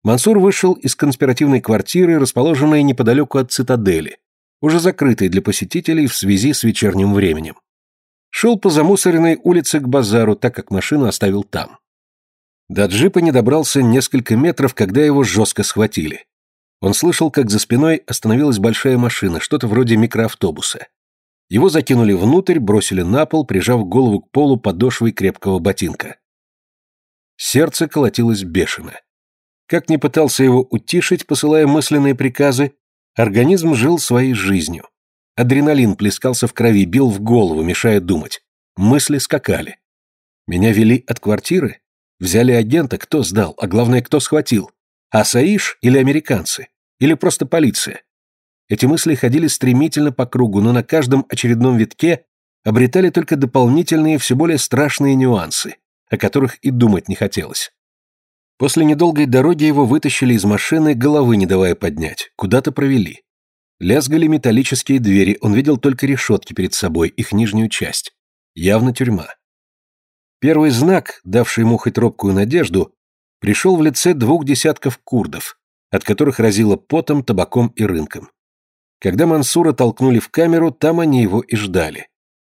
Мансур вышел из конспиративной квартиры, расположенной неподалеку от цитадели, уже закрытый для посетителей в связи с вечерним временем. Шел по замусоренной улице к базару, так как машину оставил там. До джипа не добрался несколько метров, когда его жестко схватили. Он слышал, как за спиной остановилась большая машина, что-то вроде микроавтобуса. Его закинули внутрь, бросили на пол, прижав голову к полу подошвой крепкого ботинка. Сердце колотилось бешено. Как ни пытался его утишить, посылая мысленные приказы, Организм жил своей жизнью. Адреналин плескался в крови, бил в голову, мешая думать. Мысли скакали. Меня вели от квартиры? Взяли агента, кто сдал, а главное, кто схватил? Асаиш или американцы? Или просто полиция? Эти мысли ходили стремительно по кругу, но на каждом очередном витке обретали только дополнительные, все более страшные нюансы, о которых и думать не хотелось. После недолгой дороги его вытащили из машины, головы не давая поднять, куда-то провели. Лязгали металлические двери, он видел только решетки перед собой, их нижнюю часть. Явно тюрьма. Первый знак, давший ему хоть робкую надежду, пришел в лице двух десятков курдов, от которых разило потом, табаком и рынком. Когда Мансура толкнули в камеру, там они его и ждали.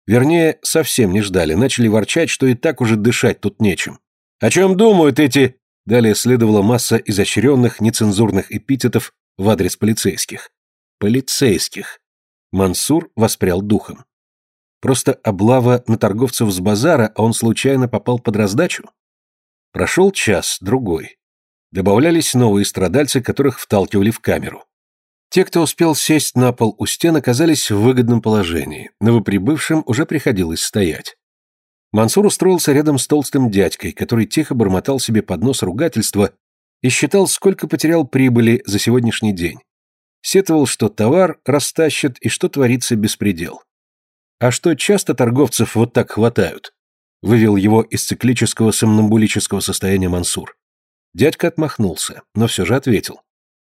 Вернее, совсем не ждали, начали ворчать, что и так уже дышать тут нечем. «О чем думают эти...» Далее следовала масса изощренных, нецензурных эпитетов в адрес полицейских. Полицейских. Мансур воспрял духом. Просто облава на торговцев с базара, а он случайно попал под раздачу? Прошел час, другой. Добавлялись новые страдальцы, которых вталкивали в камеру. Те, кто успел сесть на пол у стен, оказались в выгодном положении. Новоприбывшим уже приходилось стоять. Мансур устроился рядом с толстым дядькой, который тихо бормотал себе под нос ругательства и считал, сколько потерял прибыли за сегодняшний день. Сетовал, что товар растащат и что творится беспредел. А что часто торговцев вот так хватают? Вывел его из циклического сомнамбулического состояния Мансур. Дядька отмахнулся, но все же ответил.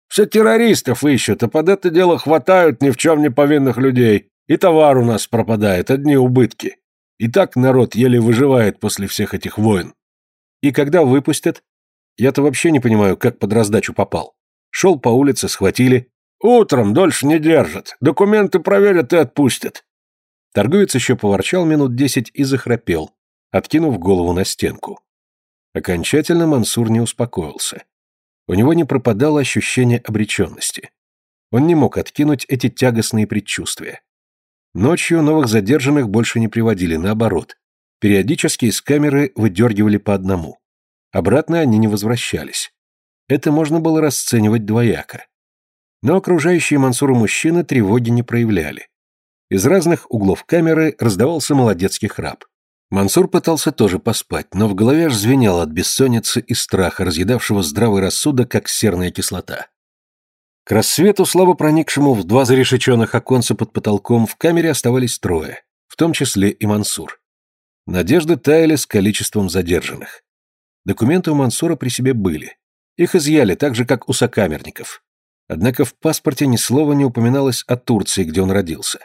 «Все террористов ищут, а под это дело хватают ни в чем не повинных людей, и товар у нас пропадает, одни убытки. И так народ еле выживает после всех этих войн. И когда выпустят? Я-то вообще не понимаю, как под раздачу попал. Шел по улице, схватили. Утром дольше не держат. Документы проверят и отпустят. Торговец еще поворчал минут десять и захрапел, откинув голову на стенку. Окончательно Мансур не успокоился. У него не пропадало ощущение обреченности. Он не мог откинуть эти тягостные предчувствия. Ночью новых задержанных больше не приводили, наоборот. Периодически из камеры выдергивали по одному. Обратно они не возвращались. Это можно было расценивать двояко. Но окружающие Мансуру мужчины тревоги не проявляли. Из разных углов камеры раздавался молодецкий храп. Мансур пытался тоже поспать, но в голове аж звенело от бессонницы и страха, разъедавшего здравый рассудок, как серная кислота. К рассвету, слабо проникшему в два зарешеченных оконца под потолком, в камере оставались трое, в том числе и Мансур. Надежды таяли с количеством задержанных. Документы у Мансура при себе были. Их изъяли так же, как у сокамерников. Однако в паспорте ни слова не упоминалось о Турции, где он родился.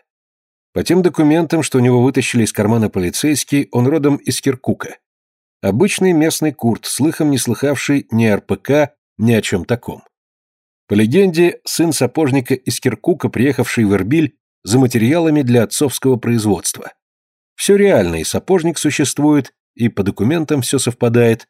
По тем документам, что у него вытащили из кармана полицейские, он родом из Киркука. Обычный местный курт, слыхом не слыхавший ни РПК, ни о чем таком. По легенде, сын сапожника из Киркука, приехавший в Ирбиль за материалами для отцовского производства. Все реально, и сапожник существует, и по документам все совпадает.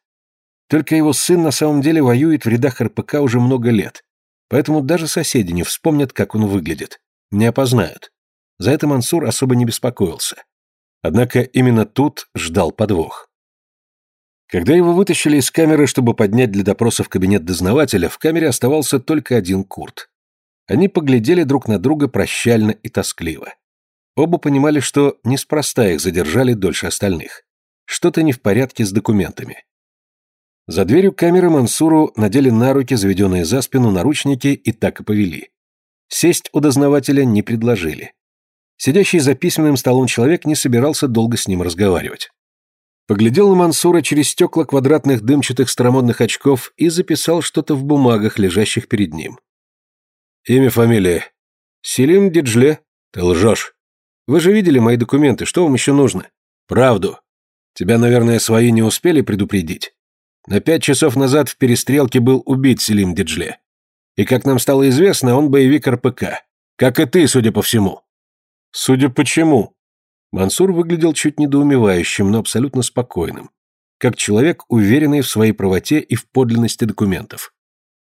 Только его сын на самом деле воюет в рядах РПК уже много лет, поэтому даже соседи не вспомнят, как он выглядит. Не опознают. За это Мансур особо не беспокоился. Однако именно тут ждал подвох. Когда его вытащили из камеры, чтобы поднять для допроса в кабинет дознавателя, в камере оставался только один Курт. Они поглядели друг на друга прощально и тоскливо. Оба понимали, что неспроста их задержали дольше остальных. Что-то не в порядке с документами. За дверью камеры Мансуру надели на руки заведенные за спину наручники и так и повели. Сесть у дознавателя не предложили. Сидящий за письменным столом человек не собирался долго с ним разговаривать. Поглядел на Мансура через стекла квадратных дымчатых старомодных очков и записал что-то в бумагах, лежащих перед ним. Имя, фамилия. Селим Диджле. Ты лжешь. Вы же видели мои документы, что вам еще нужно? Правду. Тебя, наверное, свои не успели предупредить. На пять часов назад в перестрелке был убит Селим Диджле. И, как нам стало известно, он боевик РПК. Как и ты, судя по всему. Судя по чему? Мансур выглядел чуть недоумевающим, но абсолютно спокойным, как человек, уверенный в своей правоте и в подлинности документов.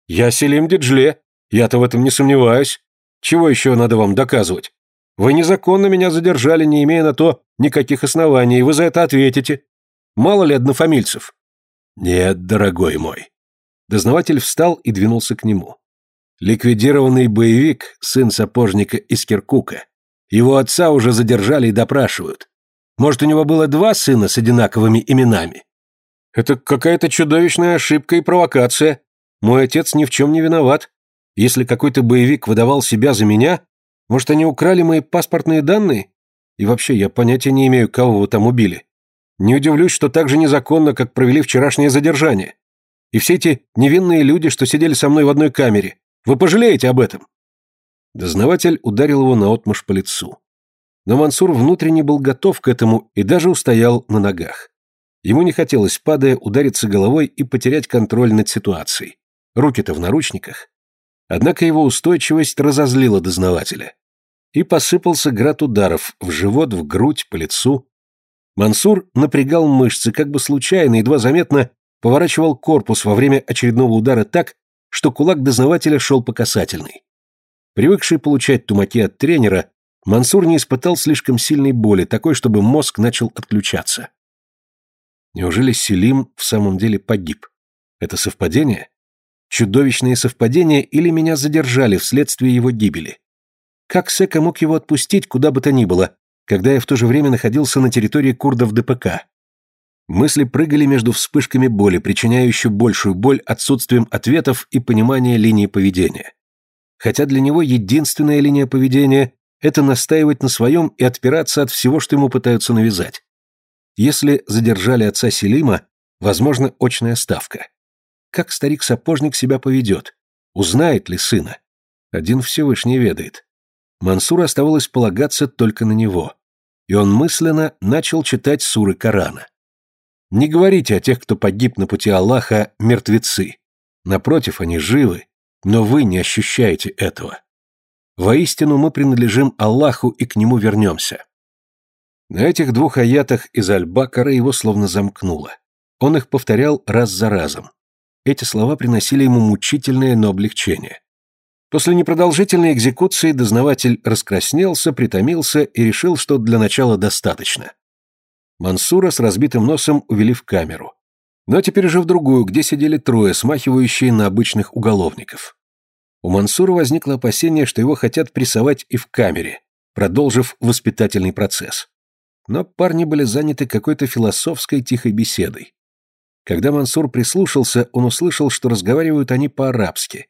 «Я Селим Диджле, я-то в этом не сомневаюсь. Чего еще надо вам доказывать? Вы незаконно меня задержали, не имея на то никаких оснований, и вы за это ответите. Мало ли однофамильцев?» «Нет, дорогой мой». Дознаватель встал и двинулся к нему. Ликвидированный боевик, сын сапожника из Киркука, его отца уже задержали и допрашивают. Может, у него было два сына с одинаковыми именами? Это какая-то чудовищная ошибка и провокация. Мой отец ни в чем не виноват. Если какой-то боевик выдавал себя за меня, может, они украли мои паспортные данные? И вообще, я понятия не имею, кого вы там убили. Не удивлюсь, что так же незаконно, как провели вчерашнее задержание. И все эти невинные люди, что сидели со мной в одной камере. Вы пожалеете об этом? Дознаватель ударил его наотмашь по лицу. Но Мансур внутренне был готов к этому и даже устоял на ногах. Ему не хотелось, падая, удариться головой и потерять контроль над ситуацией. Руки-то в наручниках. Однако его устойчивость разозлила дознавателя. И посыпался град ударов в живот, в грудь, по лицу. Мансур напрягал мышцы, как бы случайно, едва заметно поворачивал корпус во время очередного удара так, что кулак дознавателя шел по касательной. Привыкший получать тумаки от тренера, Мансур не испытал слишком сильной боли, такой, чтобы мозг начал отключаться. Неужели Селим в самом деле погиб? Это совпадение? Чудовищное совпадение или меня задержали вследствие его гибели? Как Сека мог его отпустить куда бы то ни было, когда я в то же время находился на территории курдов ДПК? Мысли прыгали между вспышками боли, причиняя еще большую боль отсутствием ответов и понимания линии поведения. Хотя для него единственная линия поведения – это настаивать на своем и отпираться от всего, что ему пытаются навязать. Если задержали отца Селима, возможно, очная ставка. Как старик-сапожник себя поведет? Узнает ли сына? Один Всевышний ведает. Мансуру оставалось полагаться только на него. И он мысленно начал читать суры Корана. Не говорите о тех, кто погиб на пути Аллаха, мертвецы. Напротив, они живы, но вы не ощущаете этого. Воистину мы принадлежим Аллаху и к нему вернемся. На этих двух аятах из Аль-Бакара его словно замкнуло. Он их повторял раз за разом. Эти слова приносили ему мучительное, но облегчение. После непродолжительной экзекуции дознаватель раскраснелся, притомился и решил, что для начала достаточно. Мансура с разбитым носом увели в камеру. Но теперь же в другую, где сидели трое, смахивающие на обычных уголовников. У Мансура возникло опасение, что его хотят прессовать и в камере, продолжив воспитательный процесс. Но парни были заняты какой-то философской тихой беседой. Когда Мансур прислушался, он услышал, что разговаривают они по-арабски,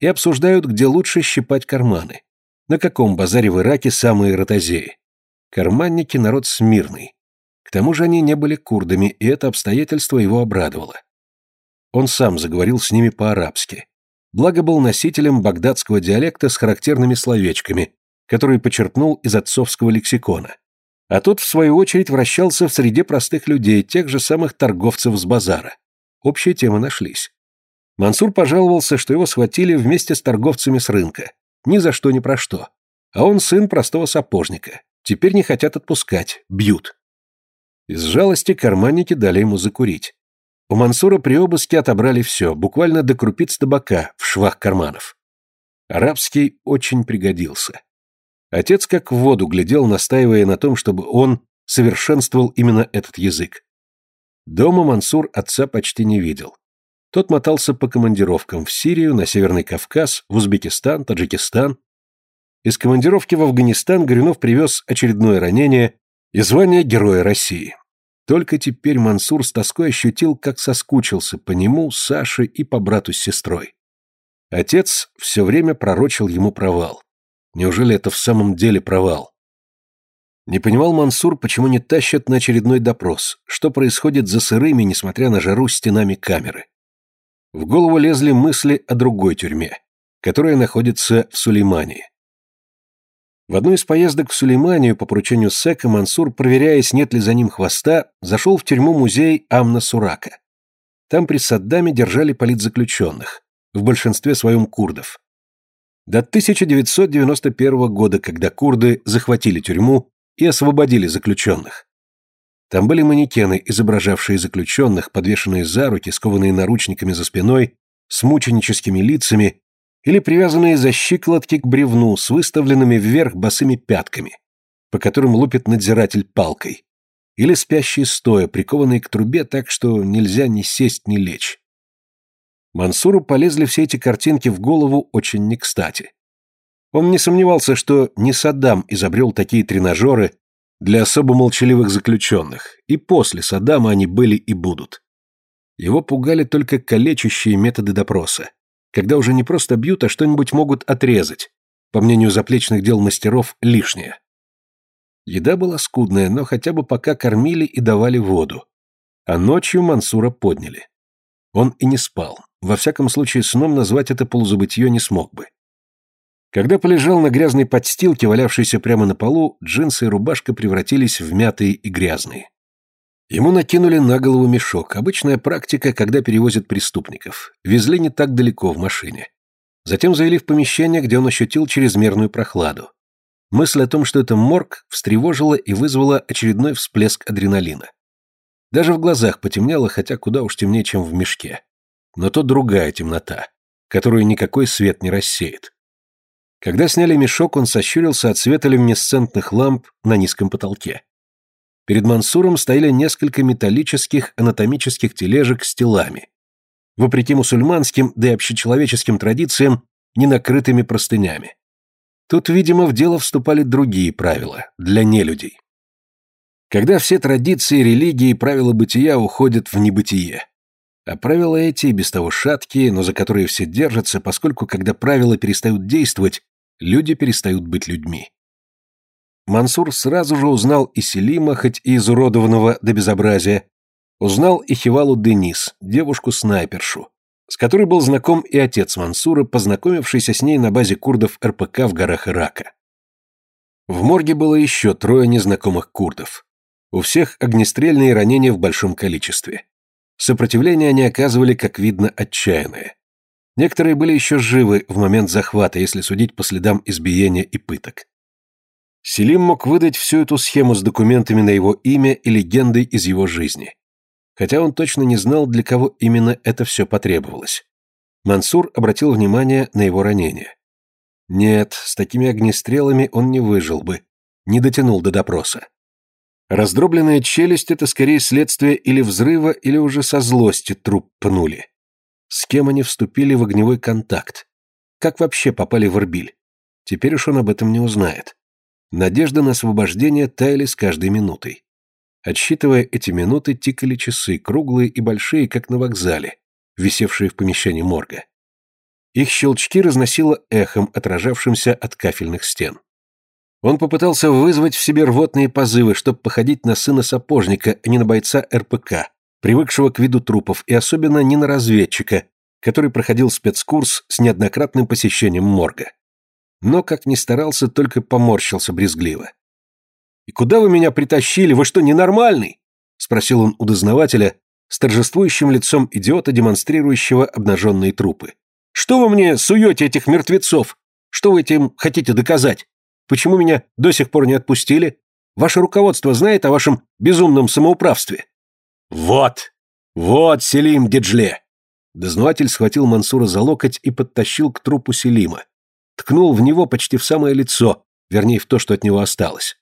и обсуждают, где лучше щипать карманы. На каком базаре в Ираке самые ротозеи. Карманники – народ смирный. К тому же они не были курдами, и это обстоятельство его обрадовало. Он сам заговорил с ними по-арабски. Благо был носителем багдадского диалекта с характерными словечками, которые почерпнул из отцовского лексикона. А тот, в свою очередь, вращался в среде простых людей, тех же самых торговцев с базара. Общие темы нашлись. Мансур пожаловался, что его схватили вместе с торговцами с рынка. Ни за что ни про что. А он сын простого сапожника. Теперь не хотят отпускать, бьют. Из жалости карманники дали ему закурить. У Мансура при обыске отобрали все, буквально до крупиц табака в швах карманов. Арабский очень пригодился. Отец как в воду глядел, настаивая на том, чтобы он совершенствовал именно этот язык. Дома Мансур отца почти не видел. Тот мотался по командировкам в Сирию, на Северный Кавказ, в Узбекистан, Таджикистан. Из командировки в Афганистан Горюнов привез очередное ранение и звание Героя России. Только теперь Мансур с тоской ощутил, как соскучился по нему, Саше и по брату с сестрой. Отец все время пророчил ему провал. Неужели это в самом деле провал? Не понимал Мансур, почему не тащат на очередной допрос, что происходит за сырыми, несмотря на жару, стенами камеры. В голову лезли мысли о другой тюрьме, которая находится в Сулеймании. В одну из поездок в Сулейманию по поручению Сека Мансур, проверяя, нет ли за ним хвоста, зашел в тюрьму-музей Амна Сурака. Там при Саддаме держали политзаключенных, в большинстве своем курдов. До 1991 года, когда курды захватили тюрьму и освободили заключенных. Там были манекены, изображавшие заключенных, подвешенные за руки, скованные наручниками за спиной, с мученическими лицами или привязанные за щиколотки к бревну с выставленными вверх босыми пятками, по которым лупит надзиратель палкой, или спящие стоя, прикованные к трубе так, что нельзя ни сесть, ни лечь. Мансуру полезли все эти картинки в голову очень не кстати. Он не сомневался, что не Саддам изобрел такие тренажеры, для особо молчаливых заключенных, и после Саддама они были и будут. Его пугали только калечащие методы допроса, когда уже не просто бьют, а что-нибудь могут отрезать, по мнению заплечных дел мастеров, лишнее. Еда была скудная, но хотя бы пока кормили и давали воду. А ночью Мансура подняли. Он и не спал. Во всяком случае, сном назвать это полузабытье не смог бы. Когда полежал на грязной подстилке, валявшейся прямо на полу, джинсы и рубашка превратились в мятые и грязные. Ему накинули на голову мешок, обычная практика, когда перевозят преступников. Везли не так далеко в машине. Затем завели в помещение, где он ощутил чрезмерную прохладу. Мысль о том, что это морг, встревожила и вызвала очередной всплеск адреналина. Даже в глазах потемнело, хотя куда уж темнее, чем в мешке. Но то другая темнота, которую никакой свет не рассеет. Когда сняли мешок, он сощурился от света люминесцентных ламп на низком потолке. Перед Мансуром стояли несколько металлических анатомических тележек с телами. Вопреки мусульманским, да и общечеловеческим традициям, не накрытыми простынями. Тут, видимо, в дело вступали другие правила, для нелюдей. Когда все традиции, религии и правила бытия уходят в небытие. А правила эти, без того шаткие, но за которые все держатся, поскольку когда правила перестают действовать, люди перестают быть людьми. Мансур сразу же узнал и Селима, хоть и изуродованного до безобразия, узнал и Хивалу Денис, девушку-снайпершу, с которой был знаком и отец Мансура, познакомившийся с ней на базе курдов РПК в горах Ирака. В морге было еще трое незнакомых курдов. У всех огнестрельные ранения в большом количестве. Сопротивление они оказывали, как видно, отчаянное. Некоторые были еще живы в момент захвата, если судить по следам избиения и пыток. Селим мог выдать всю эту схему с документами на его имя и легендой из его жизни. Хотя он точно не знал, для кого именно это все потребовалось. Мансур обратил внимание на его ранение. Нет, с такими огнестрелами он не выжил бы, не дотянул до допроса. Раздробленная челюсть — это скорее следствие или взрыва, или уже со злости труп пнули. С кем они вступили в огневой контакт? Как вообще попали в Ирбиль? Теперь уж он об этом не узнает. Надежда на освобождение таяли с каждой минутой. Отсчитывая эти минуты, тикали часы, круглые и большие, как на вокзале, висевшие в помещении морга. Их щелчки разносило эхом, отражавшимся от кафельных стен. Он попытался вызвать в себе рвотные позывы, чтобы походить на сына сапожника, а не на бойца РПК, привыкшего к виду трупов, и особенно не на разведчика, который проходил спецкурс с неоднократным посещением морга но, как ни старался, только поморщился брезгливо. «И куда вы меня притащили? Вы что, ненормальный?» — спросил он у дознавателя с торжествующим лицом идиота, демонстрирующего обнаженные трупы. «Что вы мне суете этих мертвецов? Что вы этим хотите доказать? Почему меня до сих пор не отпустили? Ваше руководство знает о вашем безумном самоуправстве?» «Вот! Вот Селим Деджле!» Дознаватель схватил Мансура за локоть и подтащил к трупу Селима ткнул в него почти в самое лицо, вернее, в то, что от него осталось.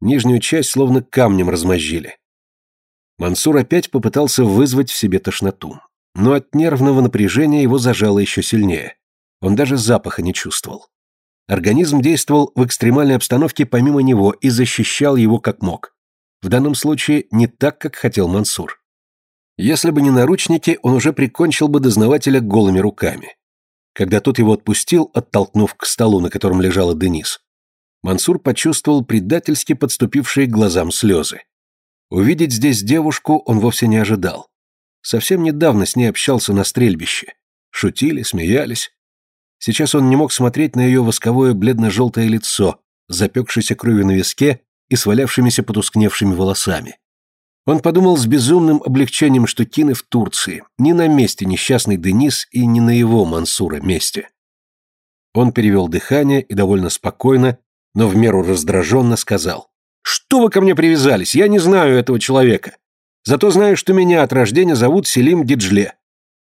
Нижнюю часть словно камнем размозжили. Мансур опять попытался вызвать в себе тошноту. Но от нервного напряжения его зажало еще сильнее. Он даже запаха не чувствовал. Организм действовал в экстремальной обстановке помимо него и защищал его как мог. В данном случае не так, как хотел Мансур. Если бы не наручники, он уже прикончил бы дознавателя голыми руками. Когда тот его отпустил, оттолкнув к столу, на котором лежала Денис, Мансур почувствовал предательски подступившие к глазам слезы. Увидеть здесь девушку он вовсе не ожидал. Совсем недавно с ней общался на стрельбище. Шутили, смеялись. Сейчас он не мог смотреть на ее восковое бледно-желтое лицо, запекшееся кровью на виске и свалявшимися потускневшими волосами. Он подумал с безумным облегчением, что Кины в Турции, не на месте несчастный Денис и не на его Мансура месте. Он перевел дыхание и довольно спокойно, но в меру раздраженно сказал. «Что вы ко мне привязались? Я не знаю этого человека. Зато знаю, что меня от рождения зовут Селим Диджле.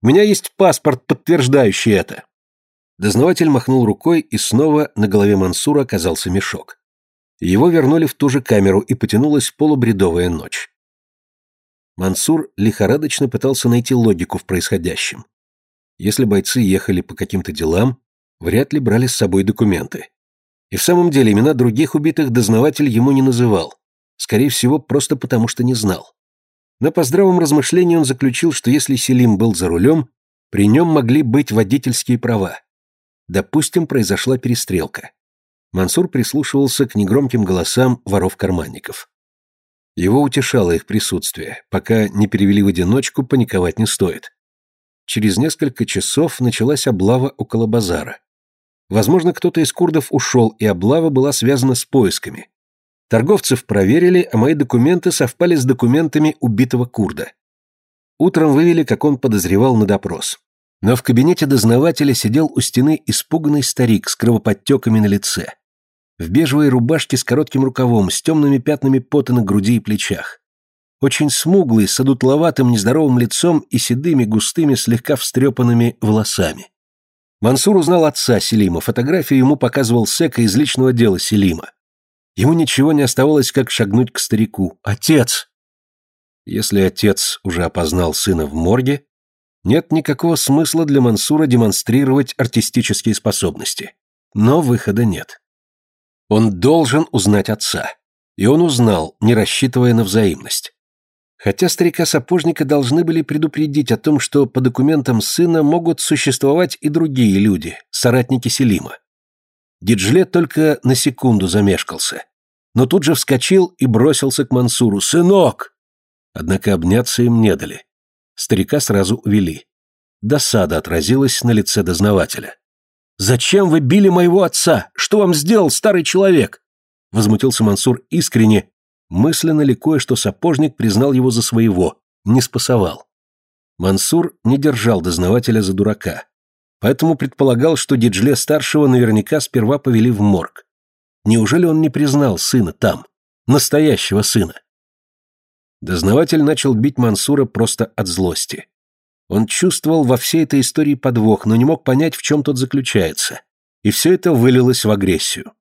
У меня есть паспорт, подтверждающий это». Дознаватель махнул рукой, и снова на голове Мансура оказался мешок. Его вернули в ту же камеру, и потянулась полубредовая ночь. Мансур лихорадочно пытался найти логику в происходящем. Если бойцы ехали по каким-то делам, вряд ли брали с собой документы. И в самом деле имена других убитых дознаватель ему не называл. Скорее всего, просто потому что не знал. Но по здравом размышлении он заключил, что если Селим был за рулем, при нем могли быть водительские права. Допустим, произошла перестрелка. Мансур прислушивался к негромким голосам воров-карманников. Его утешало их присутствие. Пока не перевели в одиночку, паниковать не стоит. Через несколько часов началась облава около базара. Возможно, кто-то из курдов ушел, и облава была связана с поисками. Торговцев проверили, а мои документы совпали с документами убитого курда. Утром вывели, как он подозревал на допрос. Но в кабинете дознавателя сидел у стены испуганный старик с кровоподтеками на лице в бежевой рубашке с коротким рукавом, с темными пятнами пота на груди и плечах. Очень смуглый, с одутловатым нездоровым лицом и седыми, густыми, слегка встрепанными волосами. Мансур узнал отца Селима, фотографию ему показывал Сека из личного дела Селима. Ему ничего не оставалось, как шагнуть к старику. «Отец!» Если отец уже опознал сына в морге, нет никакого смысла для Мансура демонстрировать артистические способности. Но выхода нет. Он должен узнать отца. И он узнал, не рассчитывая на взаимность. Хотя старика-сапожника должны были предупредить о том, что по документам сына могут существовать и другие люди, соратники Селима. Диджле только на секунду замешкался, но тут же вскочил и бросился к Мансуру. «Сынок!» Однако обняться им не дали. Старика сразу увели. Досада отразилась на лице дознавателя. «Зачем вы били моего отца? Что вам сделал старый человек?» Возмутился Мансур искренне, мысленно ликуя, что сапожник признал его за своего, не спасовал. Мансур не держал дознавателя за дурака, поэтому предполагал, что Диджле-старшего наверняка сперва повели в морг. Неужели он не признал сына там, настоящего сына? Дознаватель начал бить Мансура просто от злости. Он чувствовал во всей этой истории подвох, но не мог понять, в чем тот заключается. И все это вылилось в агрессию.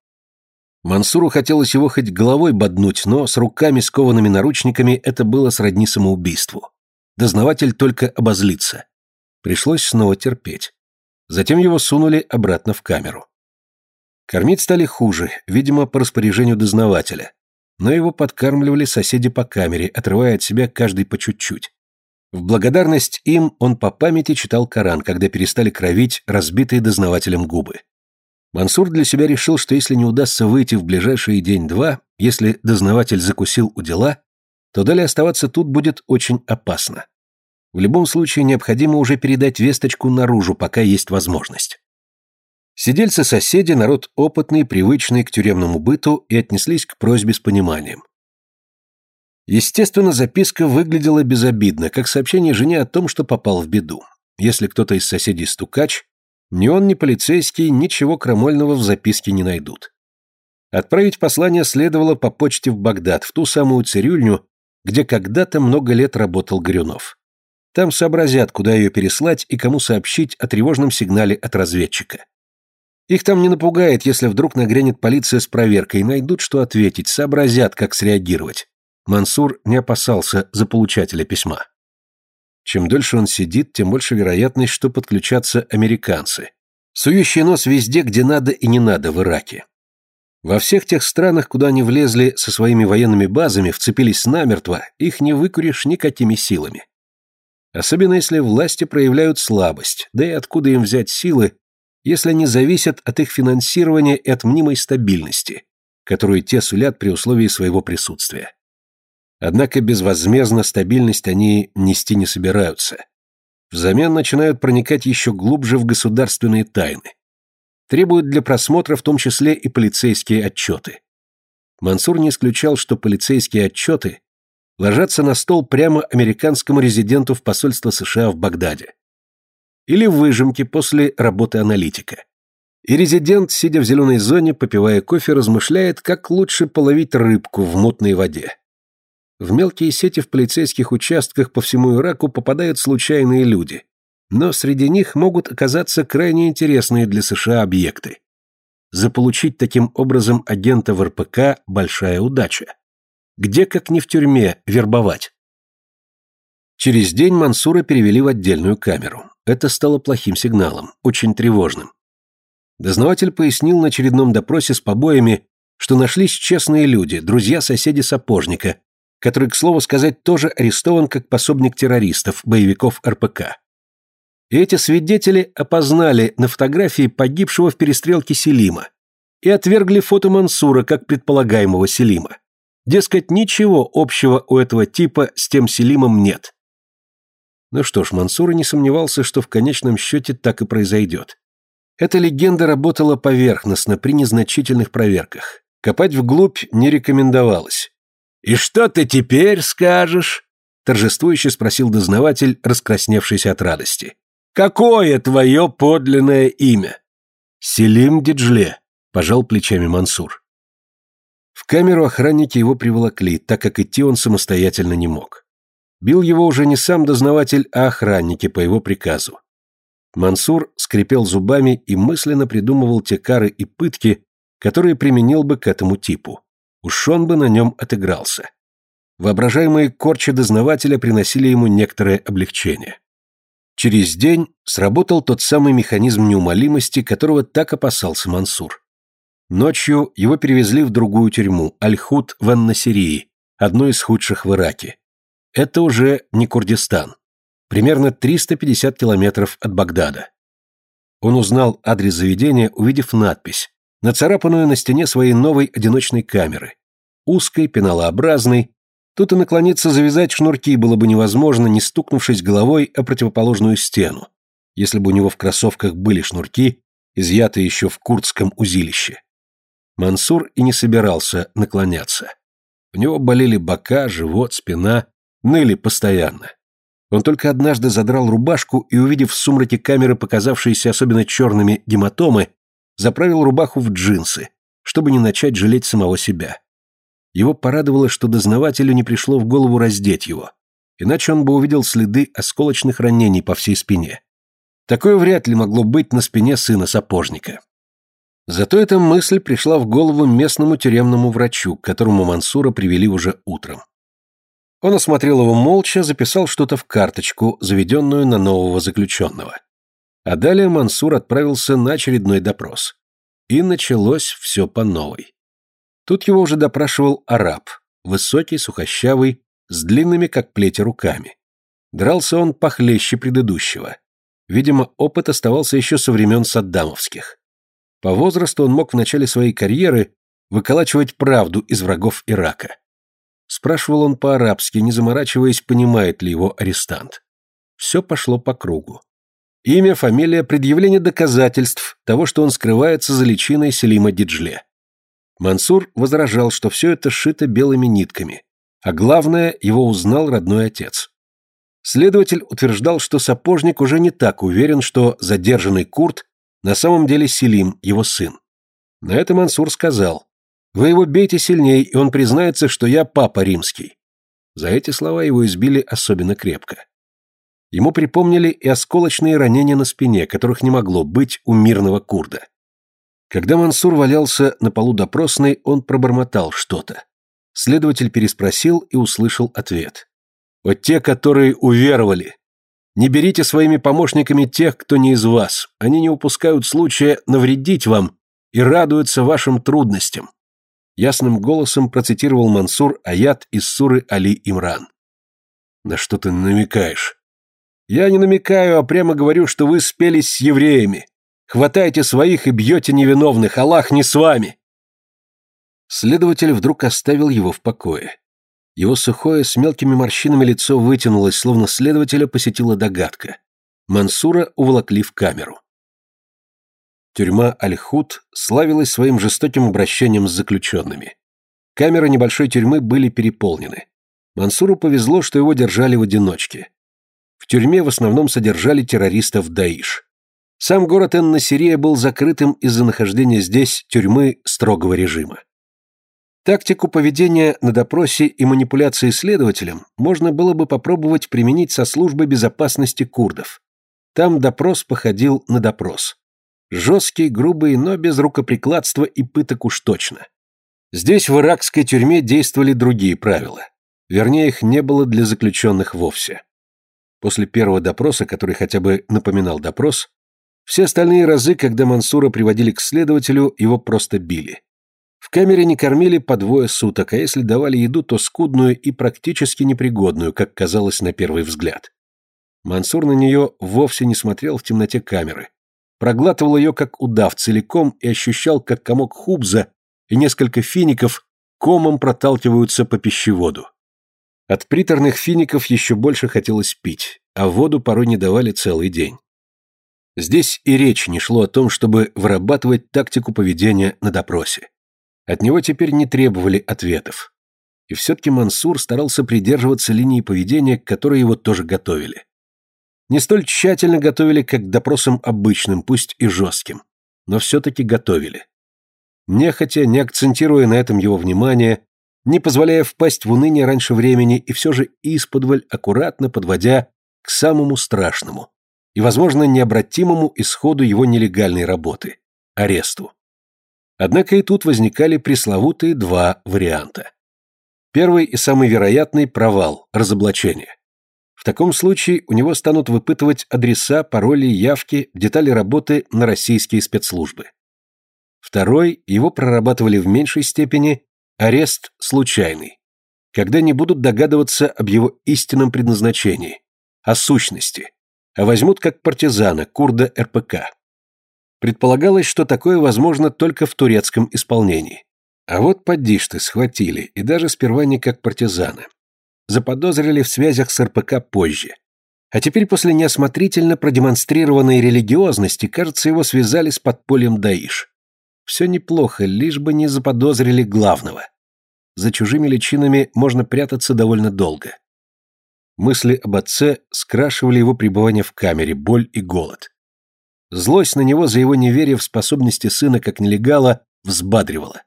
Мансуру хотелось его хоть головой боднуть, но с руками, скованными наручниками, это было сродни самоубийству. Дознаватель только обозлится. Пришлось снова терпеть. Затем его сунули обратно в камеру. Кормить стали хуже, видимо, по распоряжению дознавателя. Но его подкармливали соседи по камере, отрывая от себя каждый по чуть-чуть. В благодарность им он по памяти читал Коран, когда перестали кровить разбитые дознавателем губы. Мансур для себя решил, что если не удастся выйти в ближайший день-два, если дознаватель закусил у дела, то далее оставаться тут будет очень опасно. В любом случае необходимо уже передать весточку наружу, пока есть возможность. Сидельцы-соседи – народ опытный, привычный к тюремному быту и отнеслись к просьбе с пониманием. Естественно, записка выглядела безобидно, как сообщение жене о том, что попал в беду. Если кто-то из соседей стукач, ни он, ни полицейский ничего крамольного в записке не найдут. Отправить послание следовало по почте в Багдад, в ту самую цирюльню, где когда-то много лет работал Горюнов. Там сообразят, куда ее переслать и кому сообщить о тревожном сигнале от разведчика. Их там не напугает, если вдруг нагрянет полиция с проверкой, и найдут, что ответить, сообразят, как среагировать. Мансур не опасался за получателя письма. Чем дольше он сидит, тем больше вероятность, что подключатся американцы, сующие нос везде, где надо и не надо в Ираке. Во всех тех странах, куда они влезли со своими военными базами, вцепились намертво, их не выкуришь никакими силами. Особенно если власти проявляют слабость, да и откуда им взять силы, если они зависят от их финансирования и от мнимой стабильности, которую те сулят при условии своего присутствия. Однако безвозмездно стабильность они нести не собираются. Взамен начинают проникать еще глубже в государственные тайны. Требуют для просмотра в том числе и полицейские отчеты. Мансур не исключал, что полицейские отчеты ложатся на стол прямо американскому резиденту в посольство США в Багдаде. Или выжимки после работы аналитика. И резидент, сидя в зеленой зоне, попивая кофе, размышляет, как лучше половить рыбку в мутной воде. В мелкие сети в полицейских участках по всему Ираку попадают случайные люди, но среди них могут оказаться крайне интересные для США объекты. Заполучить таким образом агента в РПК – большая удача. Где, как не в тюрьме, вербовать? Через день Мансура перевели в отдельную камеру. Это стало плохим сигналом, очень тревожным. Дознаватель пояснил на очередном допросе с побоями, что нашлись честные люди, друзья-соседи сапожника, который, к слову сказать, тоже арестован как пособник террористов, боевиков РПК. И эти свидетели опознали на фотографии погибшего в перестрелке Селима и отвергли фото Мансура как предполагаемого Селима. Дескать, ничего общего у этого типа с тем Селимом нет. Ну что ж, Мансур не сомневался, что в конечном счете так и произойдет. Эта легенда работала поверхностно при незначительных проверках. Копать вглубь не рекомендовалось. «И что ты теперь скажешь?» торжествующе спросил дознаватель, раскрасневшийся от радости. «Какое твое подлинное имя?» «Селим Диджле», — пожал плечами Мансур. В камеру охранники его приволокли, так как идти он самостоятельно не мог. Бил его уже не сам дознаватель, а охранники по его приказу. Мансур скрипел зубами и мысленно придумывал те кары и пытки, которые применил бы к этому типу. Уж он бы на нем отыгрался. Воображаемые корчи дознавателя приносили ему некоторое облегчение. Через день сработал тот самый механизм неумолимости, которого так опасался Мансур. Ночью его перевезли в другую тюрьму, Аль-Худ в Аннасирии, одну из худших в Ираке. Это уже не Курдистан. Примерно 350 километров от Багдада. Он узнал адрес заведения, увидев надпись, нацарапанную на стене своей новой одиночной камеры. Узкой, пеналообразной. Тут и наклониться завязать шнурки было бы невозможно, не стукнувшись головой о противоположную стену, если бы у него в кроссовках были шнурки, изъятые еще в курдском узилище. Мансур и не собирался наклоняться. У него болели бока, живот, спина, ныли постоянно. Он только однажды задрал рубашку и, увидев в сумраке камеры показавшиеся особенно черными гематомы, заправил рубаху в джинсы, чтобы не начать жалеть самого себя. Его порадовало, что дознавателю не пришло в голову раздеть его, иначе он бы увидел следы осколочных ранений по всей спине. Такое вряд ли могло быть на спине сына сапожника. Зато эта мысль пришла в голову местному тюремному врачу, к которому Мансура привели уже утром. Он осмотрел его молча, записал что-то в карточку, заведенную на нового заключенного. А далее Мансур отправился на очередной допрос. И началось все по новой. Тут его уже допрашивал араб, высокий, сухощавый, с длинными, как плети, руками. Дрался он похлеще предыдущего. Видимо, опыт оставался еще со времен саддамовских. По возрасту он мог в начале своей карьеры выколачивать правду из врагов Ирака. Спрашивал он по-арабски, не заморачиваясь, понимает ли его арестант. Все пошло по кругу. Имя, фамилия, предъявление доказательств того, что он скрывается за личиной Селима Диджле. Мансур возражал, что все это шито белыми нитками, а главное, его узнал родной отец. Следователь утверждал, что сапожник уже не так уверен, что задержанный Курт на самом деле Селим, его сын. На это Мансур сказал, вы его бейте сильней, и он признается, что я папа римский. За эти слова его избили особенно крепко. Ему припомнили и осколочные ранения на спине, которых не могло быть у мирного курда. Когда Мансур валялся на полу допросной, он пробормотал что-то. Следователь переспросил и услышал ответ. «Вот те, которые уверовали. Не берите своими помощниками тех, кто не из вас. Они не упускают случая навредить вам и радуются вашим трудностям ясным голосом процитировал Мансур аят из суры Али Имран. «На что ты намекаешь?» «Я не намекаю, а прямо говорю, что вы спелись с евреями. Хватаете своих и бьете невиновных, Аллах не с вами!» Следователь вдруг оставил его в покое. Его сухое, с мелкими морщинами лицо вытянулось, словно следователя посетила догадка. Мансура уволокли в камеру. Тюрьма Аль-Худ славилась своим жестоким обращением с заключенными. Камеры небольшой тюрьмы были переполнены. Мансуру повезло, что его держали в одиночке. В тюрьме в основном содержали террористов Даиш. Сам город Эн-Насирия был закрытым из-за нахождения здесь тюрьмы строгого режима. Тактику поведения на допросе и манипуляции следователем можно было бы попробовать применить со службой безопасности курдов. Там допрос походил на допрос. Жесткий, грубый, но без рукоприкладства и пыток уж точно. Здесь в иракской тюрьме действовали другие правила. Вернее, их не было для заключенных вовсе. После первого допроса, который хотя бы напоминал допрос, все остальные разы, когда Мансура приводили к следователю, его просто били. В камере не кормили по двое суток, а если давали еду, то скудную и практически непригодную, как казалось на первый взгляд. Мансур на нее вовсе не смотрел в темноте камеры, проглатывал ее как удав целиком и ощущал, как комок хубза и несколько фиников комом проталкиваются по пищеводу. От приторных фиников еще больше хотелось пить, а воду порой не давали целый день. Здесь и речь не шло о том, чтобы вырабатывать тактику поведения на допросе. От него теперь не требовали ответов. И все-таки Мансур старался придерживаться линии поведения, к которой его тоже готовили не столь тщательно готовили, как к допросам обычным, пусть и жестким, но все-таки готовили. Нехотя, не акцентируя на этом его внимание, не позволяя впасть в уныние раньше времени и все же исподволь аккуратно подводя к самому страшному и, возможно, необратимому исходу его нелегальной работы – аресту. Однако и тут возникали пресловутые два варианта. Первый и самый вероятный – провал, разоблачение таком случае у него станут выпытывать адреса, пароли, явки, детали работы на российские спецслужбы. Второй, его прорабатывали в меньшей степени, арест случайный. Когда не будут догадываться об его истинном предназначении, о сущности, а возьмут как партизана, курда РПК. Предполагалось, что такое возможно только в турецком исполнении. А вот поддишты схватили, и даже сперва не как партизана. Заподозрили в связях с РПК позже. А теперь после неосмотрительно продемонстрированной религиозности, кажется, его связали с подпольем Даиш. Все неплохо, лишь бы не заподозрили главного. За чужими личинами можно прятаться довольно долго. Мысли об отце скрашивали его пребывание в камере, боль и голод. Злость на него за его неверие в способности сына как нелегала взбадривала.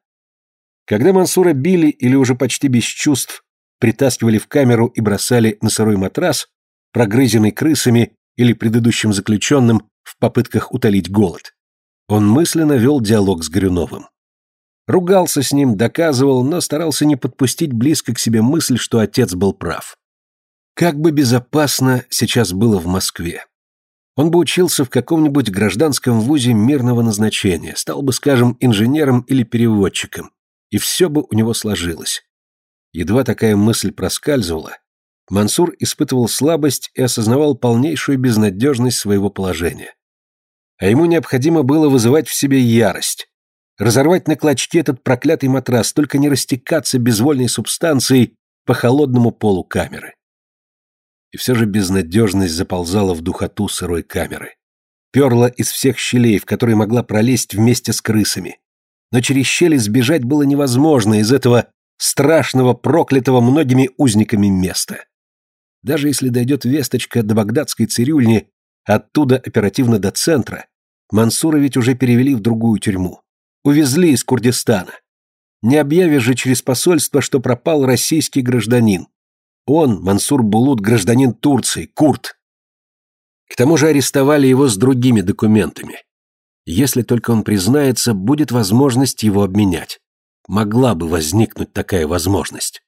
Когда Мансура били или уже почти без чувств притаскивали в камеру и бросали на сырой матрас, прогрызенный крысами или предыдущим заключенным в попытках утолить голод, он мысленно вел диалог с Горюновым. Ругался с ним, доказывал, но старался не подпустить близко к себе мысль, что отец был прав. Как бы безопасно сейчас было в Москве. Он бы учился в каком-нибудь гражданском вузе мирного назначения, стал бы, скажем, инженером или переводчиком, и все бы у него сложилось. Едва такая мысль проскальзывала, Мансур испытывал слабость и осознавал полнейшую безнадежность своего положения. А ему необходимо было вызывать в себе ярость, разорвать на клочки этот проклятый матрас, только не растекаться безвольной субстанцией по холодному полу камеры. И все же безнадежность заползала в духоту сырой камеры. Перла из всех щелей, в которые могла пролезть вместе с крысами, но через щели сбежать было невозможно из этого страшного, проклятого многими узниками места. Даже если дойдет весточка до багдадской цирюльни, оттуда оперативно до центра, Мансура ведь уже перевели в другую тюрьму. Увезли из Курдистана. Не объявишь же через посольство, что пропал российский гражданин. Он, Мансур Булут, гражданин Турции, курд. К тому же арестовали его с другими документами. Если только он признается, будет возможность его обменять. Могла бы возникнуть такая возможность.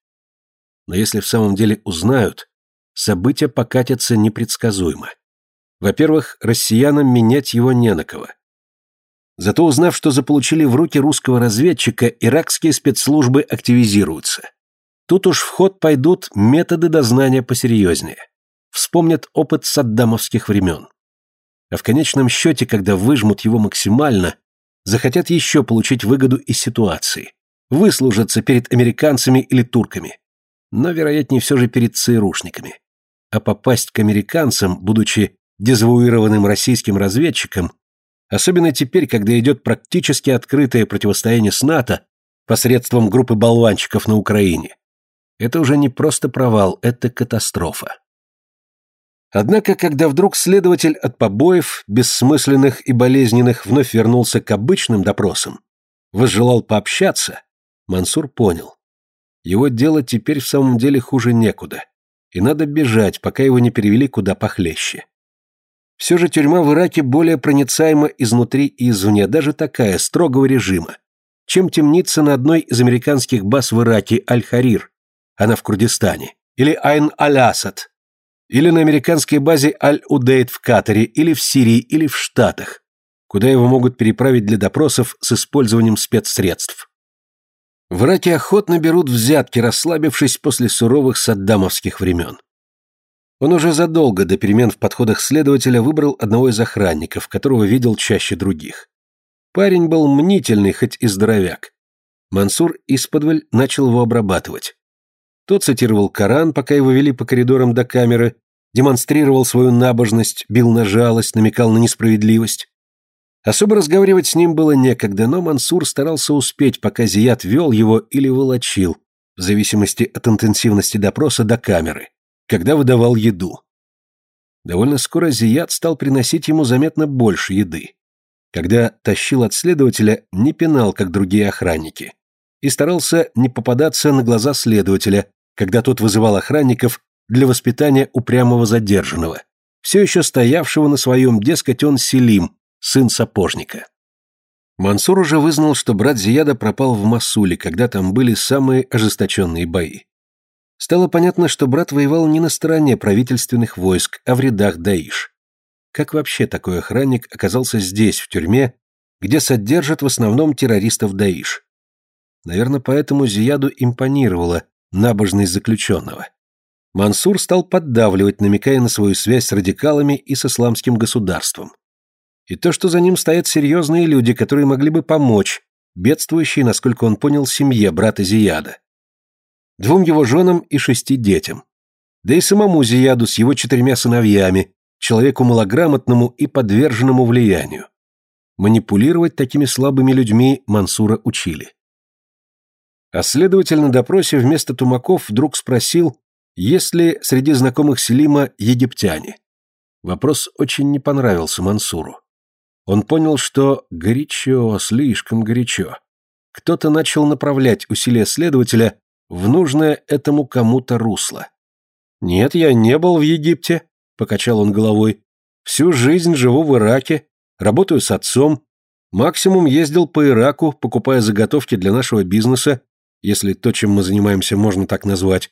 Но если в самом деле узнают, события покатятся непредсказуемо. Во-первых, россиянам менять его не на кого. Зато узнав, что заполучили в руки русского разведчика, иракские спецслужбы активизируются. Тут уж в ход пойдут методы дознания посерьезнее. Вспомнят опыт саддамовских времен а в конечном счете, когда выжмут его максимально, захотят еще получить выгоду из ситуации, выслужиться перед американцами или турками, но, вероятнее, все же перед ЦРУшниками. А попасть к американцам, будучи дезавуированным российским разведчиком, особенно теперь, когда идет практически открытое противостояние с НАТО посредством группы болванчиков на Украине, это уже не просто провал, это катастрофа. Однако, когда вдруг следователь от побоев, бессмысленных и болезненных, вновь вернулся к обычным допросам, возжелал пообщаться, Мансур понял. Его дело теперь в самом деле хуже некуда, и надо бежать, пока его не перевели куда похлеще. Все же тюрьма в Ираке более проницаема изнутри и извне, даже такая, строгого режима, чем темница на одной из американских баз в Ираке Аль-Харир, она в Курдистане, или Айн-Аль-Асад, или на американской базе Аль-Удейд в Катаре, или в Сирии, или в Штатах, куда его могут переправить для допросов с использованием спецсредств. В Ираке охотно берут взятки, расслабившись после суровых саддамовских времен. Он уже задолго до перемен в подходах следователя выбрал одного из охранников, которого видел чаще других. Парень был мнительный, хоть и здоровяк. Мансур исподволь начал его обрабатывать. Тот цитировал Коран, пока его вели по коридорам до камеры, демонстрировал свою набожность, бил на жалость, намекал на несправедливость. Особо разговаривать с ним было некогда, но Мансур старался успеть, пока Зият вел его или волочил, в зависимости от интенсивности допроса до камеры, когда выдавал еду. Довольно скоро Зият стал приносить ему заметно больше еды. Когда тащил от следователя, не пинал, как другие охранники, и старался не попадаться на глаза следователя, когда тот вызывал охранников для воспитания упрямого задержанного, все еще стоявшего на своем, дескать, он Селим, сын сапожника. Мансур уже вызнал, что брат Зияда пропал в Масуле, когда там были самые ожесточенные бои. Стало понятно, что брат воевал не на стороне правительственных войск, а в рядах Даиш. Как вообще такой охранник оказался здесь, в тюрьме, где содержат в основном террористов Даиш. Наверное, поэтому Зияду импонировала набожность заключенного. Мансур стал поддавливать, намекая на свою связь с радикалами и с исламским государством. И то, что за ним стоят серьезные люди, которые могли бы помочь, бедствующей, насколько он понял, семье брата Зияда. Двум его женам и шести детям. Да и самому Зияду с его четырьмя сыновьями, человеку малограмотному и подверженному влиянию. Манипулировать такими слабыми людьми Мансура учили. А следователь на допросе вместо Тумаков вдруг спросил, есть ли среди знакомых Селима египтяне. Вопрос очень не понравился Мансуру. Он понял, что горячо, слишком горячо. Кто-то начал направлять усилия следователя в нужное этому кому-то русло. «Нет, я не был в Египте», — покачал он головой. «Всю жизнь живу в Ираке, работаю с отцом. Максимум ездил по Ираку, покупая заготовки для нашего бизнеса, если то, чем мы занимаемся, можно так назвать.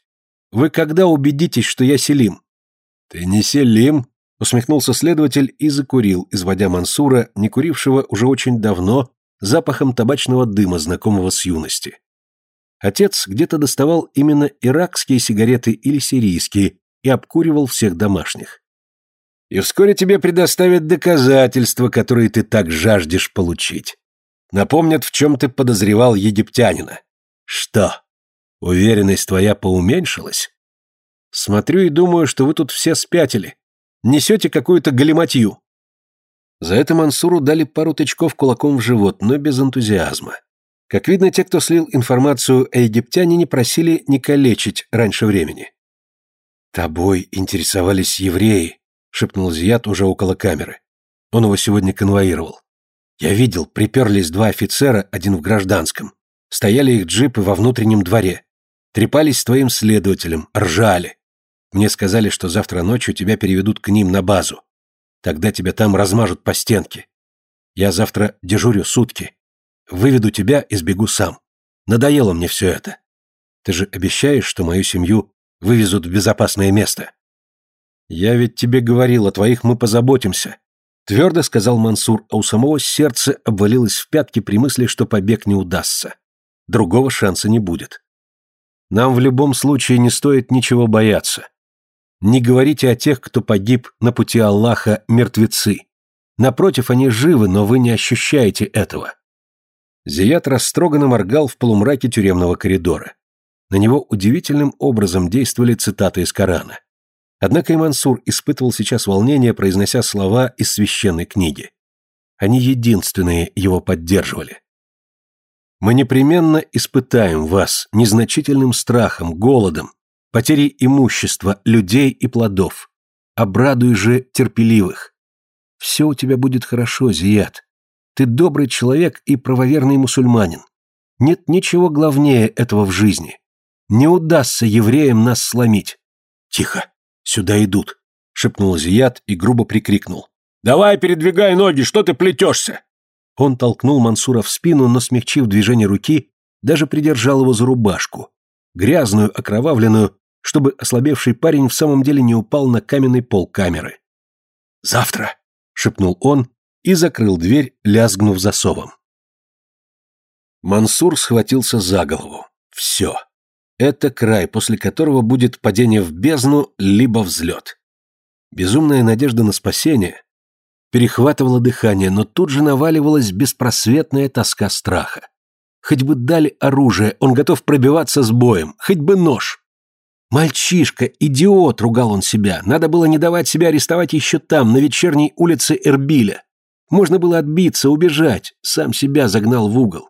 Вы когда убедитесь, что я Селим?» «Ты не Селим», Усмехнулся следователь и закурил, изводя Мансура, не курившего уже очень давно, запахом табачного дыма, знакомого с юности. Отец где-то доставал именно иракские сигареты или сирийские и обкуривал всех домашних. И вскоре тебе предоставят доказательства, которые ты так жаждешь получить. Напомнят, в чем ты подозревал египтянина. Что, уверенность твоя поуменьшилась? Смотрю и думаю, что вы тут все спятили. Несете какую-то галиматью». За это Мансуру дали пару тычков кулаком в живот, но без энтузиазма. Как видно, те, кто слил информацию о египтянине, просили не калечить раньше времени. «Тобой интересовались евреи», — шепнул Зият уже около камеры. Он его сегодня конвоировал. «Я видел, приперлись два офицера, один в гражданском. Стояли их джипы во внутреннем дворе. Трепались с твоим следователем, ржали. Мне сказали, что завтра ночью тебя переведут к ним на базу. Тогда тебя там размажут по стенке. Я завтра дежурю сутки. Выведу тебя и сбегу сам. Надоело мне все это. Ты же обещаешь, что мою семью вывезут в безопасное место. Я ведь тебе говорил, о твоих мы позаботимся. Твердо сказал Мансур, а у самого сердце обвалилось в пятки при мысли, что побег не удастся. Другого шанса не будет. Нам в любом случае не стоит ничего бояться. Не говорите о тех, кто погиб на пути Аллаха, мертвецы. Напротив, они живы, но вы не ощущаете этого. Зият растроганно моргал в полумраке тюремного коридора. На него удивительным образом действовали цитаты из Корана. Однако и Мансур испытывал сейчас волнение, произнося слова из священной книги. Они единственные его поддерживали. «Мы непременно испытаем вас незначительным страхом, голодом, потери имущества, людей и плодов. Обрадуй же терпеливых. Все у тебя будет хорошо, Зият. Ты добрый человек и правоверный мусульманин. Нет ничего главнее этого в жизни. Не удастся евреям нас сломить. Тихо, сюда идут, шепнул Зият и грубо прикрикнул. Давай, передвигай ноги, что ты плетешься? Он толкнул Мансура в спину, но, смягчив движение руки, даже придержал его за рубашку, грязную, окровавленную, чтобы ослабевший парень в самом деле не упал на каменный пол камеры. «Завтра!» — шепнул он и закрыл дверь, лязгнув засовом. Мансур схватился за голову. «Все. Это край, после которого будет падение в бездну, либо взлет». Безумная надежда на спасение перехватывала дыхание, но тут же наваливалась беспросветная тоска страха. Хоть бы дали оружие, он готов пробиваться с боем, хоть бы нож. «Мальчишка, идиот!» — ругал он себя. «Надо было не давать себя арестовать еще там, на вечерней улице Эрбиля. Можно было отбиться, убежать. Сам себя загнал в угол.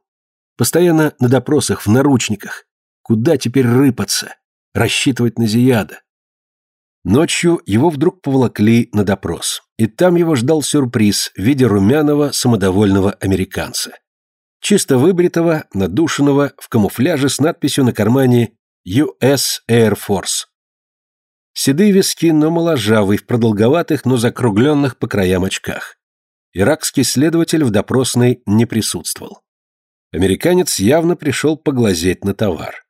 Постоянно на допросах, в наручниках. Куда теперь рыпаться? Рассчитывать на Зияда?» Ночью его вдруг поволокли на допрос. И там его ждал сюрприз в виде румяного, самодовольного американца. Чисто выбритого, надушенного, в камуфляже с надписью на кармане US Air Force. Седые виски, но моложавый, в продолговатых, но закругленных по краям очках. Иракский следователь в допросной не присутствовал. Американец явно пришел поглазеть на товар.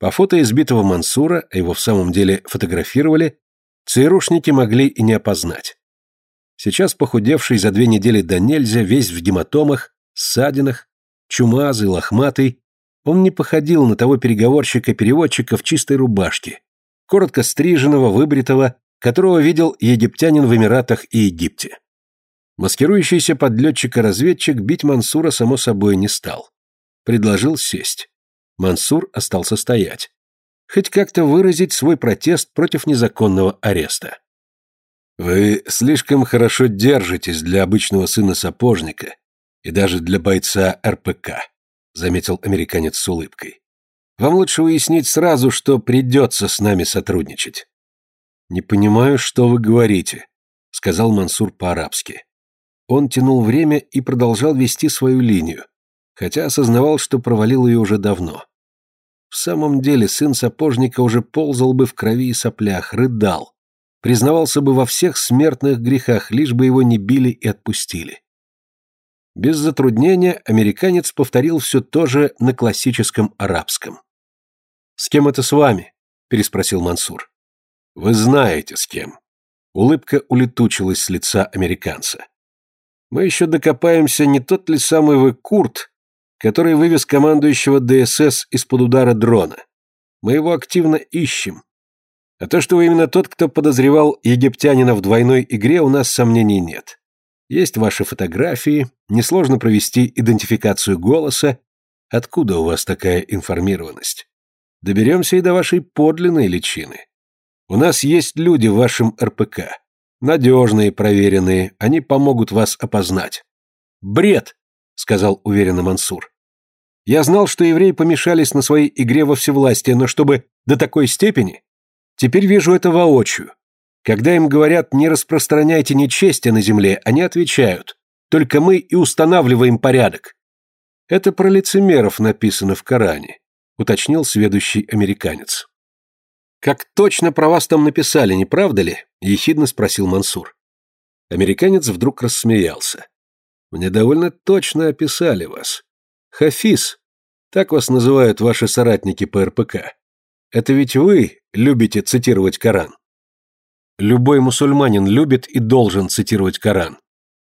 По фото избитого Мансура, а его в самом деле фотографировали, ЦРУшники могли и не опознать. Сейчас похудевший за две недели до нельзя, весь в гематомах, ссадинах, чумазый, лохматый, он не походил на того переговорщика-переводчика в чистой рубашке, коротко стриженного, выбритого, которого видел египтянин в Эмиратах и Египте. Маскирующийся подлетчик-разведчик бить Мансура, само собой, не стал. Предложил сесть. Мансур остался стоять. Хоть как-то выразить свой протест против незаконного ареста. «Вы слишком хорошо держитесь для обычного сына сапожника и даже для бойца РПК», заметил американец с улыбкой. «Вам лучше уяснить сразу, что придется с нами сотрудничать». «Не понимаю, что вы говорите», — сказал Мансур по-арабски. Он тянул время и продолжал вести свою линию, хотя осознавал, что провалил ее уже давно. В самом деле сын сапожника уже ползал бы в крови и соплях, рыдал, признавался бы во всех смертных грехах, лишь бы его не били и отпустили. Без затруднения американец повторил все то же на классическом арабском. «С кем это с вами?» – переспросил Мансур. «Вы знаете, с кем». Улыбка улетучилась с лица американца. «Мы еще докопаемся, не тот ли самый вы Курт, который вывез командующего ДСС из-под удара дрона. Мы его активно ищем. А то, что вы именно тот, кто подозревал египтянина в двойной игре, у нас сомнений нет. Есть ваши фотографии, несложно провести идентификацию голоса. Откуда у вас такая информированность? Доберемся и до вашей подлинной личины. У нас есть люди в вашем РПК. Надежные, проверенные, они помогут вас опознать. Бред, сказал уверенно Мансур. Я знал, что евреи помешались на своей игре во всевластие, но чтобы до такой степени? Теперь вижу это воочию. Когда им говорят «не распространяйте нечестие на земле», они отвечают «только мы и устанавливаем порядок». Это про лицемеров написано в Коране, уточнил сведущий американец. «Как точно про вас там написали, не правда ли?» – ехидно спросил Мансур. Американец вдруг рассмеялся. «Мне довольно точно описали вас. Хафиз, так вас называют ваши соратники по РПК. Это ведь вы любите цитировать Коран?» «Любой мусульманин любит и должен цитировать Коран».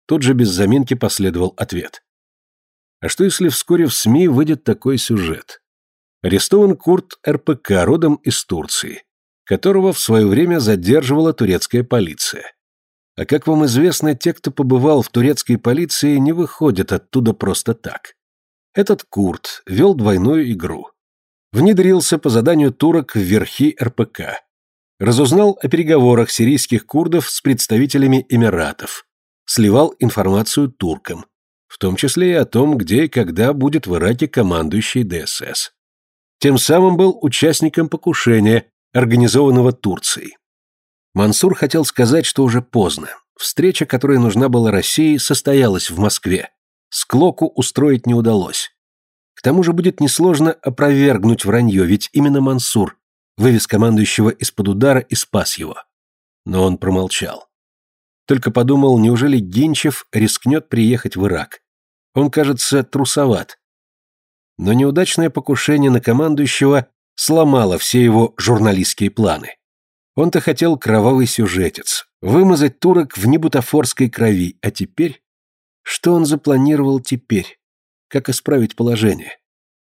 Тут же без заминки последовал ответ. А что если вскоре в СМИ выйдет такой сюжет? Арестован Курт РПК, родом из Турции, которого в свое время задерживала турецкая полиция. А как вам известно, те, кто побывал в турецкой полиции, не выходят оттуда просто так. Этот Курт вел двойную игру. Внедрился по заданию турок в верхи РПК. Разузнал о переговорах сирийских курдов с представителями Эмиратов. Сливал информацию туркам. В том числе и о том, где и когда будет в Ираке командующий ДСС. Тем самым был участником покушения, организованного Турцией. Мансур хотел сказать, что уже поздно. Встреча, которая нужна была России, состоялась в Москве. Склоку устроить не удалось. К тому же будет несложно опровергнуть вранье, ведь именно Мансур вывез командующего из-под удара и спас его. Но он промолчал. Только подумал, неужели Гинчев рискнет приехать в Ирак. Он, кажется, трусоват но неудачное покушение на командующего сломало все его журналистские планы. Он-то хотел кровавый сюжетец, вымазать турок в небутафорской крови, а теперь... Что он запланировал теперь? Как исправить положение?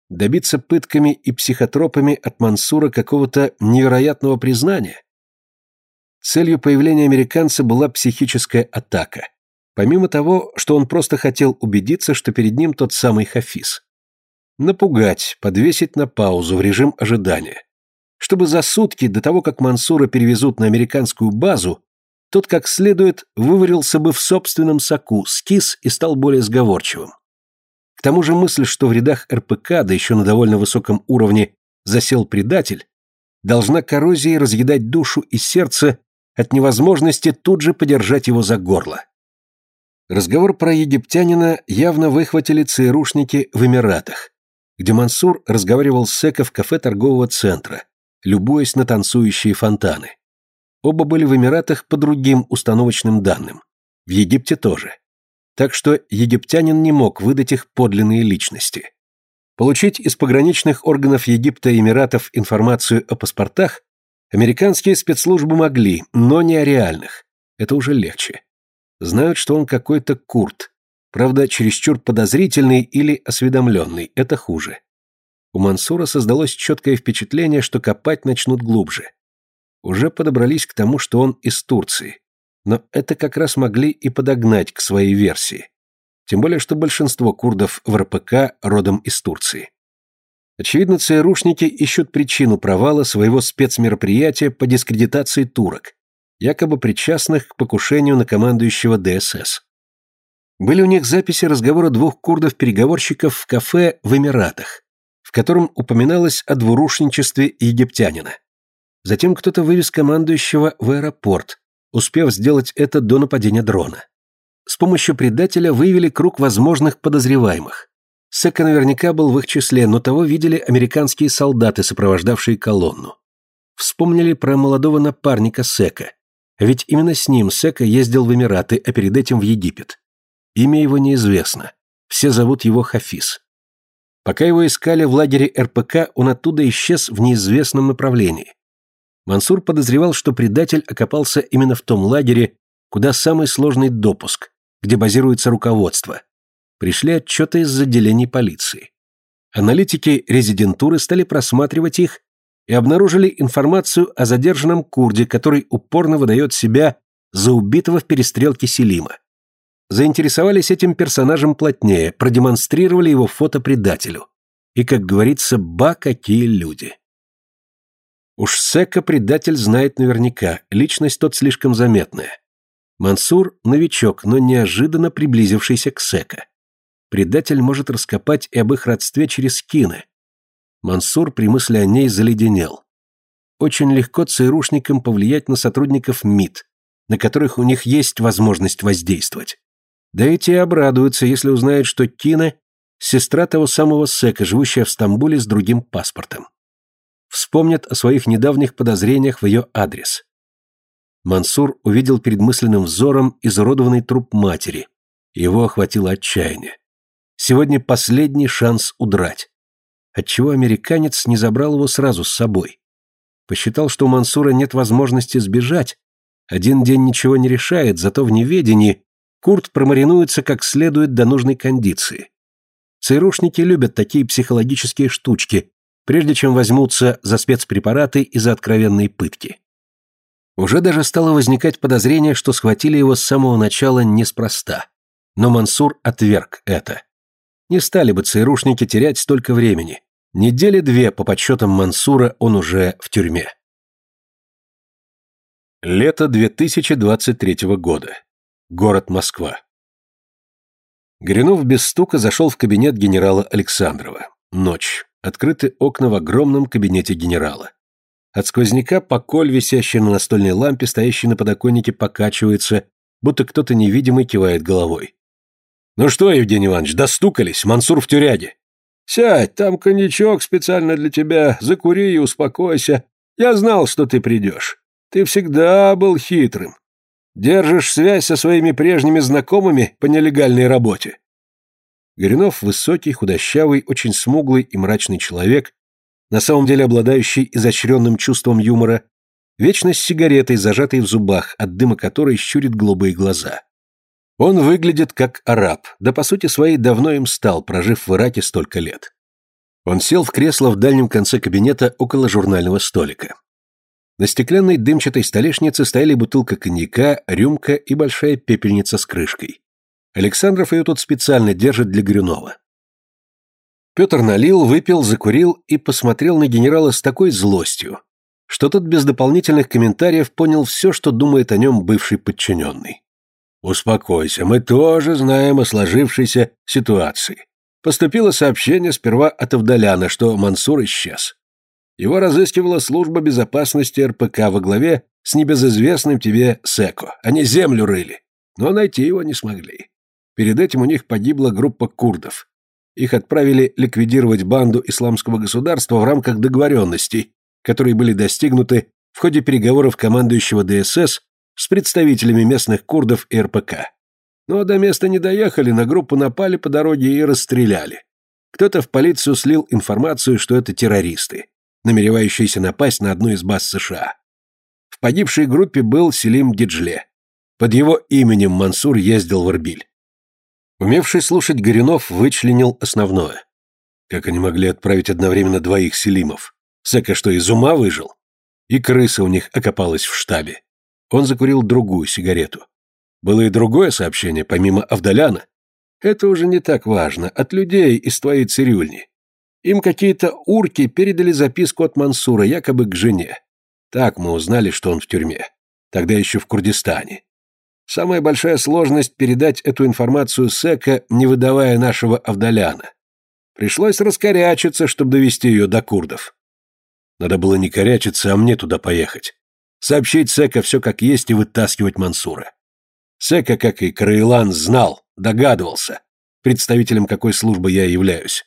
Добиться пытками и психотропами от Мансура какого-то невероятного признания? Целью появления американца была психическая атака. Помимо того, что он просто хотел убедиться, что перед ним тот самый Хафиз. Напугать, подвесить на паузу в режим ожидания. Чтобы за сутки до того, как Мансура перевезут на американскую базу, тот как следует выварился бы в собственном соку, скис и стал более сговорчивым. К тому же мысль, что в рядах РПК, да еще на довольно высоком уровне, засел предатель, должна коррозией разъедать душу и сердце от невозможности тут же подержать его за горло. Разговор про египтянина явно выхватили ЦРУшники в Эмиратах, где Мансур разговаривал с Эко в кафе торгового центра, любуясь на танцующие фонтаны. Оба были в Эмиратах по другим установочным данным. В Египте тоже. Так что египтянин не мог выдать их подлинные личности. Получить из пограничных органов Египта и Эмиратов информацию о паспортах американские спецслужбы могли, но не о реальных. Это уже легче. Знают, что он какой-то курт, Правда, чересчур подозрительный или осведомленный – это хуже. У Мансура создалось четкое впечатление, что копать начнут глубже. Уже подобрались к тому, что он из Турции. Но это как раз могли и подогнать к своей версии. Тем более, что большинство курдов в РПК родом из Турции. Очевидно, ЦРУшники ищут причину провала своего спецмероприятия по дискредитации турок, якобы причастных к покушению на командующего ДСС. Были у них записи разговора двух курдов-переговорщиков в кафе в Эмиратах, в котором упоминалось о двурушничестве египтянина. Затем кто-то вывез командующего в аэропорт, успев сделать это до нападения дрона. С помощью предателя выявили круг возможных подозреваемых. Сека наверняка был в их числе, но того видели американские солдаты, сопровождавшие колонну. Вспомнили про молодого напарника Сека, ведь именно с ним Сека ездил в Эмираты, а перед этим в Египет. Имя его неизвестно. Все зовут его Хафиз. Пока его искали в лагере РПК, он оттуда исчез в неизвестном направлении. Мансур подозревал, что предатель окопался именно в том лагере, куда самый сложный допуск, где базируется руководство. Пришли отчеты из отделений полиции. Аналитики резидентуры стали просматривать их и обнаружили информацию о задержанном курде, который упорно выдает себя за убитого в перестрелке Селима. Заинтересовались этим персонажем плотнее, продемонстрировали его фото предателю. И, как говорится, ба, какие люди. Уж Сека предатель знает наверняка, личность тот слишком заметная. Мансур – новичок, но неожиданно приблизившийся к Сека. Предатель может раскопать и об их родстве через Кины. Мансур при мысли о ней заледенел. Очень легко ЦРУшникам повлиять на сотрудников МИД, на которых у них есть возможность воздействовать. Да и обрадуются, если узнают, что Кина – сестра того самого Сека, живущая в Стамбуле с другим паспортом вспомнят о своих недавних подозрениях в ее адрес. Мансур увидел перед мысленным взором изуродованный труп матери. Его охватило отчаяние. Сегодня последний шанс удрать. Отчего американец не забрал его сразу с собой? Посчитал, что у Мансура нет возможности сбежать. Один день ничего не решает, зато в неведении Курт промаринуется как следует до нужной кондиции. ЦРУшники любят такие психологические штучки, прежде чем возьмутся за спецпрепараты и за откровенные пытки. Уже даже стало возникать подозрение, что схватили его с самого начала неспроста. Но Мансур отверг это. Не стали бы ЦРУшники терять столько времени. Недели две, по подсчетам Мансура, он уже в тюрьме. Лето 2023 года. Город Москва. Горюнов без стука зашел в кабинет генерала Александрова. Ночь. Открыты окна в огромном кабинете генерала. От сквозняка поколь, висящий на настольной лампе, стоящий на подоконнике, покачивается, будто кто-то невидимый кивает головой. «Ну что, Евгений Иванович, достукались? Мансур в тюряге». «Сядь, там коньячок специально для тебя, закури и успокойся. Я знал, что ты придешь. Ты всегда был хитрым. Держишь связь со своими прежними знакомыми по нелегальной работе. Горюнов – высокий, худощавый, очень смуглый и мрачный человек, на самом деле обладающий изощренным чувством юмора, вечно с сигаретой, зажатой в зубах, от дыма которой щурит голубые глаза. Он выглядит как араб, да по сути своей давно им стал, прожив в Ираке столько лет. Он сел в кресло в дальнем конце кабинета около журнального столика. На стеклянной дымчатой столешнице стояли бутылка коньяка, рюмка и большая пепельница с крышкой. Александров ее тут специально держит для Грюнова. Петр налил, выпил, закурил и посмотрел на генерала с такой злостью, что тот без дополнительных комментариев понял все, что думает о нем бывший подчиненный. «Успокойся, мы тоже знаем о сложившейся ситуации. Поступило сообщение сперва от Авдаляна, что Мансур исчез. Его разыскивала служба безопасности РПК во главе с небезызвестным тебе Секо. Они землю рыли, но найти его не смогли. Перед этим у них погибла группа курдов. Их отправили ликвидировать банду исламского государства в рамках договоренностей, которые были достигнуты в ходе переговоров командующего ДСС с представителями местных курдов и РПК. Но до места не доехали, на группу напали по дороге и расстреляли. Кто-то в полицию слил информацию, что это террористы, намеревающиеся напасть на одну из баз США. В погибшей группе был Селим Диджле. Под его именем Мансур ездил в Эрбиль. Умевший слушать Горюнов вычленил основное. Как они могли отправить одновременно двоих селимов? Сека что, из ума выжил? И крыса у них окопалась в штабе. Он закурил другую сигарету. Было и другое сообщение, помимо Авдаляна. Это уже не так важно, от людей из твоей цирюльни. Им какие-то урки передали записку от Мансура, якобы к жене. Так мы узнали, что он в тюрьме. Тогда еще в Курдистане. Самая большая сложность передать эту информацию Сека, не выдавая нашего Авдаляна. Пришлось раскорячиться, чтобы довести ее до курдов. Надо было не корячиться, а мне туда поехать. Сообщить Сека все как есть и вытаскивать Мансура. Сека, как и Караилан, знал, догадывался, представителем какой службы я являюсь.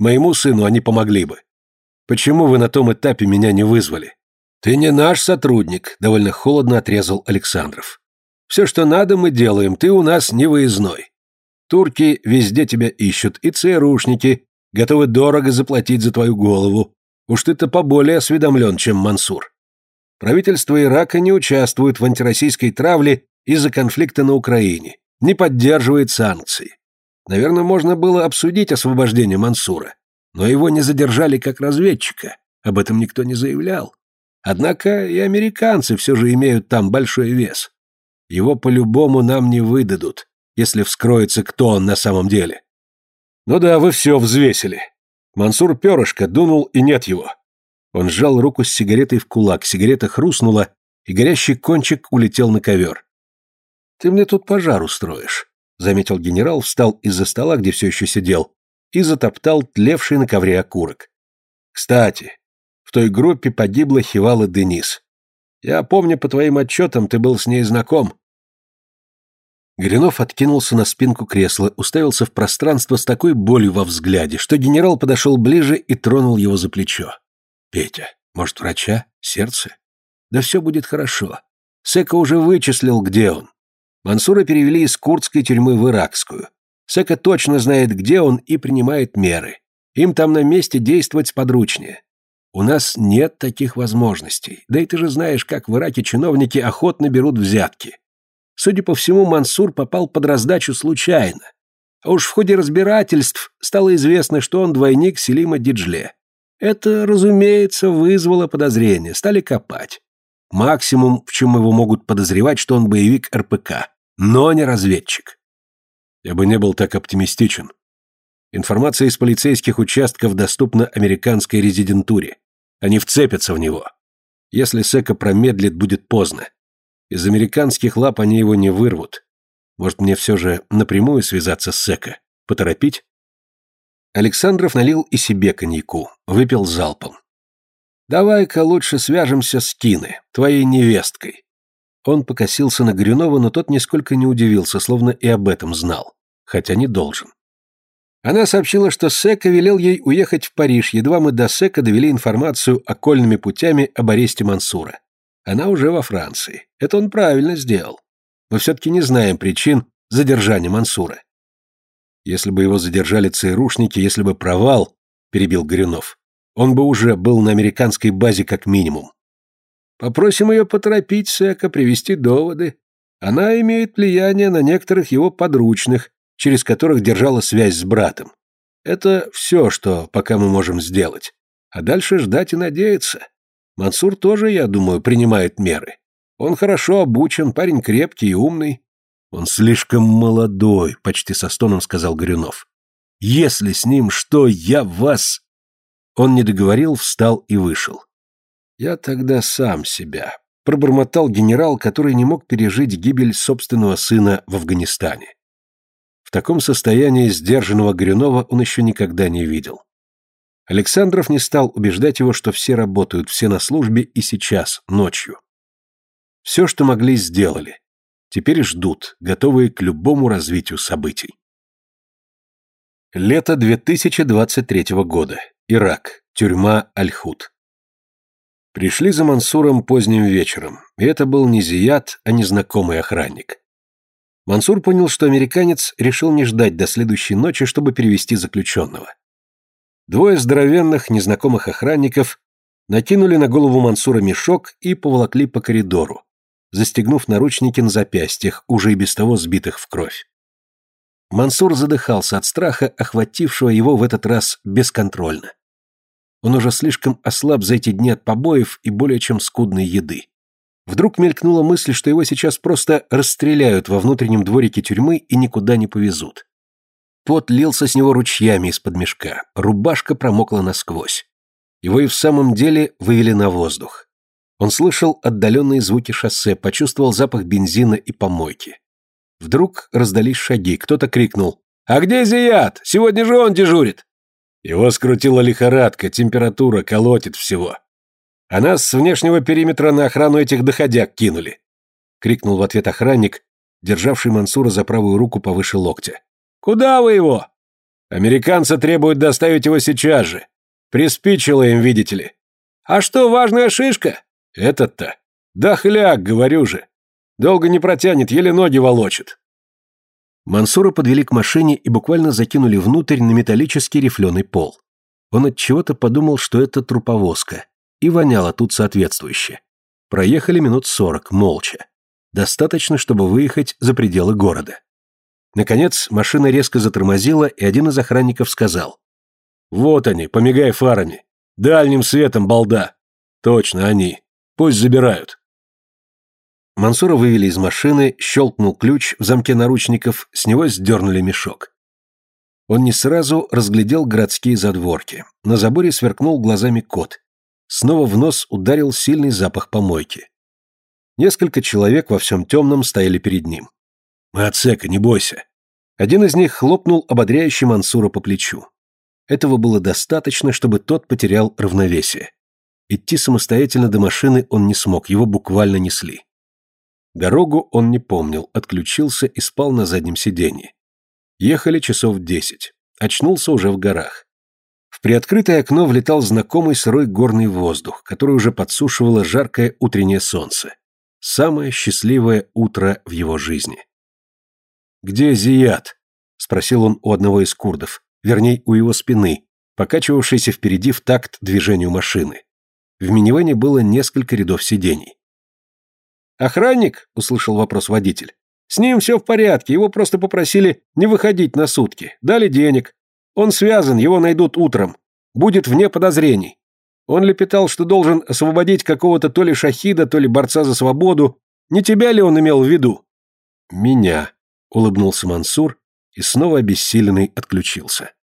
Моему сыну они помогли бы. Почему вы на том этапе меня не вызвали? Ты не наш сотрудник, довольно холодно отрезал Александров. Все, что надо, мы делаем, ты у нас не выездной. Турки везде тебя ищут, и ЦРУшники готовы дорого заплатить за твою голову. Уж ты-то поболее осведомлен, чем Мансур. Правительство Ирака не участвует в антироссийской травле из-за конфликта на Украине, не поддерживает санкции. Наверное, можно было обсудить освобождение Мансура, но его не задержали как разведчика, об этом никто не заявлял. Однако и американцы все же имеют там большой вес. Его по-любому нам не выдадут, если вскроется, кто он на самом деле. Ну да, вы все взвесили. Мансур перышко дунул, и нет его. Он сжал руку с сигаретой в кулак, сигарета хрустнула, и горящий кончик улетел на ковер. «Ты мне тут пожар устроишь», — заметил генерал, встал из-за стола, где все еще сидел, и затоптал тлевший на ковре окурок. «Кстати, в той группе погибла Хивала Денис. Я помню, по твоим отчетам, ты был с ней знаком». Горюнов откинулся на спинку кресла, уставился в пространство с такой болью во взгляде, что генерал подошел ближе и тронул его за плечо. «Петя, может, врача? Сердце? Да все будет хорошо. Сека уже вычислил, где он. Мансура перевели из курдской тюрьмы в иракскую. Сека точно знает, где он и принимает меры. Им там на месте действовать сподручнее. У нас нет таких возможностей. Да и ты же знаешь, как в Ираке чиновники охотно берут взятки. Судя по всему, Мансур попал под раздачу случайно. А уж в ходе разбирательств стало известно, что он двойник Селима Диджле. Это, разумеется, вызвало подозрение, стали копать. Максимум, в чем его могут подозревать, что он боевик РПК, но не разведчик. Я бы не был так оптимистичен. Информация из полицейских участков доступна американской резидентуре. Они вцепятся в него. Если Сека промедлит, будет поздно. Из американских лап они его не вырвут. Может, мне все же напрямую связаться с Сека? Поторопить? Александров налил и себе коньяку, выпил залпом. Давай-ка лучше свяжемся с Кины, твоей невесткой. Он покосился на Горюнова, но тот нисколько не удивился, словно и об этом знал, хотя не должен. Она сообщила, что Сека велел ей уехать в Париж, едва мы до Сека довели информацию окольными путями об аресте Мансура. Она уже во Франции. Это он правильно сделал. Мы все-таки не знаем причин задержания Мансура. Если бы его задержали ЦРУшники, если бы провал, перебил Горюнов, он бы уже был на американской базе как минимум. Попросим ее поторопить Сека, привести доводы. Она имеет влияние на некоторых его подручных, через которых держала связь с братом. Это все, что пока мы можем сделать. А дальше ждать и надеяться. Мансур тоже, я думаю, принимает меры. Он хорошо обучен, парень крепкий и умный. Он слишком молодой, почти со стоном сказал Горюнов. Если с ним что, я вас... Он не договорил, встал и вышел. Я тогда сам себя, пробормотал генерал, который не мог пережить гибель собственного сына в Афганистане. В таком состоянии сдержанного Горюнова он еще никогда не видел. Александров не стал убеждать его, что все работают, все на службе и сейчас, ночью. Все, что могли, сделали. Теперь ждут, готовые к любому развитию событий. Лето 2023 года. Ирак. Тюрьма Аль-Худ. Пришли за Мансуром поздним вечером, и это был не Зият, а незнакомый охранник. Мансур понял, что американец решил не ждать до следующей ночи, чтобы перевести заключенного. Двое здоровенных, незнакомых охранников накинули на голову Мансура мешок и поволокли по коридору, застегнув наручники на запястьях, уже и без того сбитых в кровь. Мансур задыхался от страха, охватившего его в этот раз бесконтрольно. Он уже слишком ослаб за эти дни от побоев и более чем скудной еды. Вдруг мелькнула мысль, что его сейчас просто расстреляют во внутреннем дворике тюрьмы и никуда не повезут. Пот лился с него ручьями из-под мешка, рубашка промокла насквозь. Его и в самом деле вывели на воздух. Он слышал отдаленные звуки шоссе, почувствовал запах бензина и помойки. Вдруг раздались шаги, кто-то крикнул «А где Зият? Сегодня же он дежурит!» Его скрутила лихорадка, температура, колотит всего. А нас с внешнего периметра на охрану этих доходяг кинули. Крикнул в ответ охранник, державший Мансура за правую руку повыше локтя. «Куда вы его?» «Американцы требуют доставить его сейчас же. Приспичило им, видите ли». «А что, важная шишка?» «Этот-то. Да хляк, говорю же. Долго не протянет, еле ноги волочит». Мансура подвели к машине и буквально закинули внутрь на металлический рифленый пол. Он от чего-то подумал, что это труповозка, и воняло тут соответствующе. Проехали минут сорок, молча. Достаточно, чтобы выехать за пределы города. Наконец, машина резко затормозила, и один из охранников сказал. «Вот они, помигай фарами. Дальним светом, балда. Точно, они. Пусть забирают». Мансура вывели из машины, щелкнул ключ в замке наручников, с него сдернули мешок. Он не сразу разглядел городские задворки. На заборе сверкнул глазами кот. Снова в нос ударил сильный запах помойки. Несколько человек во всем темном стояли перед ним. «Мы от Сека, не бойся». Один из них хлопнул ободряющий Мансура по плечу. Этого было достаточно, чтобы тот потерял равновесие. Идти самостоятельно до машины он не смог, его буквально несли. Дорогу он не помнил, отключился и спал на заднем сиденье. Ехали часов десять. Очнулся уже в горах. В приоткрытое окно влетал знакомый сырой горный воздух, который уже подсушивало жаркое утреннее солнце. Самое счастливое утро в его жизни. «Где Зият?» — спросил он у одного из курдов, вернее, у его спины, покачивавшейся впереди в такт движению машины. В минивэне было несколько рядов сидений. «Охранник?» — услышал вопрос водитель. «С ним все в порядке, его просто попросили не выходить на сутки. Дали денег. Он связан, его найдут утром. Будет вне подозрений. Он лепетал, что должен освободить какого-то то ли шахида, то ли борца за свободу. Не тебя ли он имел в виду?» «Меня», улыбнулся Мансур и снова обессиленный отключился.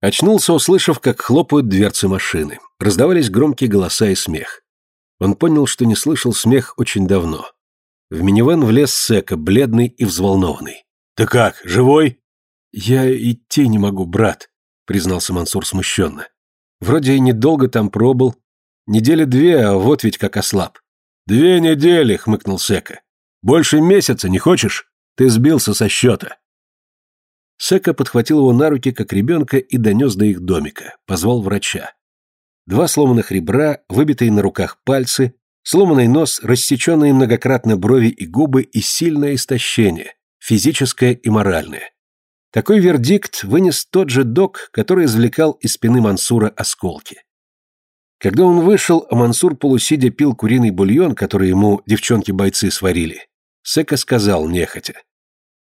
Очнулся, услышав, как хлопают дверцы машины. Раздавались громкие голоса и смех. Он понял, что не слышал смех очень давно. В минивэн влез Сека, бледный и взволнованный. «Ты как, живой?» «Я идти не могу, брат», — признался Мансур смущенно. «Вроде и недолго там пробыл. Недели две, а вот ведь как ослаб». «Две недели», — хмыкнул Сека. «Больше месяца не хочешь?» Ты сбился со счета». Сека подхватил его на руки, как ребенка, и донес до их домика. Позвал врача. Два сломанных ребра, выбитые на руках пальцы, сломанный нос, рассеченные многократно брови и губы и сильное истощение, физическое и моральное. Такой вердикт вынес тот же док, который извлекал из спины Мансура осколки. Когда он вышел, а Мансур полусидя пил куриный бульон, который ему девчонки-бойцы сварили, Сека сказал нехотя.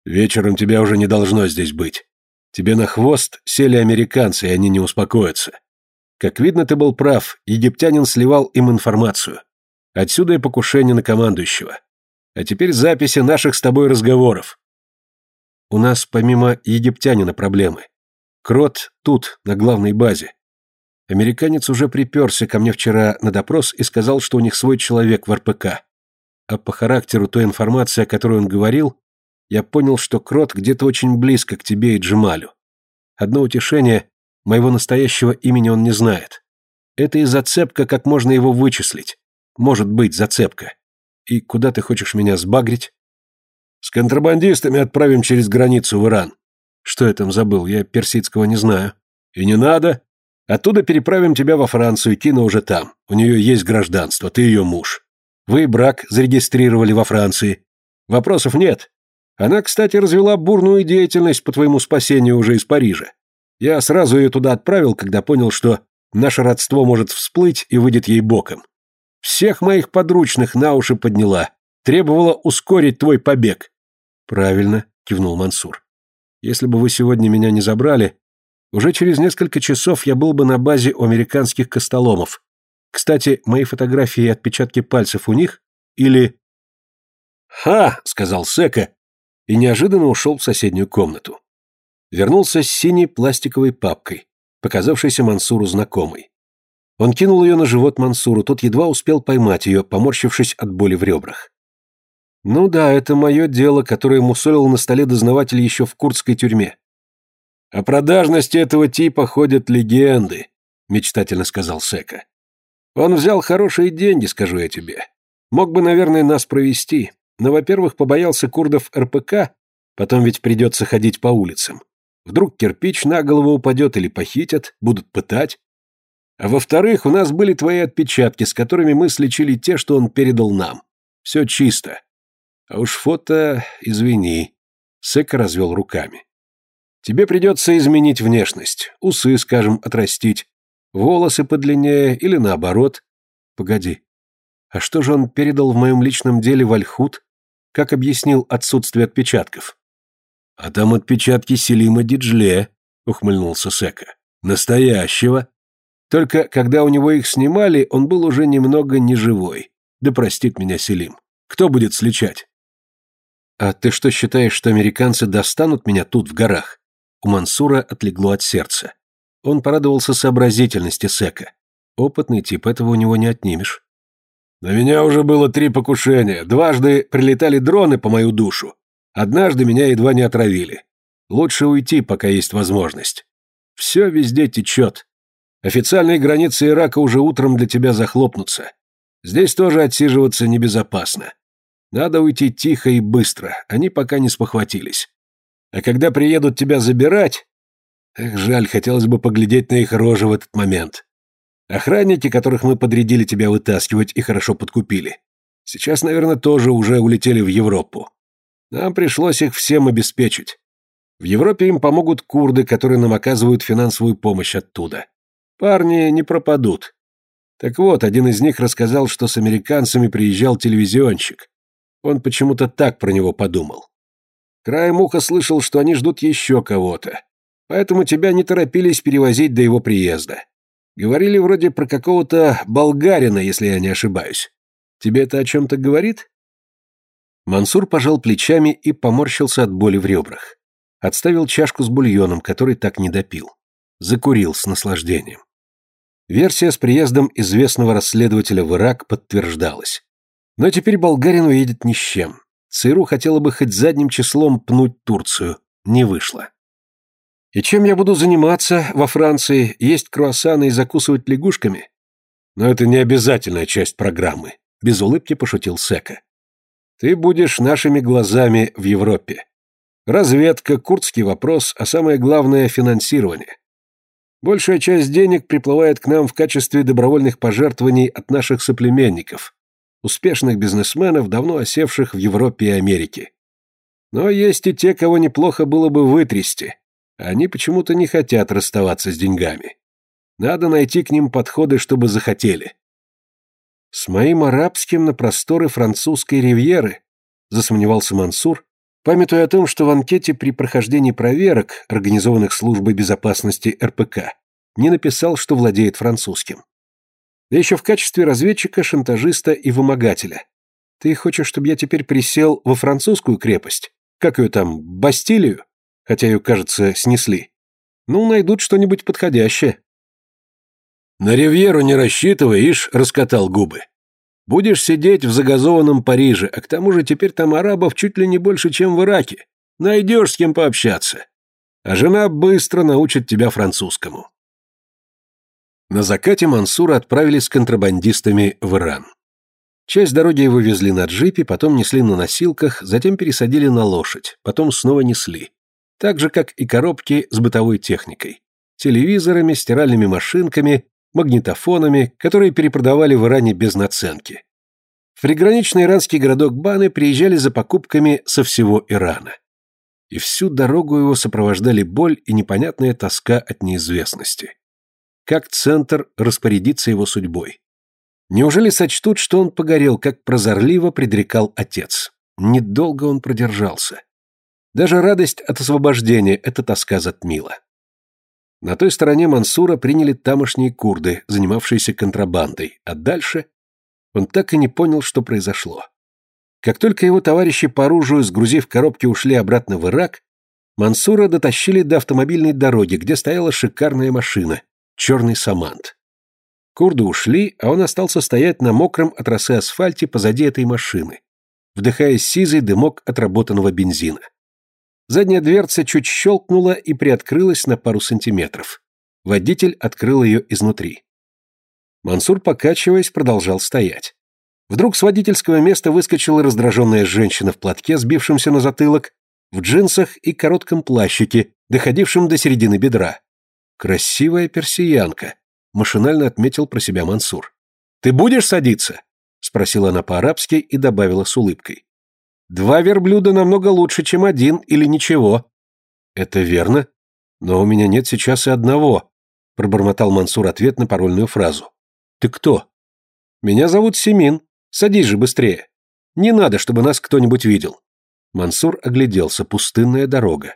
«Вечером тебя уже не должно здесь быть. Тебе на хвост сели американцы, и они не успокоятся. Как видно, ты был прав, египтянин сливал им информацию. Отсюда и покушение на командующего. А теперь записи наших с тобой разговоров. У нас помимо египтянина проблемы. Крот тут, на главной базе. Американец уже приперся ко мне вчера на допрос и сказал, что у них свой человек в РПК а по характеру той информации, о которой он говорил, я понял, что Крот где-то очень близко к тебе и Джемалю. Одно утешение, моего настоящего имени он не знает. Это и зацепка, как можно его вычислить. Может быть, зацепка. И куда ты хочешь меня сбагрить? С контрабандистами отправим через границу в Иран. Что я там забыл? Я персидского не знаю. И не надо. Оттуда переправим тебя во Францию, Кина уже там. У нее есть гражданство, ты ее муж. Вы брак зарегистрировали во Франции. Вопросов нет. Она, кстати, развела бурную деятельность по твоему спасению уже из Парижа. Я сразу ее туда отправил, когда понял, что наше родство может всплыть и выйдет ей боком. Всех моих подручных на уши подняла. Требовала ускорить твой побег. Правильно, кивнул Мансур. Если бы вы сегодня меня не забрали, уже через несколько часов я был бы на базе у американских костоломов. Кстати, мои фотографии и отпечатки пальцев у них? Или...» «Ха!» — сказал Сека и неожиданно ушел в соседнюю комнату. Вернулся с синей пластиковой папкой, показавшейся Мансуру знакомой. Он кинул ее на живот Мансуру, тот едва успел поймать ее, поморщившись от боли в ребрах. «Ну да, это мое дело, которое мусолил на столе дознаватель еще в курдской тюрьме». «О продажности этого типа ходят легенды», — мечтательно сказал Сека. «Он взял хорошие деньги, скажу я тебе. Мог бы, наверное, нас провести, но, во-первых, побоялся курдов РПК, потом ведь придется ходить по улицам. Вдруг кирпич на голову упадет или похитят, будут пытать. А во-вторых, у нас были твои отпечатки, с которыми мы слечили те, что он передал нам. Все чисто. А уж фото, извини. Сека развел руками. Тебе придется изменить внешность. Усы, скажем, отрастить. Волосы подлиннее или наоборот. Погоди. А что же он передал в моем личном деле в Альхут? Как объяснил отсутствие отпечатков? А там отпечатки Селима Диджле, ухмыльнулся Сека. Настоящего. Только когда у него их снимали, он был уже немного неживой. Да простит меня Селим. Кто будет сличать? «А ты что считаешь, что американцы достанут меня тут, в горах?» У Мансура отлегло от сердца. Он порадовался сообразительности Сека. Опытный тип, этого у него не отнимешь. «На меня уже было три покушения. Дважды прилетали дроны по мою душу. Однажды меня едва не отравили. Лучше уйти, пока есть возможность. Все везде течет. Официальные границы Ирака уже утром для тебя захлопнутся. Здесь тоже отсиживаться небезопасно. Надо уйти тихо и быстро, они пока не спохватились. А когда приедут тебя забирать... Эх, жаль, хотелось бы поглядеть на их рожи в этот момент. Охранники, которых мы подрядили тебя вытаскивать и хорошо подкупили, сейчас, наверное, тоже уже улетели в Европу. Нам пришлось их всем обеспечить. В Европе им помогут курды, которые нам оказывают финансовую помощь оттуда. Парни не пропадут. Так вот, один из них рассказал, что с американцами приезжал телевизионщик. Он почему-то так про него подумал. Краем уха слышал, что они ждут еще кого-то. Поэтому тебя не торопились перевозить до его приезда. Говорили вроде про какого-то болгарина, если я не ошибаюсь. Тебе это о чем-то говорит? Мансур пожал плечами и поморщился от боли в ребрах. Отставил чашку с бульоном, который так не допил. Закурил с наслаждением. Версия с приездом известного расследователя в Ирак подтверждалась. Но теперь болгарин уедет ни с чем. ЦРУ хотела бы хоть задним числом пнуть Турцию. Не вышло. И чем я буду заниматься во Франции? Есть круассаны и закусывать лягушками? Но это не обязательная часть программы. Без улыбки пошутил Сека. Ты будешь нашими глазами в Европе. Разведка, курдский вопрос, а самое главное – финансирование. Большая часть денег приплывает к нам в качестве добровольных пожертвований от наших соплеменников, успешных бизнесменов, давно осевших в Европе и Америке. Но есть и те, кого неплохо было бы вытрясти. Они почему-то не хотят расставаться с деньгами. Надо найти к ним подходы, чтобы захотели. С моим арабским на просторы французской ривьеры, засомневался Мансур, памятуя о том, что в анкете при прохождении проверок, организованных службой безопасности РПК, не написал, что владеет французским да еще в качестве разведчика, шантажиста и вымогателя. Ты хочешь, чтобы я теперь присел во французскую крепость? Как ее там, Бастилию? Хотя ее, кажется, снесли. Ну, найдут что-нибудь подходящее. На ривьеру не рассчитывай, ишь, раскатал губы. Будешь сидеть в загазованном Париже, а к тому же теперь там арабов чуть ли не больше, чем в Ираке. Найдешь с кем пообщаться. А жена быстро научит тебя французскому. На закате Мансура отправили с контрабандистами в Иран. Часть дороги его везли на джипе, потом несли на носилках, затем пересадили на лошадь, потом снова несли. Так же, как и коробки с бытовой техникой. Телевизорами, стиральными машинками, магнитофонами, которые перепродавали в Иране без наценки. В приграничный иранский городок Баны приезжали за покупками со всего Ирана. И всю дорогу его сопровождали боль и непонятная тоска от неизвестности как центр распорядиться его судьбой. Неужели сочтут, что он погорел, как прозорливо предрекал отец? Недолго он продержался. Даже радость от освобождения эта тоска затмила. На той стороне Мансура приняли тамошние курды, занимавшиеся контрабандой, а дальше он так и не понял, что произошло. Как только его товарищи по оружию, сгрузив коробки, ушли обратно в Ирак, Мансура дотащили до автомобильной дороги, где стояла шикарная машина, черный самант. Курды ушли, а он остался стоять на мокром от росы асфальте позади этой машины, вдыхая сизый дымок отработанного бензина. Задняя дверца чуть щелкнула и приоткрылась на пару сантиметров. Водитель открыл ее изнутри. Мансур, покачиваясь, продолжал стоять. Вдруг с водительского места выскочила раздраженная женщина в платке, сбившемся на затылок, в джинсах и коротком плащике, доходившем до середины бедра. Красивая персиянка, машинально отметил про себя Мансур. Ты будешь садиться? спросила она по-арабски и добавила с улыбкой. Два верблюда намного лучше, чем один или ничего. Это верно, но у меня нет сейчас и одного, пробормотал Мансур ответ на парольную фразу. Ты кто? Меня зовут Семин. Садись же быстрее. Не надо, чтобы нас кто-нибудь видел. Мансур огляделся, пустынная дорога.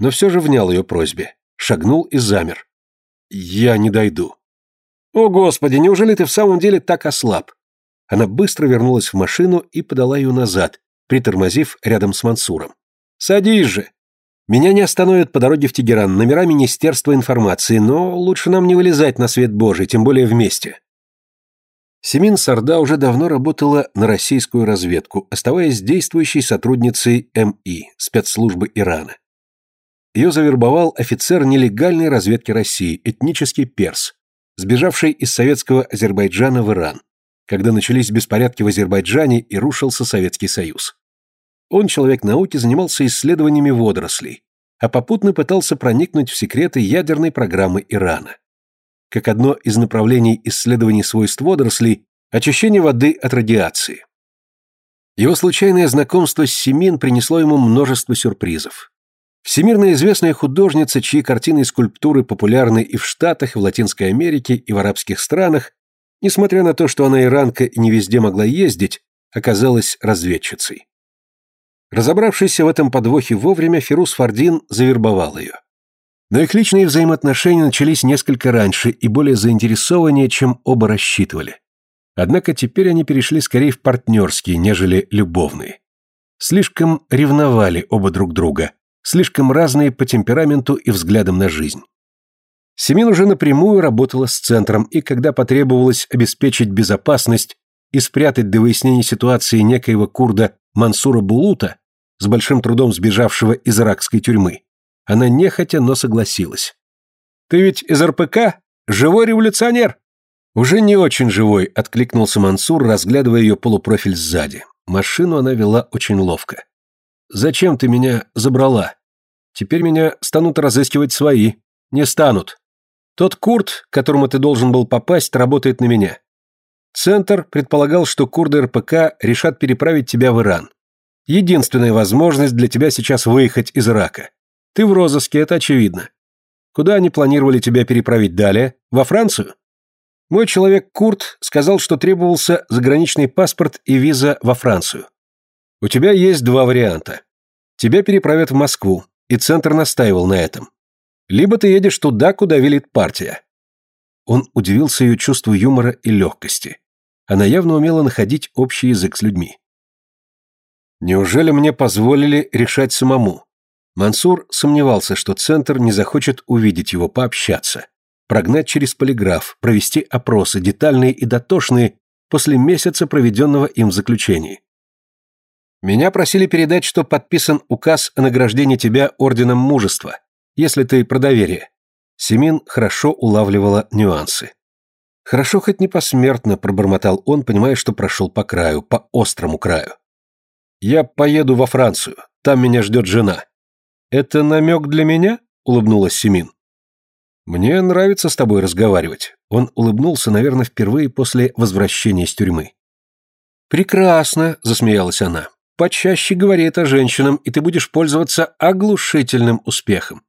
Но все же внял ее просьбе. Шагнул и замер. «Я не дойду». «О, Господи, неужели ты в самом деле так ослаб?» Она быстро вернулась в машину и подала ее назад, притормозив рядом с Мансуром. «Садись же!» «Меня не остановят по дороге в Тегеран номера Министерства информации, но лучше нам не вылезать на свет Божий, тем более вместе». Семин Сарда уже давно работала на российскую разведку, оставаясь действующей сотрудницей МИ, спецслужбы Ирана. Ее завербовал офицер нелегальной разведки России, этнический перс, сбежавший из советского Азербайджана в Иран, когда начались беспорядки в Азербайджане и рушился Советский Союз. Он, человек науки, занимался исследованиями водорослей, а попутно пытался проникнуть в секреты ядерной программы Ирана как одно из направлений исследований свойств водорослей очищение воды от радиации. Его случайное знакомство с Семин принесло ему множество сюрпризов. Всемирно известная художница, чьи картины и скульптуры популярны и в Штатах, и в Латинской Америке, и в арабских странах, несмотря на то, что она иранка и не везде могла ездить, оказалась разведчицей. Разобравшись в этом подвохе вовремя, Фирус Фардин завербовал ее. Но их личные взаимоотношения начались несколько раньше и более заинтересованнее, чем оба рассчитывали. Однако теперь они перешли скорее в партнерские, нежели любовные. Слишком ревновали оба друг друга, слишком разные по темпераменту и взглядам на жизнь. Семин уже напрямую работала с центром, и когда потребовалось обеспечить безопасность и спрятать до выяснения ситуации некоего курда Мансура Булута, с большим трудом сбежавшего из иракской тюрьмы, она нехотя, но согласилась. «Ты ведь из РПК? Живой революционер?» «Уже не очень живой», — откликнулся Мансур, разглядывая ее полупрофиль сзади. Машину она вела очень ловко. «Зачем ты меня забрала? Теперь меня станут разыскивать свои. Не станут. Тот Курт, к которому ты должен был попасть, работает на меня. Центр предполагал, что курды РПК решат переправить тебя в Иран. Единственная возможность для тебя сейчас выехать из Ирака. Ты в розыске, это очевидно. Куда они планировали тебя переправить далее? Во Францию? Мой человек Курт сказал, что требовался заграничный паспорт и виза во Францию. У тебя есть два варианта. Тебя переправят в Москву, и Центр настаивал на этом. Либо ты едешь туда, куда велит партия. Он удивился ее чувству юмора и легкости. Она явно умела находить общий язык с людьми. Неужели мне позволили решать самому? Мансур сомневался, что Центр не захочет увидеть его, пообщаться, прогнать через полиграф, провести опросы, детальные и дотошные, после месяца, проведенного им в заключении. «Меня просили передать, что подписан указ о награждении тебя Орденом Мужества, если ты про доверие». Семин хорошо улавливала нюансы. «Хорошо хоть не посмертно», — пробормотал он, понимая, что прошел по краю, по острому краю. «Я поеду во Францию, там меня ждет жена. «Это намек для меня?» — улыбнулась Семин. «Мне нравится с тобой разговаривать». Он улыбнулся, наверное, впервые после возвращения из тюрьмы. «Прекрасно», — засмеялась она. «Почаще говори это женщинам, и ты будешь пользоваться оглушительным успехом.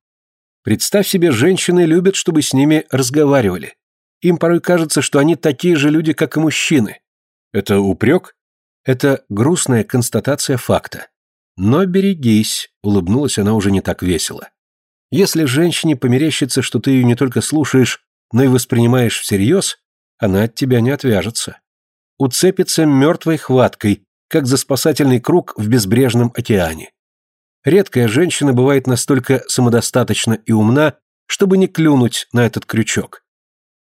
Представь себе, женщины любят, чтобы с ними разговаривали. Им порой кажется, что они такие же люди, как и мужчины. Это упрек? Это грустная констатация факта. Но берегись, улыбнулась она уже не так весело. Если женщине померещится, что ты ее не только слушаешь, но и воспринимаешь всерьез, она от тебя не отвяжется. Уцепится мертвой хваткой, как за спасательный круг в безбрежном океане. Редкая женщина бывает настолько самодостаточна и умна, чтобы не клюнуть на этот крючок.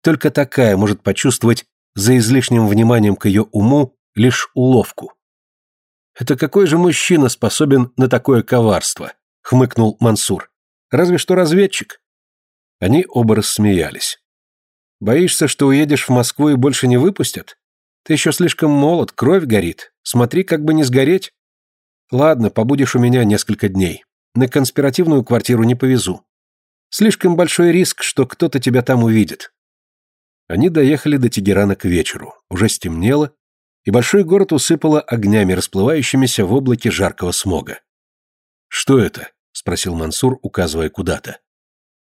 Только такая может почувствовать за излишним вниманием к ее уму лишь уловку. «Это какой же мужчина способен на такое коварство?» — хмыкнул Мансур. «Разве что разведчик». Они оба рассмеялись. «Боишься, что уедешь в Москву и больше не выпустят? Ты еще слишком молод, кровь горит. Смотри, как бы не сгореть. Ладно, побудешь у меня несколько дней. На конспиративную квартиру не повезу. Слишком большой риск, что кто-то тебя там увидит». Они доехали до Тегерана к вечеру. Уже стемнело, и большой город усыпало огнями, расплывающимися в облаке жаркого смога. «Что это?» — спросил Мансур, указывая куда-то.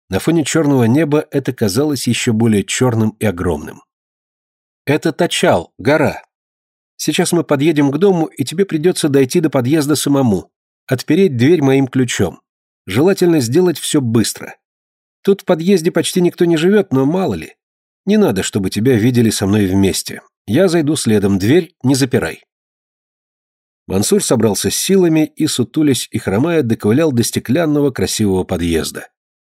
На фоне черного неба это казалось еще более черным и огромным. «Это Тачал, гора. Сейчас мы подъедем к дому, и тебе придется дойти до подъезда самому, отпереть дверь моим ключом. Желательно сделать все быстро. Тут в подъезде почти никто не живет, но мало ли. Не надо, чтобы тебя видели со мной вместе. Я зайду следом, дверь не запирай. Мансур собрался с силами и, сутулясь и хромая, доковылял до стеклянного красивого подъезда.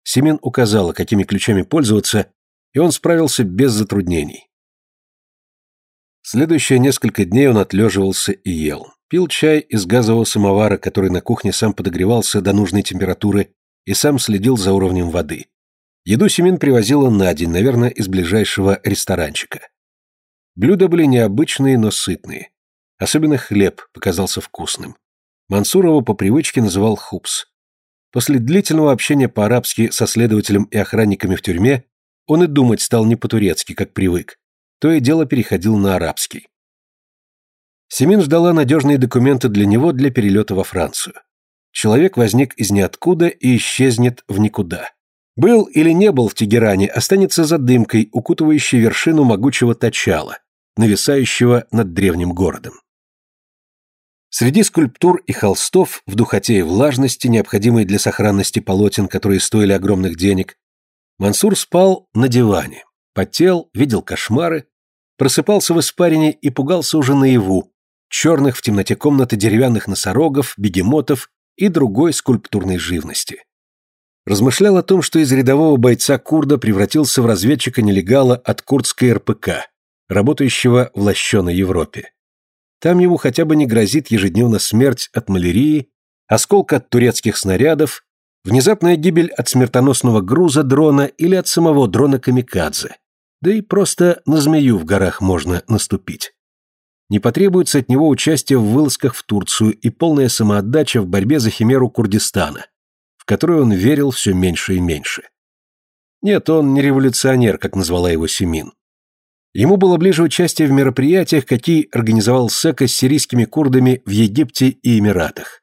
Семен указала, какими ключами пользоваться, и он справился без затруднений. Следующие несколько дней он отлеживался и ел. Пил чай из газового самовара, который на кухне сам подогревался до нужной температуры, и сам следил за уровнем воды. Еду Семен привозила на день, наверное, из ближайшего ресторанчика. Блюда были необычные, но сытные. Особенно хлеб показался вкусным. Мансурова по привычке называл хупс. После длительного общения по-арабски со следователем и охранниками в тюрьме он и думать стал не по-турецки, как привык. То и дело переходил на арабский. Семин ждала надежные документы для него для перелета во Францию. Человек возник из ниоткуда и исчезнет в никуда. Был или не был в Тегеране, останется задымкой, укутывающей вершину могучего Тачала, нависающего над древним городом. Среди скульптур и холстов, в духоте и влажности, необходимой для сохранности полотен, которые стоили огромных денег, Мансур спал на диване, потел, видел кошмары, просыпался в испарине и пугался уже наяву, черных в темноте комнаты деревянных носорогов, бегемотов и другой скульптурной живности. Размышлял о том, что из рядового бойца курда превратился в разведчика-нелегала от курдской РПК, работающего в лощеной Европе. Там ему хотя бы не грозит ежедневно смерть от малярии, осколка от турецких снарядов, внезапная гибель от смертоносного груза дрона или от самого дрона Камикадзе. Да и просто на змею в горах можно наступить. Не потребуется от него участие в вылазках в Турцию и полная самоотдача в борьбе за химеру Курдистана, в которую он верил все меньше и меньше. Нет, он не революционер, как назвала его Семин. Ему было ближе участие в мероприятиях, какие организовал Сека с сирийскими курдами в Египте и Эмиратах.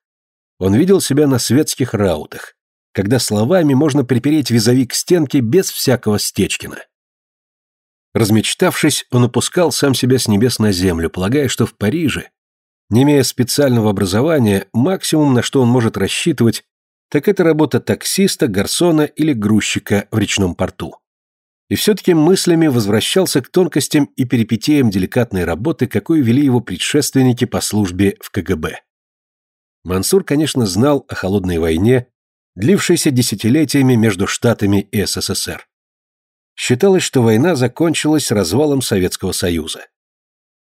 Он видел себя на светских раутах, когда словами можно припереть визави к стенке без всякого стечкина. Размечтавшись, он опускал сам себя с небес на землю, полагая, что в Париже, не имея специального образования, максимум, на что он может рассчитывать, так это работа таксиста, гарсона или грузчика в речном порту и все-таки мыслями возвращался к тонкостям и перипетиям деликатной работы, какой вели его предшественники по службе в КГБ. Мансур, конечно, знал о холодной войне, длившейся десятилетиями между Штатами и СССР. Считалось, что война закончилась развалом Советского Союза.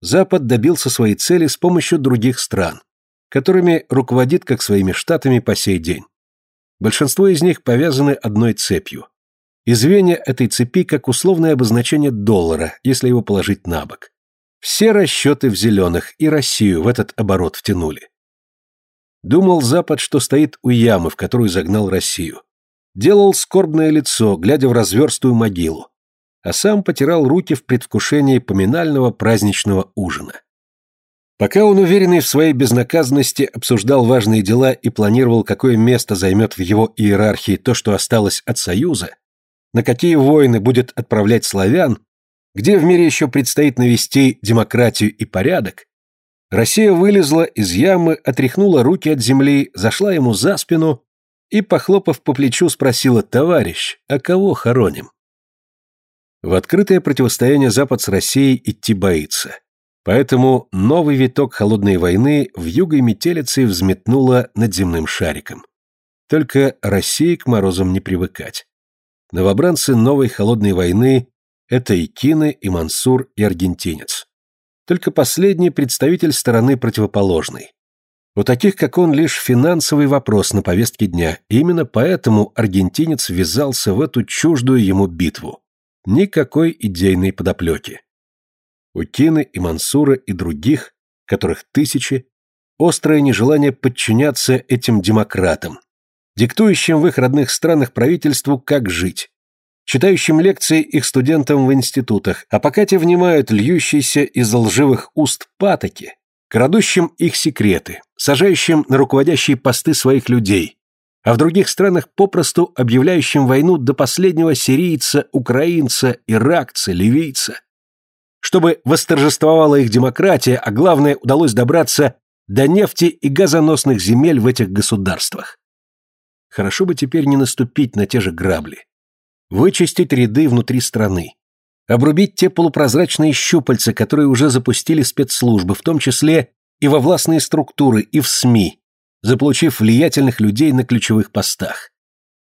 Запад добился своей цели с помощью других стран, которыми руководит как своими штатами по сей день. Большинство из них повязаны одной цепью и этой цепи как условное обозначение доллара, если его положить на бок. Все расчеты в зеленых, и Россию в этот оборот втянули. Думал Запад, что стоит у ямы, в которую загнал Россию. Делал скорбное лицо, глядя в разверстую могилу, а сам потирал руки в предвкушении поминального праздничного ужина. Пока он, уверенный в своей безнаказанности, обсуждал важные дела и планировал, какое место займет в его иерархии то, что осталось от Союза, на какие войны будет отправлять славян, где в мире еще предстоит навести демократию и порядок, Россия вылезла из ямы, отряхнула руки от земли, зашла ему за спину и, похлопав по плечу, спросила «Товарищ, а кого хороним?» В открытое противостояние Запад с Россией идти боится. Поэтому новый виток холодной войны в юго метелицы взметнула над земным шариком. Только России к морозам не привыкать. Новобранцы новой холодной войны – это и Кины, и Мансур, и аргентинец. Только последний представитель стороны противоположной. У таких, как он, лишь финансовый вопрос на повестке дня, и именно поэтому аргентинец ввязался в эту чуждую ему битву. Никакой идейной подоплеки. У Кины и Мансура и других, которых тысячи, острое нежелание подчиняться этим демократам, диктующим в их родных странах правительству, как жить, читающим лекции их студентам в институтах, а пока те внимают льющиеся из лживых уст патоки, крадущим их секреты, сажающим на руководящие посты своих людей, а в других странах попросту объявляющим войну до последнего сирийца, украинца, иракца, ливийца, чтобы восторжествовала их демократия, а главное, удалось добраться до нефти и газоносных земель в этих государствах. Хорошо бы теперь не наступить на те же грабли. Вычистить ряды внутри страны. Обрубить те полупрозрачные щупальца, которые уже запустили спецслужбы, в том числе и во властные структуры, и в СМИ, заполучив влиятельных людей на ключевых постах.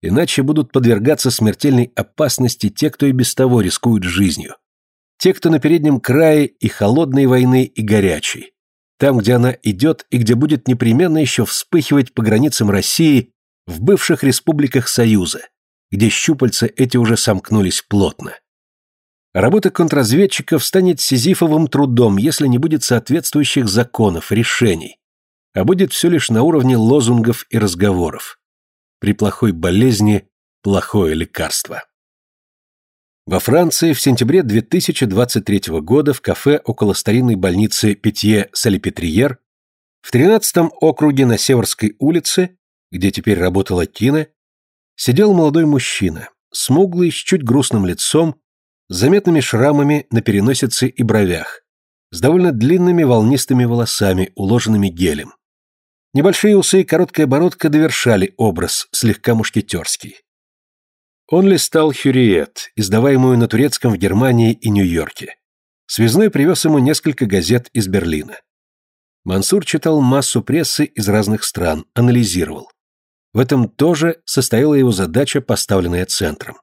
Иначе будут подвергаться смертельной опасности те, кто и без того рискует жизнью. Те, кто на переднем крае и холодной войны, и горячей. Там, где она идет и где будет непременно еще вспыхивать по границам России в бывших республиках Союза, где щупальца эти уже сомкнулись плотно. Работа контрразведчиков станет сизифовым трудом, если не будет соответствующих законов, решений, а будет все лишь на уровне лозунгов и разговоров. При плохой болезни плохое лекарство. Во Франции в сентябре 2023 года в кафе около старинной больницы Питье-Салипетриер в 13 округе на Северской улице, где теперь работала Кина, сидел молодой мужчина, смуглый, с чуть грустным лицом, заметными шрамами на переносице и бровях, с довольно длинными волнистыми волосами, уложенными гелем. Небольшие усы и короткая бородка довершали образ, слегка мушкетерский. Он листал «Хюриет», издаваемую на турецком в Германии и Нью-Йорке. Связной привез ему несколько газет из Берлина. Мансур читал массу прессы из разных стран, анализировал. В этом тоже состояла его задача, поставленная центром.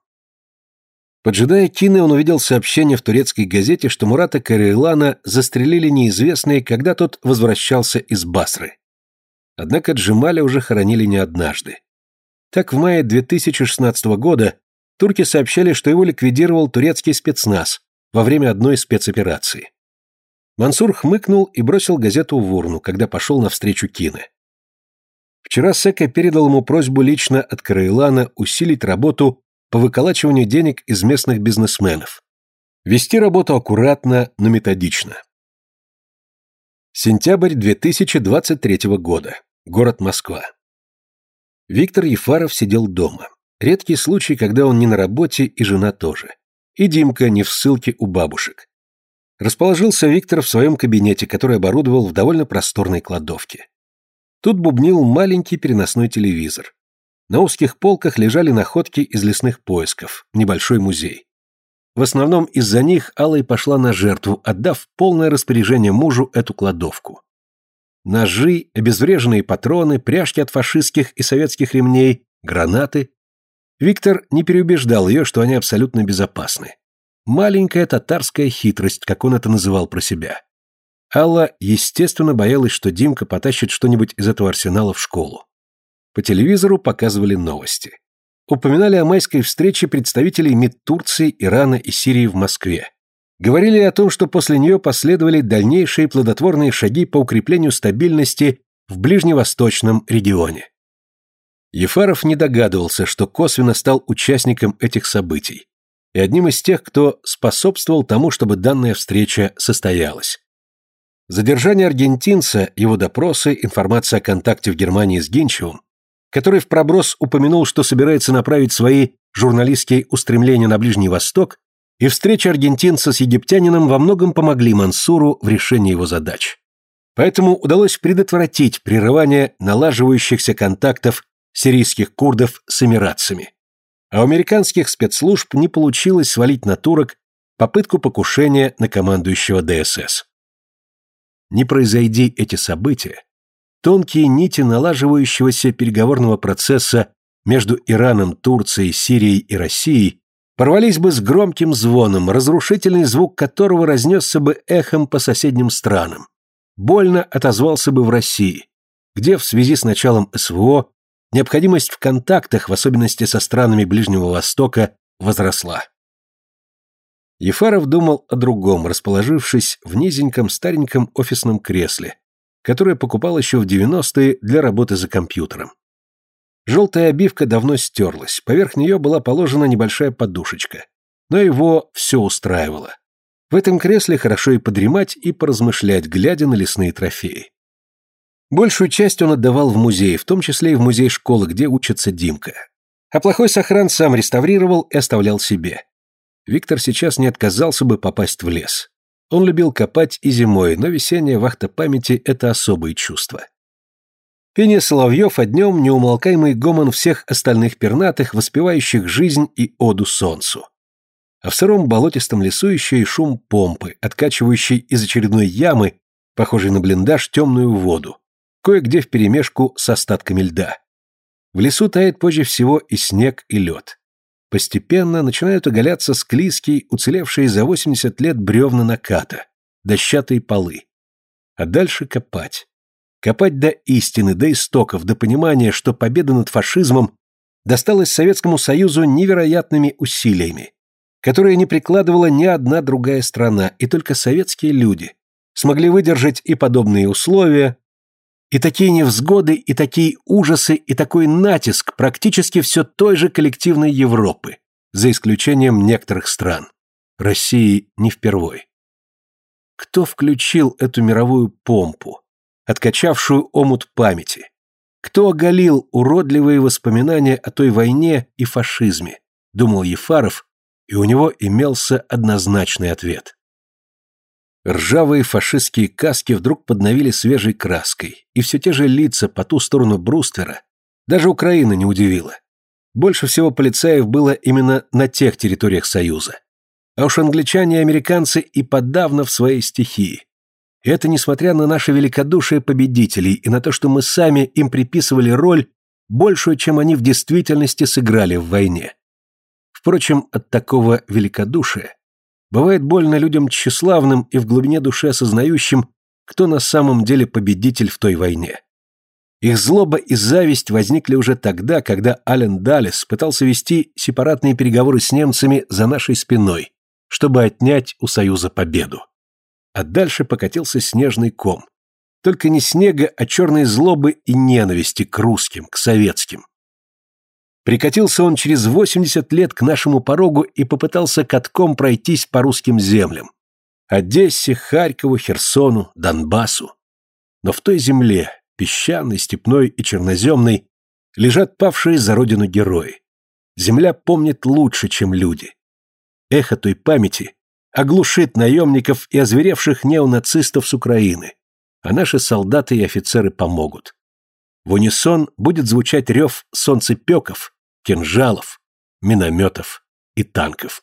Поджидая Кины, он увидел сообщение в турецкой газете, что Мурата Карейлана застрелили неизвестные, когда тот возвращался из Басры. Однако Джемаля уже хоронили не однажды. Так в мае 2016 года турки сообщали, что его ликвидировал турецкий спецназ во время одной спецоперации. Мансур хмыкнул и бросил газету в урну, когда пошел навстречу Кине. Вчера Сека передал ему просьбу лично от Караилана усилить работу по выколачиванию денег из местных бизнесменов. Вести работу аккуратно, но методично. Сентябрь 2023 года. Город Москва. Виктор Ефаров сидел дома. Редкий случай, когда он не на работе и жена тоже. И Димка не в ссылке у бабушек. Расположился Виктор в своем кабинете, который оборудовал в довольно просторной кладовке. Тут бубнил маленький переносной телевизор. На узких полках лежали находки из лесных поисков, небольшой музей. В основном из-за них Алла и пошла на жертву, отдав полное распоряжение мужу эту кладовку. Ножи, обезвреженные патроны, пряжки от фашистских и советских ремней, гранаты. Виктор не переубеждал ее, что они абсолютно безопасны. Маленькая татарская хитрость, как он это называл про себя. Алла, естественно, боялась, что Димка потащит что-нибудь из этого арсенала в школу. По телевизору показывали новости. Упоминали о майской встрече представителей МИД Турции, Ирана и Сирии в Москве. Говорили о том, что после нее последовали дальнейшие плодотворные шаги по укреплению стабильности в ближневосточном регионе. Ефаров не догадывался, что косвенно стал участником этих событий и одним из тех, кто способствовал тому, чтобы данная встреча состоялась. Задержание аргентинца, его допросы, информация о контакте в Германии с Генчевым, который в проброс упомянул, что собирается направить свои журналистские устремления на Ближний Восток, и встреча аргентинца с египтянином во многом помогли Мансуру в решении его задач. Поэтому удалось предотвратить прерывание налаживающихся контактов сирийских курдов с эмиратцами. А у американских спецслужб не получилось свалить на турок попытку покушения на командующего ДСС. Не произойди эти события, тонкие нити налаживающегося переговорного процесса между Ираном, Турцией, Сирией и Россией порвались бы с громким звоном, разрушительный звук которого разнесся бы эхом по соседним странам, больно отозвался бы в России, где в связи с началом СВО необходимость в контактах, в особенности со странами Ближнего Востока, возросла. Ефаров думал о другом, расположившись в низеньком стареньком офисном кресле, которое покупал еще в 90-е для работы за компьютером. Желтая обивка давно стерлась, поверх нее была положена небольшая подушечка, но его все устраивало. В этом кресле хорошо и подремать, и поразмышлять, глядя на лесные трофеи. Большую часть он отдавал в музей, в том числе и в музей школы, где учится Димка. А плохой сохран сам реставрировал и оставлял себе. Виктор сейчас не отказался бы попасть в лес. Он любил копать и зимой, но весенняя вахта памяти – это особые чувства. Пение соловьев, а днем неумолкаемый гомон всех остальных пернатых, воспевающих жизнь и оду солнцу. А в сыром болотистом лесу еще и шум помпы, откачивающей из очередной ямы, похожей на блиндаж, темную воду, кое-где вперемешку с остатками льда. В лесу тает позже всего и снег, и лед. Постепенно начинают оголяться склизкие, уцелевшие за 80 лет бревна наката, дощатые полы. А дальше копать. Копать до истины, до истоков, до понимания, что победа над фашизмом досталась Советскому Союзу невероятными усилиями, которые не прикладывала ни одна другая страна, и только советские люди смогли выдержать и подобные условия, и такие невзгоды, и такие ужасы, и такой натиск практически все той же коллективной Европы, за исключением некоторых стран. России не впервой. Кто включил эту мировую помпу, откачавшую омут памяти? Кто оголил уродливые воспоминания о той войне и фашизме? Думал Ефаров, и у него имелся однозначный ответ. Ржавые фашистские каски вдруг подновили свежей краской, и все те же лица по ту сторону бруствера даже Украина не удивила. Больше всего полицаев было именно на тех территориях Союза. А уж англичане и американцы и подавно в своей стихии. Это несмотря на наше великодушие победителей и на то, что мы сами им приписывали роль, большую, чем они в действительности сыграли в войне. Впрочем, от такого великодушия Бывает больно людям тщеславным и в глубине души осознающим, кто на самом деле победитель в той войне. Их злоба и зависть возникли уже тогда, когда Ален Даллес пытался вести сепаратные переговоры с немцами за нашей спиной, чтобы отнять у Союза победу. А дальше покатился снежный ком. Только не снега, а черной злобы и ненависти к русским, к советским. Прикатился он через 80 лет к нашему порогу и попытался катком пройтись по русским землям. Одессе, Харькову, Херсону, Донбассу. Но в той земле, песчаной, степной и черноземной, лежат павшие за родину герои. Земля помнит лучше, чем люди. Эхо той памяти оглушит наемников и озверевших неонацистов с Украины, а наши солдаты и офицеры помогут. В унисон будет звучать рев солнцепеков, кинжалов, минометов и танков.